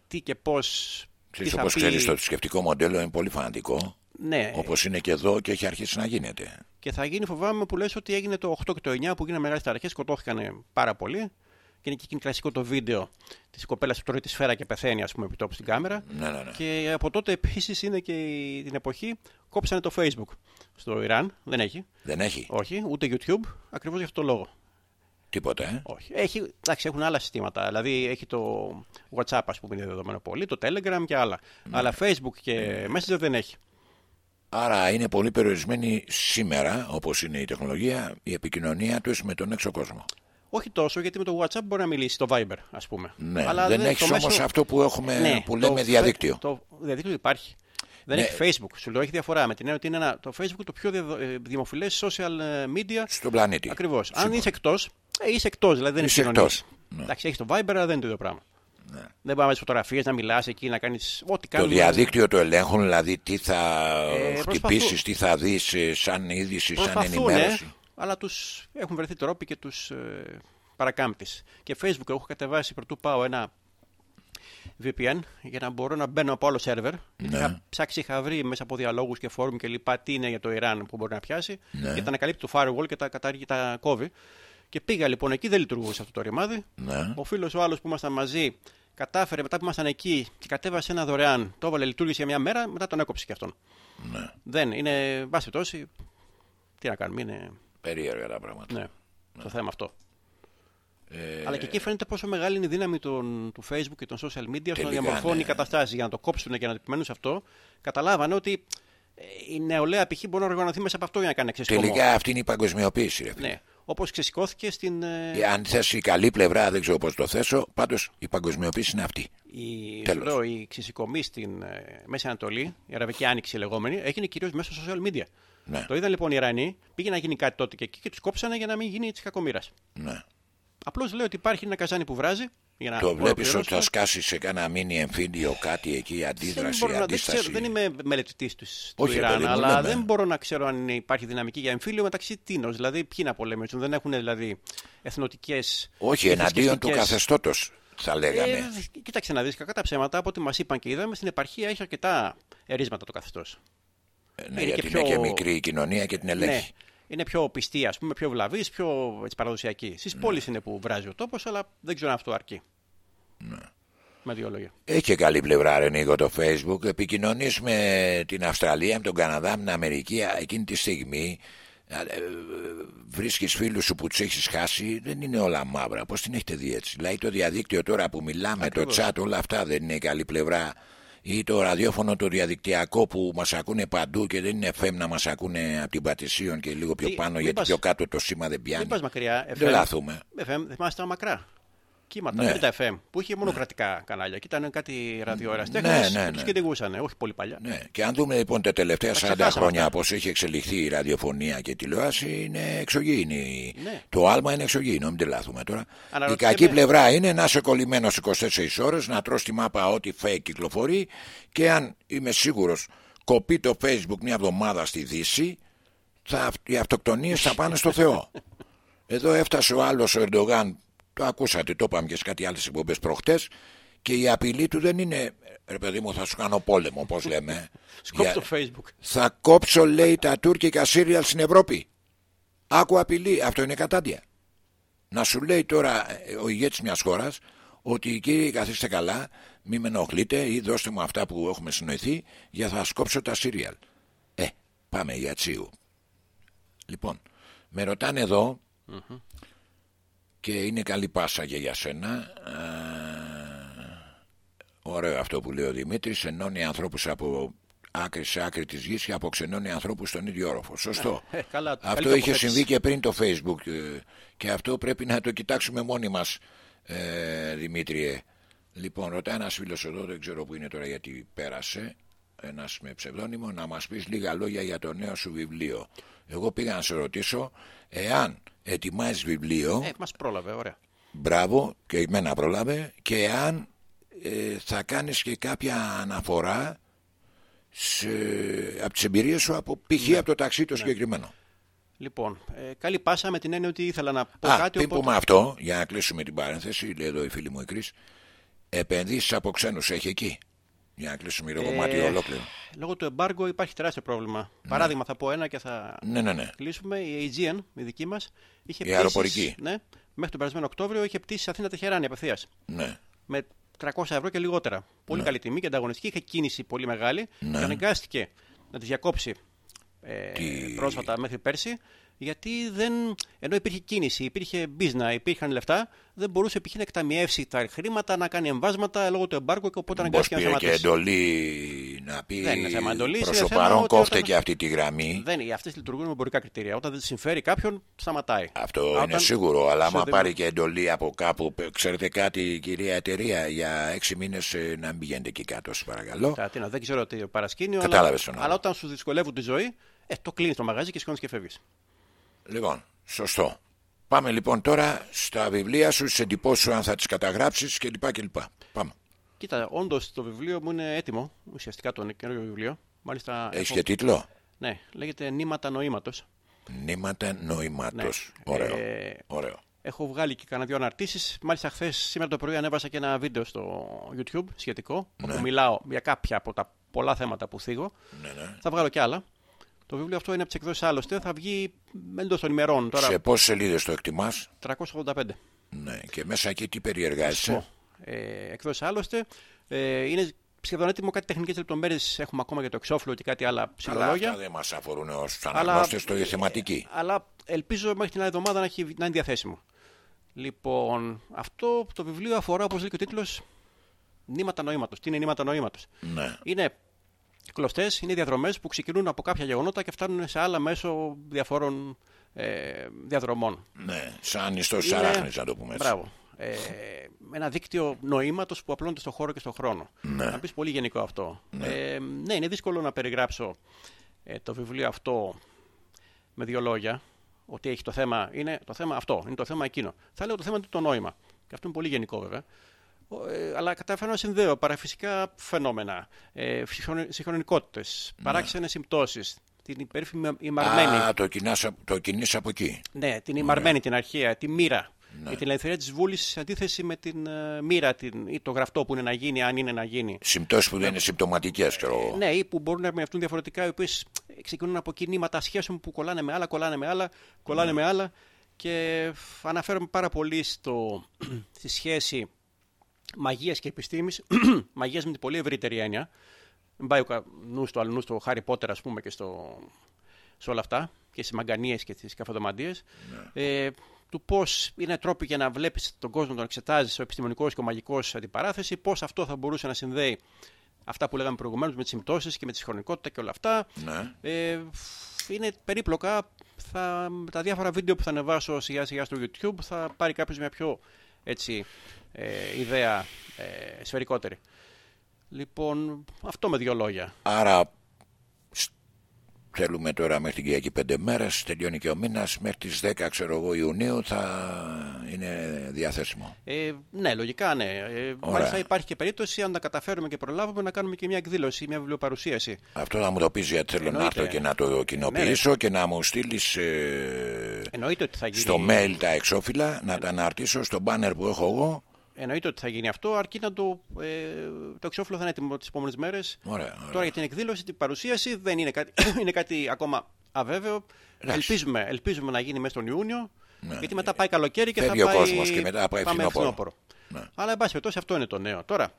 τι και πώς. Ξέρεις, όπως ξέρεις, το θρησκευτικό μοντέλο είναι πολύ φανατικό. Ναι, Όπως είναι και εδώ και έχει αρχίσει να γίνεται. και θα γίνει, φοβάμαι, που λες ότι έγινε το 8 και το 9 που γίνανε μεγάλες ταραχές, σκοτώθηκαν πάρα πολύ. Και είναι και εκείνη κλασικό το βίντεο της κοπέλας που τρώει τη σφαίρα και πεθαίνει, ας πούμε, επί τόπου στην κάμερα. Ναι, ναι, ναι. Και από τότε επίσης είναι και η- την εποχή κόψανε το Facebook στο Ιράν. Δεν έχει. Δεν έχει Όχι, ούτε YouTube, ακριβώς για αυτό το λόγο. τίποτα, ε. Όχι. Έχει, εντάξει, έχουν άλλα συστήματα. Δηλαδή έχει το WhatsApp, ας πούμε, είναι δεδομένο πολύ, το Telegram και άλλα. Ναι. Αλλά Facebook και Messenger δεν έχει. Άρα είναι πολύ περιορισμένη σήμερα, όπως είναι η τεχνολογία, η επικοινωνία τους με τον έξω κόσμο. Όχι τόσο, γιατί με το WhatsApp μπορεί να μιλήσει το Viber, ας πούμε. Ναι, Αλλά δεν το έχεις μέσο- όμως αυτό που, έχουμε, Ναι, που το λέμε fe- διαδίκτυο. Το διαδίκτυο υπάρχει. Δεν Ναι. έχει Facebook. Σου λέω έχει διαφορά με την έννοια ότι είναι ένα, το Facebook το πιο δια- ε, δημοφιλές social ε, media. Στον πλανήτη. Ακριβώς. Αν Σύμφωνα. είσαι εκτός, ε, είσαι εκτός. Δηλαδή δεν Είσαι επικοινωνείς. εκτός. Ναι. Εντάξει, έχεις το Viber, αλλά δεν είναι το ίδιο πράγμα. Δεν πάμε με φωτογραφίες να μιλάς εκεί, να κάνεις ό,τι Το κάνουμε. διαδίκτυο το ελέγχουν, δηλαδή τι θα Ε, χτυπήσεις, προσπαθούν. τι θα δεις ε, σαν είδηση, σαν Προσπαθούν, ενημέρωση. αλλά τους έχουν βρεθεί τρόποι και τους ε, παρακάμπτεις. Και Facebook έχω κατεβάσει πρωτού πάω ένα VPN για να μπορώ να μπαίνω από άλλο σερβερ. Γιατί Ναι. Είχα ψάξει, είχα βρει μέσα από διαλόγους και φόρουμ και λοιπά τι είναι για το Ιράν που μπορεί να πιάσει. Ναι. Και τα ανακαλύπτει το firewall και τα, κατάργει, τα κόβει. Και πήγα λοιπόν εκεί, δεν λειτουργούσε αυτό το ρημάδι. Ναι. Ο φίλος ο άλλος που ήμασταν μαζί κατάφερε μετά που ήμασταν εκεί και κατέβασε ένα δωρεάν. Το έβαλε, λειτουργήσε για μια μέρα, μετά τον έκοψε και αυτόν. Ναι. Δεν είναι, βάση τόση. Τι να κάνουμε, είναι. Περίεργα τα πράγματα. Ναι, το θέμα αυτό. Ε, Αλλά και εκεί φαίνεται πόσο μεγάλη είναι η δύναμη των, του Facebook και των social media στο να Τελικά, διαμορφώνει ναι. καταστάσει για να το κόψουν και να το επιμένουν σε αυτό. Καταλάβανε ότι ε, η νεολαία π.χ. μπορεί να οργανωθεί μέσα από αυτό για να κάνει ξεσηκωμό. Τελικά αυτή είναι η παγκοσμιοποίηση. Ρε. φίλε. Ναι. Όπως ξεσηκώθηκε στην. ε, Ε, Αν θες η καλή πλευρά, δεν ξέρω πώς το θέσω, πάντως η παγκοσμιοποίηση είναι αυτή. Η, Τέλος. εδώ, η ξεσηκωμή στην ε, Μέση Ανατολή, η Αραβική Άνοιξη λεγόμενη, έγινε κυρίως μέσω social media. Ναι. Το είδαν λοιπόν οι Ιρανοί, πήγε να γίνει κάτι τότε και εκεί και τους κόψανε για να μην γίνει της κακομοίρας. Ναι. Απλώς λέω ότι υπάρχει ένα καζάνι που βράζει. Για να Το βλέπεις ότι ολοκληρώσουμε. θα σκάσει σε κάνα μήνυ εμφύλιο κάτι εκεί, δεν, αντίδραση, μπορώ να, δεν, αντίσταση. ξέρω, δεν είμαι μελετητής του του Όχι, ρε Ιράν, παιδί μου, αλλά λέμε. δεν μπορώ να ξέρω αν υπάρχει δυναμική για εμφύλιο μεταξύ τίνος. Δηλαδή, ποιοι να πολεμήσουν. Δεν έχουν δηλαδή εθνοτικές. Όχι, εναντίον του καθεστώτος, θα λέγανε. Ε, κοίταξε να δεις, κακά τα ψέματα από ό,τι μας είπαν και είδαμε στην επαρχία έχει αρκετά ερίσματα το καθεστώς. Ε, ναι, είναι γιατί και είναι πιο- και μικρή η κοινωνία και την ελέγχει. Ναι, είναι πιο πιστή, ας πούμε, πιο βλαβής, πιο έτσι, παραδοσιακή. Ναι. Στι πόλεις είναι που βράζει ο τόπος, αλλά δεν ξέρω αν αυτό αρκεί. Ναι. Με δύο λόγια. Έχει και καλή πλευρά, ρε Νίκο, το Facebook. Επικοινωνείς με την Αυστραλία, με τον Καναδά, με την Αμερική. Εκείνη τη στιγμή βρίσκεις φίλους σου που τους έχεις χάσει. Δεν είναι όλα μαύρα. Πώς την έχετε δει έτσι; Δηλαδή το διαδίκτυο τώρα που μιλάμε, Ακριβώς. το chat, όλα αυτά δεν είναι καλή πλευρά. Ή το ραδιόφωνο το διαδικτυακό που μας ακούνε παντού και δεν είναι FM να μας ακούνε από την Πατησίων και λίγο πιο Τι, πάνω, μην γιατί πας- πιο κάτω το σήμα δεν πιάνει. Μην πας μακριά. Δεν λάθουμε. FM, θυμάστε τα μακρά. Κύματα, Ναι. 50 FM, που είχε μόνο κρατικά κανάλια και ήταν κάτι ραδιοεραστέχνε Ναι, που ναι, του ναι. κυνηγούσαν, όχι πολύ παλιά. Ναι. Και αν δούμε λοιπόν τα τελευταία 40 ξεχάσαμε χρόνια αυτά. πώς έχει εξελιχθεί η ραδιοφωνία και η τηλεόραση, είναι εξωγήινη. Ναι. Το άλμα είναι εξωγήινο, μην τρελαθούμε τώρα. Η Αναρωτιέμαι- κακή πλευρά είναι να είσαι κολλημένος 24 ώρες, να τρως τη μάπα ό,τι fake κυκλοφορεί και αν είμαι σίγουρος κοπεί το Facebook μια εβδομάδα στη Δύση, θα, οι αυτοκτονίες θα πάνε στο Θεό. Εδώ έφτασε ο άλλος ο Ερντογάν, το ακούσατε, το είπαμε και σε κάτι άλλες εκπομπές προχτές. Και η απειλή του δεν είναι, ρε παιδί μου, θα σου κάνω πόλεμο, όπως λέμε. Σκόψε Για- το Facebook. θα κόψω, λέει, τα τουρκικά σύριαλ στην Ευρώπη. Άκου απειλή, αυτό είναι κατάντια. Να σου λέει τώρα ε, ο ηγέτης μιας χώρας ότι κύριε καθίστε καλά, μη με ενοχλείτε ή δώστε μου αυτά που έχουμε συνοηθεί για θα σκόψω τα σύριαλ. Ε, πάμε για τσίου. Λοιπόν, με ρωτάνε εδώ και είναι καλή πάσα και για σένα. Α, Ωραίο αυτό που λέει ο Δημήτρης, ενώνει ανθρώπους από άκρη σε άκρη της γης και αποξενώνει ανθρώπους στον ίδιο όροφο. Σωστό. Ε, καλά, καλή αυτό είχε τοποθέτηση. συμβεί και πριν το Facebook ε, και αυτό πρέπει να το κοιτάξουμε μόνοι μας, ε, Δημήτριε. Λοιπόν, ρωτάει ένας φίλος εδώ, δεν ξέρω που είναι τώρα γιατί πέρασε, ένας με ψευδόνυμο, να μας πεις λίγα λόγια για το νέο σου βιβλίο. Εγώ πήγα να σε ρωτήσω, εάν ετοιμάζεις βιβλίο, Ε, μας πρόλαβε, ωραία. Μπράβο και εμένα προλάβε και αν ε, θα κάνεις και κάποια αναφορά σε, από τις εμπειρίες σου από π.χ. Ναι. από το ταξί το συγκεκριμένο. Λοιπόν, ε, καλή πάσα με την έννοια ότι ήθελα να πω Α, κάτι. πριν οπότε- πούμε αυτό, για να κλείσουμε την παρένθεση, λέει εδώ η φίλη μου η Κρίς, επενδύσεις από ξένους έχει εκεί; Για να κλείσουμε το κομμάτι Ε, ολόκληρο. Λόγω του εμπάργου υπάρχει τεράστιο πρόβλημα. Παράδειγμα, θα πω ένα και θα Ναι, ναι, ναι. κλείσουμε. Η Aegean, η δική μας, είχε Η πτήσεις- αεροπορική. Ναι, μέχρι τον περασμένο Οκτώβριο είχε πτήσεις Αθήνα Τεχεράνη απευθείας. ναι. Με 300 ευρώ και λιγότερα. Πολύ καλή τιμή και ανταγωνιστική. Είχε κίνηση πολύ μεγάλη Ναι. και αναγκάστηκε να τη διακόψει ε, Τι- πρόσφατα μέχρι πέρσι. Γιατί δεν, ενώ υπήρχε κίνηση, υπήρχε business, υπήρχαν λεφτά, δεν μπορούσε π.χ. να εκταμιεύσει τα χρήματα, να κάνει εμβάσματα λόγω του εμπάργου και οπότε Πώς αναγκάστηκε να πήρε και σταματήσει. εντολή να πει Δεν είναι θέμα εντολής, προς είναι το θέμα παρόν ότι κόφτε όταν- και αυτή τη γραμμή. Δεν, αυτές λειτουργούν με εμπορικά κριτήρια. Όταν δεν τη συμφέρει κάποιον, σταματάει. Αυτό Όταν- είναι σίγουρο, αλλά άμα σε δεν- πάρει και εντολή από κάπου, π- ξέρετε κάτι, κυρία εταιρεία, για έξι μήνες να μην πηγαίνετε εκεί κάτω, σας παρακαλώ. Τα- τι να- δεν ξέρω τι παρασκήνιο. Κατάλαβες αλλά, τον άλλο. αλλά όταν σου δυσκολεύουν τη ζωή, ε, το κλείνεις το μαγαζί και σηκώνεις και φεύγεις. Λοιπόν, σωστό. Πάμε λοιπόν τώρα στα βιβλία σου, στι εντυπώσει σου, αν θα τις καταγράψεις κλπ. κλπ. Πάμε. Κοίτα, όντως το βιβλίο μου είναι έτοιμο. Ουσιαστικά το καινούργιο βιβλίο. Μάλιστα. Έχεις έχω- και τίτλο; Ναι, λέγεται Νήματα Νοήματος. Νήματα νοήματος. Ναι. Ωραίο. Ε, Ωραίο. Έχω βγάλει και κανένα δύο αναρτήσεις. Μάλιστα, χθες, σήμερα το πρωί, ανέβασα και ένα βίντεο στο YouTube σχετικό. Ναι. Όπου μιλάω για κάποια από τα πολλά θέματα που θίγω. Ναι, ναι. Θα βγάλω κι άλλα. Το βιβλίο αυτό είναι από τις εκδόσεις άλλωστε. Θα βγει εντός των ημερών τώρα. Σε πόσες σελίδες το εκτιμάς, 385. Ναι, και μέσα εκεί τι περιεργάζεσαι; Ε, εκδόσεις άλλωστε. Ε, είναι σχεδόν έτοιμο κάτι τεχνικές λεπτομέρειες. Έχουμε ακόμα για το εξώφυλλο και κάτι άλλα Αλλά ψηλολόγια. αυτά δεν μας αφορούν ως Αλλά- αναγνώστες, το η θεματική. Αλλά ελπίζω μέχρι την άλλη εβδομάδα να, έχει, να είναι διαθέσιμο. Λοιπόν, αυτό το βιβλίο αφορά, όπως λέει και ο τίτλος, νήματα νοήματος. Τι είναι νήματα νοήματος; Ναι. Είναι κλωστές, είναι διαδρομές που ξεκινούν από κάποια γεγονότα και φτάνουν σε άλλα μέσω διαφόρων ε, διαδρομών. Ναι, σαν ιστό τη Είναι- αράχνη, να το πούμε έτσι. Μπράβο. Ε, ένα δίκτυο νοήματος που απλώνεται στο χώρο και στο χρόνο. Ναι. Να πεις πολύ γενικό αυτό. Ε, ναι, είναι δύσκολο να περιγράψω ε, το βιβλίο αυτό με δύο λόγια. Ότι έχει το θέμα, είναι το θέμα αυτό, είναι το θέμα εκείνο. Θα λέω το θέμα είναι το νόημα. Και αυτό είναι πολύ γενικό βέβαια. Ο, Ε, αλλά κατάφερα να συνδέω παραφυσικά φαινόμενα, ε, συγχρονικότητες, παράξενες συμπτώσεις, την υπέρφημη ημαρμένη. Α, το, κινάς, απ- το κινείς από εκεί. Ναι, την ημαρμένη, την αρχαία, τη μοίρα. Και την ελευθερία της βούλη σε αντίθεση με την ε, μοίρα την, ή το γραφτό που είναι να γίνει, αν είναι να γίνει. Συμπτώσεις που δεν είναι συμπτωματικές, ξέρω εγώ. Ναι, ή που μπορούν να ερμηνευτούν διαφορετικά, οι οποίες ξεκινούν από κινήματα σχέσεων που κολλάνε με άλλα, κολλάνε με άλλα, κολλάνε με άλλα. Και φ- αναφέρομαι πάρα πολύ στο, στη σχέση μαγείας και επιστήμης, μαγείας με την πολύ ευρύτερη έννοια. Μην πάει ο κα- νους του αλλού στο Χάρι Πότερ, ας πούμε, και στο, σε όλα αυτά, και στις μαγκανίες και στις καφεδομαντίες. Ε, του πώς είναι τρόποι για να βλέπεις τον κόσμο, να τον εξετάζεις ο επιστημονικός και ο μαγικός αντιπαράθεση, πώς αυτό θα μπορούσε να συνδέει αυτά που λέγαμε προηγουμένως με τις συμπτώσεις και με τη συγχρονικότητα και όλα αυτά. Ναι. Ε, είναι περίπλοκα. Θα, με τα διάφορα βίντεο που θα ανεβάσω σιγά σιγά στο YouTube θα πάρει κάποιος μια πιο έτσι, ε, ιδέα ε, σφαιρικότερη. Λοιπόν, αυτό με δύο λόγια. Άρα σ- θέλουμε τώρα μέχρι την Κυριακή πέντε μέρες, τελειώνει και ο μήνας, μέχρι τις 10 ξέρω εγώ Ιουνίου θα είναι διαθέσιμο. Ε, ναι, λογικά ναι. Ε, μάλιστα υπάρχει και περίπτωση, αν τα καταφέρουμε και προλάβουμε, να κάνουμε και μια εκδήλωση, μια βιβλιοπαρουσίαση. Αυτό θα μου το πεις γιατί θέλω να Εννοείται. έρθω και να το κοινοποιήσω και να μου στείλεις ε, Εννοείται ότι θα γίνει, στο mail τα εξώφυλλα, να τα αναρτήσω στο banner που έχω εγώ. Εννοείται ότι θα γίνει αυτό, αρκεί να το, ε, το εξώφυλλο θα είναι έτοιμο τις επόμενες μέρες. Ωραία, ωραία. Τώρα για την εκδήλωση, την παρουσίαση δεν είναι κάτι, είναι κάτι ακόμα αβέβαιο. Ελπίζουμε, ελπίζουμε να γίνει μέσα τον Ιούνιο. Γιατί μετά πάει καλοκαίρι και Ναι. Φεύγει ο θα πάει. κόσμος και μετά πάει πάμε φθινόπωρο. Ναι. Αλλά εν πάση περιπτώσει αυτό είναι το νέο. Τώρα,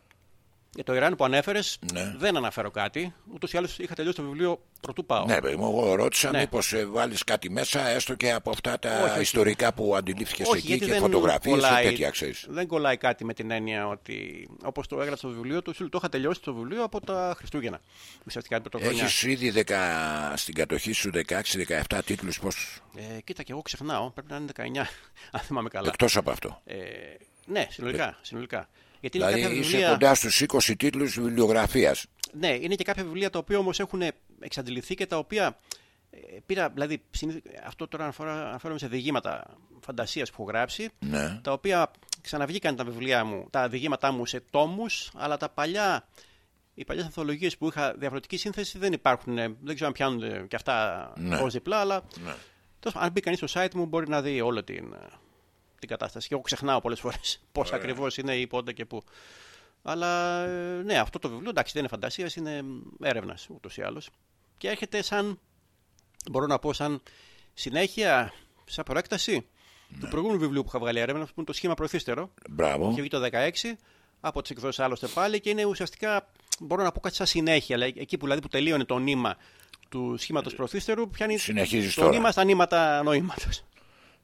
για το Ιράν που ανέφερες, Ναι. δεν αναφέρω κάτι. Ούτως ή άλλως είχα τελειώσει το βιβλίο πρωτού πάω. Ναι, παιδί μου, εγώ ρώτησα Ναι. μήπως ε, βάλεις κάτι μέσα, έστω και από αυτά τα Όχι, όχι. ιστορικά που αντιλήφθηκες Όχι, εκεί γιατί και δεν φωτογραφίες και κολλάει, τέτοια, ξέρεις. δεν κολλάει κάτι με την έννοια ότι όπως το έγραψα στο βιβλίο του, σου το είχα τελειώσει το βιβλίο από τα Χριστούγεννα. Ουσιαστικά την πρωτοχρονιά. Έχεις ήδη 10, στην κατοχή σου 16-17 τίτλους, πώς, Ε, κοίτα, και εγώ ξεχνάω. Πρέπει να είναι 19, αν θυμάμαι καλά. εκτός από αυτό. Ε, ναι, συνολικά. συνολικά. Γιατί είναι Δηλαδή κάποια είσαι βιβλία. κοντά στους 20 τίτλους βιβλιογραφίας. Ναι, είναι και κάποια βιβλία τα οποία όμως έχουν εξαντληθεί και τα οποία. ε, Πήρα, δηλαδή, συνήθως- αυτό τώρα αναφορά- αναφέρομαι σε διηγήματα φαντασίας που έχω γράψει, Ναι. τα οποία ξαναβγήκαν τα βιβλία μου, τα διηγήματά μου σε τόμους, αλλά τα παλιά, οι παλιές ανθολογίες που είχα διαφορετική σύνθεση δεν υπάρχουν, ε, δεν ξέρω αν πιάνουν και αυτά Ναι. ως διπλά, αλλά Ναι. Τέλος πάντων, αν μπει κανείς στο site μου μπορεί να δει όλη την, ε, την κατάσταση. Και εγώ ξεχνάω πολλές φορές πώς ακριβώς είναι ή πότε και πού. Αλλά ε, ναι, αυτό το βιβλίο εντάξει δεν είναι φαντασίας, είναι έρευνας ούτως ή άλλως. Και έρχεται σαν, μπορώ να πω, σαν συνέχεια, σαν προέκταση του προηγούμενου βιβλίου που είχα βγάλει έρευνα, που είναι το σχήμα προθύστερο. Μπράβο. Είχε βγει το 16 από τις εκδόσεις άλλωστε πάλι και είναι ουσιαστικά, μπορώ να πω κάτι σαν συνέχεια. Αλλά εκεί που, δηλαδή, που τελείωνε το νήμα του σχήματος προθύστερου, πιάνει Συνεχίζεις το τώρα. νήμα στα νήματα νοήματος.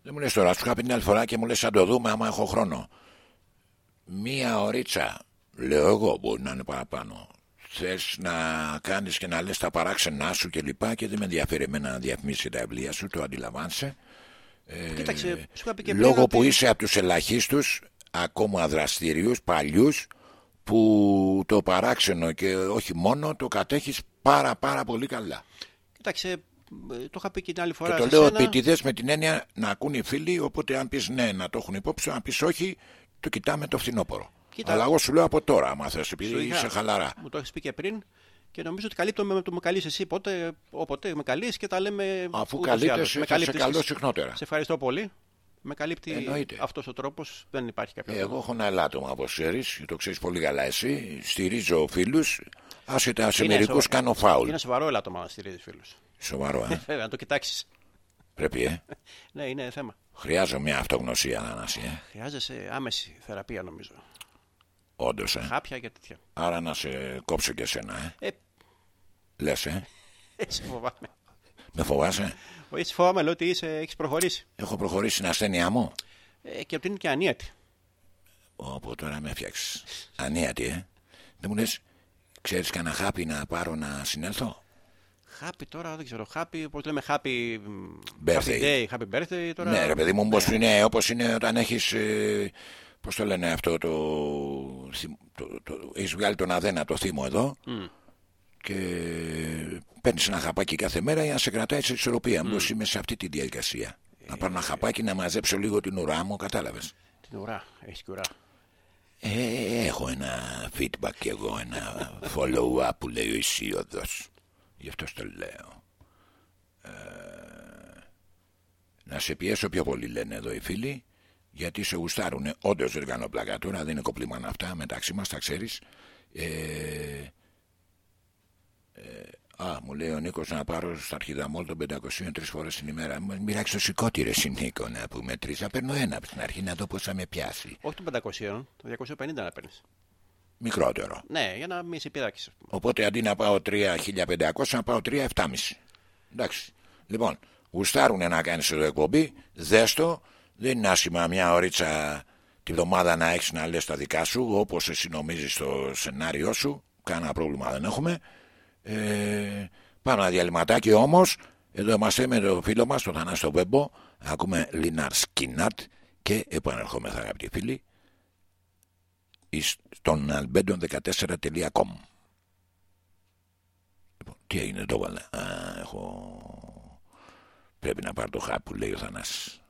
Δεν μου λες τώρα, σου είχα πει την άλλη φορά και μου λες θα το δούμε άμα έχω χρόνο. Μία ωρίτσα, λέω εγώ, μπορεί να είναι παραπάνω. Θες να κάνεις και να λες τα παράξενά σου και λοιπά και δεν με ενδιαφέρει εμένα να διαφημίσεις τα βιβλία σου, το αντιλαμβάνεσαι. Κοίταξε, σου είχα πει και πριν Λόγω ότι- που είσαι από τους ελαχίστους, ακόμα δραστηριούς, παλιούς, που το παράξενο και όχι μόνο το κατέχεις πάρα πάρα πολύ καλά. Κοίταξε, ε, το είχα πει και την άλλη φορά. Και το σε λέω σένα. επίτηδες με την έννοια να ακούν οι φίλοι. Οπότε, αν πεις ναι, να το έχουν υπόψη, αν πεις όχι, το κοιτάμε το φθινόπωρο. Κοίτα. Αλλά εγώ σου λέω από τώρα, άμα θες, Σου επειδή είχα- είσαι χαλαρά. Μου το έχεις πει και πριν και νομίζω ότι καλύπτω με το με καλείς εσύ πότε, όποτε με καλείς και τα λέμε. Αφού ούτως ή άλλως. καλύπτεσαι, Με θα σε καλύπτεις καλώ και- συχνότερα. Σε ευχαριστώ πολύ. Με καλύπτει Εννοείται. αυτός ο τρόπος, δεν υπάρχει κάποιο Εγώ έχω ένα ελάττωμα, όπως ξέρεις, το ξέρεις πολύ καλά εσύ. Στηρίζω φίλους. Άσχετα σε Είναι μερικούς σοβα- κάνω φάουλ. Είναι σοβαρό ελάττωμα να στηρίζεις φίλους. Σοβαρό, ε. Βέβαια, να το κοιτάξεις. Πρέπει, ε. Ναι, είναι θέμα. Χρειάζομαι μια αυτογνωσία, Ανάση, ε. Χρειάζεσαι άμεση θεραπεία, νομίζω. Όντως, ε. Χάπια και τέτοια. Άρα να σε κόψω και εσένα, ε. Ε, Λες, ε. έτσι φοβάμαι. Με φοβάσαι; Όχι, έτσι φοβάμαι, λέω ότι είσαι, έχεις προχωρήσει. Έχω προχωρήσει στην ασθένειά μου; Ε, και ότι είναι και ανίατη. Όπου τώρα με φτιάξεις. Ανίατη, ε. Δεν μου λες, ξέρεις κανένα χάπι να πάρω να συνέλθω; Happy τώρα, δεν ξέρω. Happy, πώς λέμε, happy Birthday. happy day, happy birthday τώρα. Ναι, ρε παιδί μου, όπως είναι, όπως είναι όταν έχεις ε, Πώς το λένε αυτό το... θυμ- το, το, έχεις βγάλει τον αδένα το θύμο εδώ και παίρνεις ένα χαπάκι κάθε μέρα για να σε κρατάει σε ισορροπία. Μήπως είμαι σε αυτή τη διαδικασία. Να πάρω ένα χαπάκι να μαζέψω λίγο την ουρά μου, κατάλαβες. Την ουρά, έχεις και ουρά. Ε, έχω ένα feedback και εγώ, ένα follow-up που λέει ο Ισίωδος. Γι' αυτό στο λέω. Ε, να σε πιέσω πιο πολύ λένε εδώ οι φίλοι, γιατί σε γουστάρουνε. Όντως δεν κάνω πλάκα τώρα, δεν είναι κοπλίμανα αυτά, μεταξύ μας τα ξέρεις. Ε, ε, α, μου λέει ο Νίκος να πάρω στα αρχιδαμόλ των 500 τρεις φορές την ημέρα. Μου Μοιράξει το σηκώτη ρε Νίκο να πούμε τρεις. Θα παίρνω ένα από την αρχή να δω πώς θα με πιάσει. Όχι το 500, το 250 να παίρνεις. Μικρότερο. Ναι, για να μην σε πειράξεις. Οπότε αντί να πάω 3.500 να πάω 3.700. Εντάξει. Λοιπόν, γουστάρουνε να κάνεις εδώ εκπομπή, δες το. Δεν είναι άσχημα μια ωρίτσα τη βδομάδα να έχεις να λες τα δικά σου, όπως εσύ νομίζεις στο σενάριό σου. Κάνα πρόβλημα δεν έχουμε. Ε, πάμε ένα διαλυματάκι όμως. Εδώ είμαστε με το φίλο μας, τον Θανάστο Βέμπο. Ακούμε Λίναρ Σκινάτ και επανερχόμεθα αγαπητοί φίλοι εις- στον albedo14.com Λοιπόν, τι έγινε το έβαλα. Α, έχω... Πρέπει να πάρω το χάπ που λέει ο Θανάσης.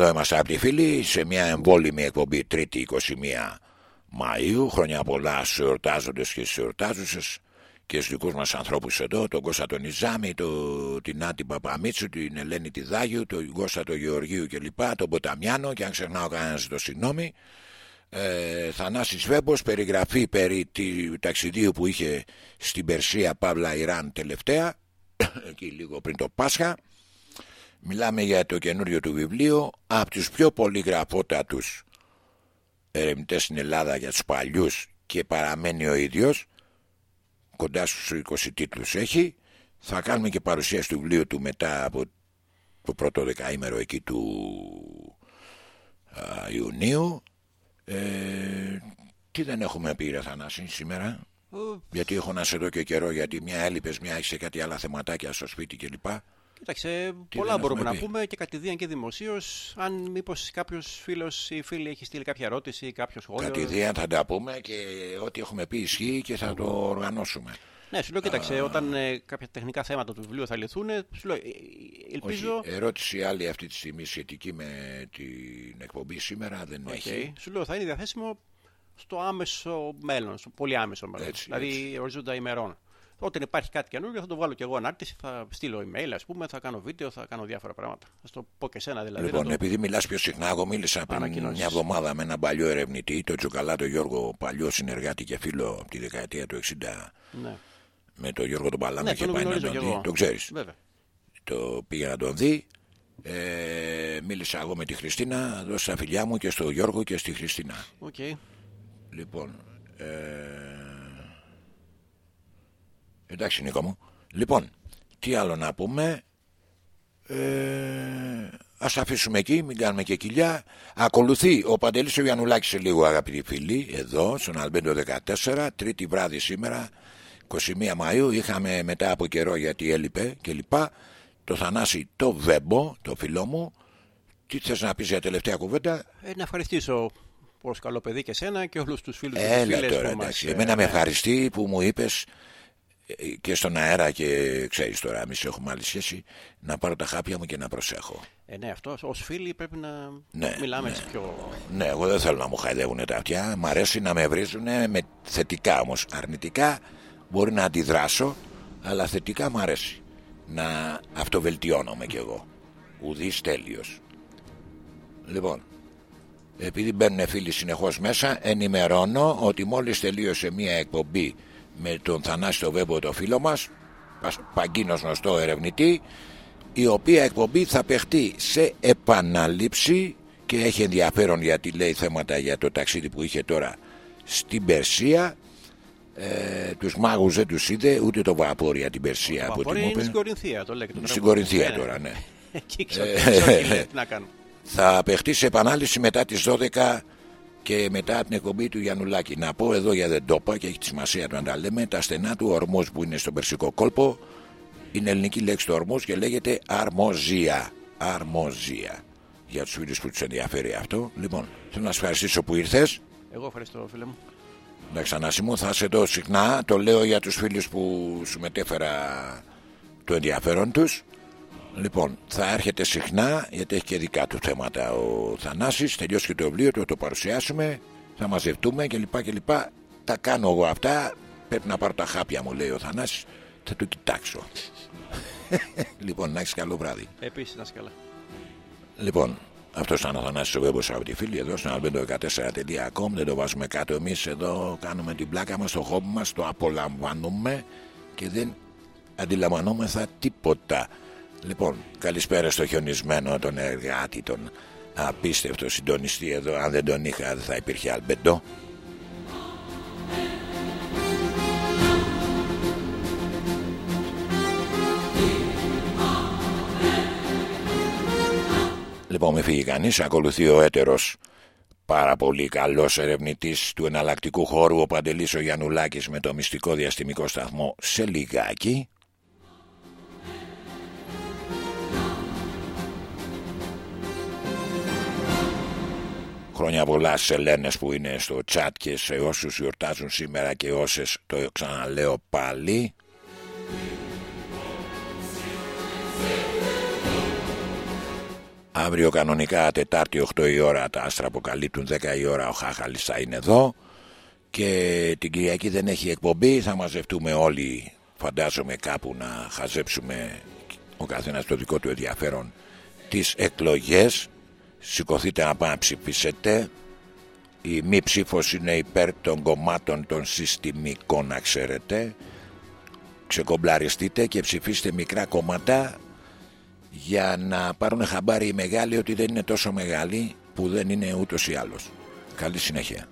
Εδώ είμαστε από τη φίλη σε μια εμβόλυμη εκπομπή 3η 21 Μαΐου. Χρόνια πολλά στου εορτάζοντες και στου εορτάζουσες και στους δικούς μας ανθρώπους εδώ, τον Κώστα τον Ιζάμι, το, την Νάτι Παπαμίτσου, την Ελένη Τιδάγιου, τον Κώστα τον Γεωργίου κλπ. Τον Ποταμιάνο, και αν ξεχνάω κανένα το συγγνώμη. Ε, Θανάσης Βέμπος, περιγραφή περί του ταξιδίου που είχε στην Περσία Παύλα Ιράν τελευταία, εκεί λίγο πριν το Πάσχα. Μιλάμε για το καινούριο του βιβλίο από τους πιο πολυγραφότατους ερευνητές στην Ελλάδα για τους παλιούς και παραμένει ο ίδιος κοντά στους 20 τίτλους έχει. Θα κάνουμε και παρουσίαση του βιβλίου του μετά από το πρώτο δεκαήμερο εκεί του α, Ιουνίου. Ε, τι δεν έχουμε πει ρε Θανάση σήμερα; Γιατί έχω να σε δω και καιρό γιατί μια έλειπες μια έχεις κάτι άλλα θεματάκια στο σπίτι κλπ Κοίταξε, Τι πολλά δεν μπορούμε έχουμε να πει. πούμε και κατ' ιδίαν και δημοσίως. Αν μήπως κάποιος φίλος ή φίλη έχει στείλει κάποια ερώτηση ή κάποιο σχόλιο. Κατ' ιδίαν θα τα πούμε και ό,τι έχουμε πει ισχύει και θα το οργανώσουμε. Ναι, σου λέω, κοίταξε, όταν ε, κάποια τεχνικά θέματα του βιβλίου θα λυθούν, σου λέω, ε, ε, ελπίζω. Όχι, ερώτηση άλλη αυτή τη στιγμή σχετική με την εκπομπή σήμερα δεν Οκ. έχει. Σου λέω, θα είναι διαθέσιμο στο άμεσο μέλλον, στο πολύ άμεσο μέλλον. Έτσι, δηλαδή, ορίζοντα ημερών. Όταν υπάρχει κάτι καινούργιο, θα το βάλω και εγώ ανάρτηση, θα στείλω email, ας πούμε, θα κάνω βίντεο, θα κάνω διάφορα πράγματα. Θα το πω και εσένα δηλαδή. Λοιπόν, θα το... επειδή μιλάς πιο συχνά, εγώ μίλησα πριν Ανακοινώσεις. μια εβδομάδα με έναν παλιό ερευνητή, τον Τζοκαλά, τον Γιώργο, παλιό συνεργάτη και φίλο από τη δεκαετία του 60 Ναι, με τον Γιώργο τον Παλάμα ναι και τον πάει να γνωρίζω τον κι δει. εγώ. Τον ξέρεις. Βέβαια. Το πήγε να τον δει. Ε, μίλησα εγώ με τη Χριστίνα, δώσ' τα φιλιά μου και στο Γιώργο και στη Χριστίνα. Οκ. Λοιπόν, ε... εντάξει Νίκο μου. Λοιπόν, τι άλλο να πούμε; Ε... Ας αφήσουμε εκεί, μην κάνουμε και κοιλιά. Ακολουθεί ο Παντελής ο Γιαννουλάκης σε λίγο αγαπητοί φίλοι, εδώ στον Αλμπέντο 14, τρίτη βράδυ σήμερα, 21 Μαΐου. Είχαμε μετά από καιρό γιατί έλειπε και λοιπά. Το Θανάση το Βέμπο, το φίλο μου. Τι θες να πεις για τελευταία κουβέντα; Ε, να ευχαριστήσω ως καλό παιδί και σένα και όλους τους φίλους και τις Έλα φίλες τώρα που μας... εντάξει. ε, Εμένα με ευχαριστεί που μου είπες ε, και στον αέρα και ξέρεις τώρα εμείς έχουμε άλλη σχέση να πάρω τα χάπια μου και να προσέχω. Ε, ναι, αυτό ως φίλοι πρέπει να Ναι, μιλάμε ναι. έτσι πιο... Ναι, εγώ δεν θέλω να μου χαϊδεύουν τα αυτιά. Μ' αρέσει να με βρίζουν με θετικά όμως. Αρνητικά μπορεί να αντιδράσω, αλλά θετικά μου αρέσει να αυτοβελτιώνομαι κι εγώ. Ουδής τέλειος. Λοιπόν, επειδή μπαίνουν φίλοι συνεχώς μέσα, ενημερώνω ότι μόλις τελείωσε μία εκπομπή με τον Θανάση το Βέμπο το φίλο μας, πας- παγκίνος γνωστό ερευνητή, η οποία εκπομπή θα παιχτεί σε επαναλήψη και έχει ενδιαφέρον γιατί λέει θέματα για το ταξίδι που είχε τώρα στην Περσία ε, τους μάγους δεν τους είδε ούτε το βαπόρι για την Περσία από Μπορεί ό,τι μου είναι στην είπε. Κορινθία, το λέγεται. στην Κορινθία τώρα ναι Εκεί ξέρω, ξέρω τι λέει, τι να κάνω. θα παιχτεί σε επανάληψη μετά τις 12 και μετά την εκπομπή του Γιαννουλάκη. Να πω εδώ για δεν το είπα και έχει τη σημασία του να τα λέμε. Τα στενά του ορμούς που είναι στον Περσικό κόλπο είναι ελληνική λέξη του ορμούς και λέγεται αρμοζία. Αρμοζία. Για τους φίλους που τους ενδιαφέρει αυτό. Λοιπόν, θέλω να σας ευχαριστήσω που ήρθες. Εγώ ευχαριστώ, φίλε μου. Εντάξει, Ανάση μου, θα σε δω συχνά. Το λέω για τους φίλους που σου μετέφερα το ενδιαφέρον τους. Λοιπόν, θα έρχεται συχνά, γιατί έχει και δικά του θέματα ο Θανάσης. Τελειώσει και το βιβλίο του, θα το παρουσιάσουμε. Θα μαζευτούμε κλπ. κλπ. Τα κάνω εγώ αυτά. Πρέπει να πάρω τα χάπια μου, λέει ο Θανάσης. Θα το κοιτάξω. λοιπόν, να έχεις καλό βράδυ. Επίσης, να είσαι καλά. Λοιπόν, αυτός ήταν ο Θανάσης ο Βέμπος από τη φίλη εδώ στο albedo14.com. Δεν το βάζουμε κάτω. Εμείς εδώ κάνουμε την πλάκα μας, το χόμπι μας, το απολαμβάνουμε και δεν αντιλαμβανόμεθα τίποτα. Λοιπόν, καλησπέρα στο χιονισμένο τον εργάτη, τον απίστευτο συντονιστή εδώ. Αν δεν τον είχα δεν θα υπήρχε αλμπεντό. Λοιπόν, μη φύγει κανείς, ακολουθεί ο έτερος πάρα πολύ καλός ερευνητής του εναλλακτικού χώρου ο Παντελής ο Γιαννουλάκης με το μυστικό διαστημικό σταθμό σε λιγάκι. Χρόνια πολλά σε Ελένες που είναι στο chat και σε όσους γιορτάζουν σήμερα και όσες το ξαναλέω πάλι. Αύριο κανονικά Τετάρτη 8 η ώρα τα άστρα αποκαλύπτουν 10 η ώρα ο Χάχαλης θα είναι εδώ και την Κυριακή δεν έχει εκπομπή θα μαζευτούμε όλοι φαντάζομαι κάπου να χαζέψουμε ο καθένας το δικό του ενδιαφέρον τις εκλογές σηκωθείτε να πάμε να ψηφίσετε η μη ψήφος είναι υπέρ των κομμάτων των συστημικών να ξέρετε ξεκομπλαριστείτε και ψηφίστε μικρά κόμματα για να πάρουν χαμπάρι οι μεγάλοι ότι δεν είναι τόσο μεγάλοι που δεν είναι ούτως ή άλλως. Καλή συνέχεια.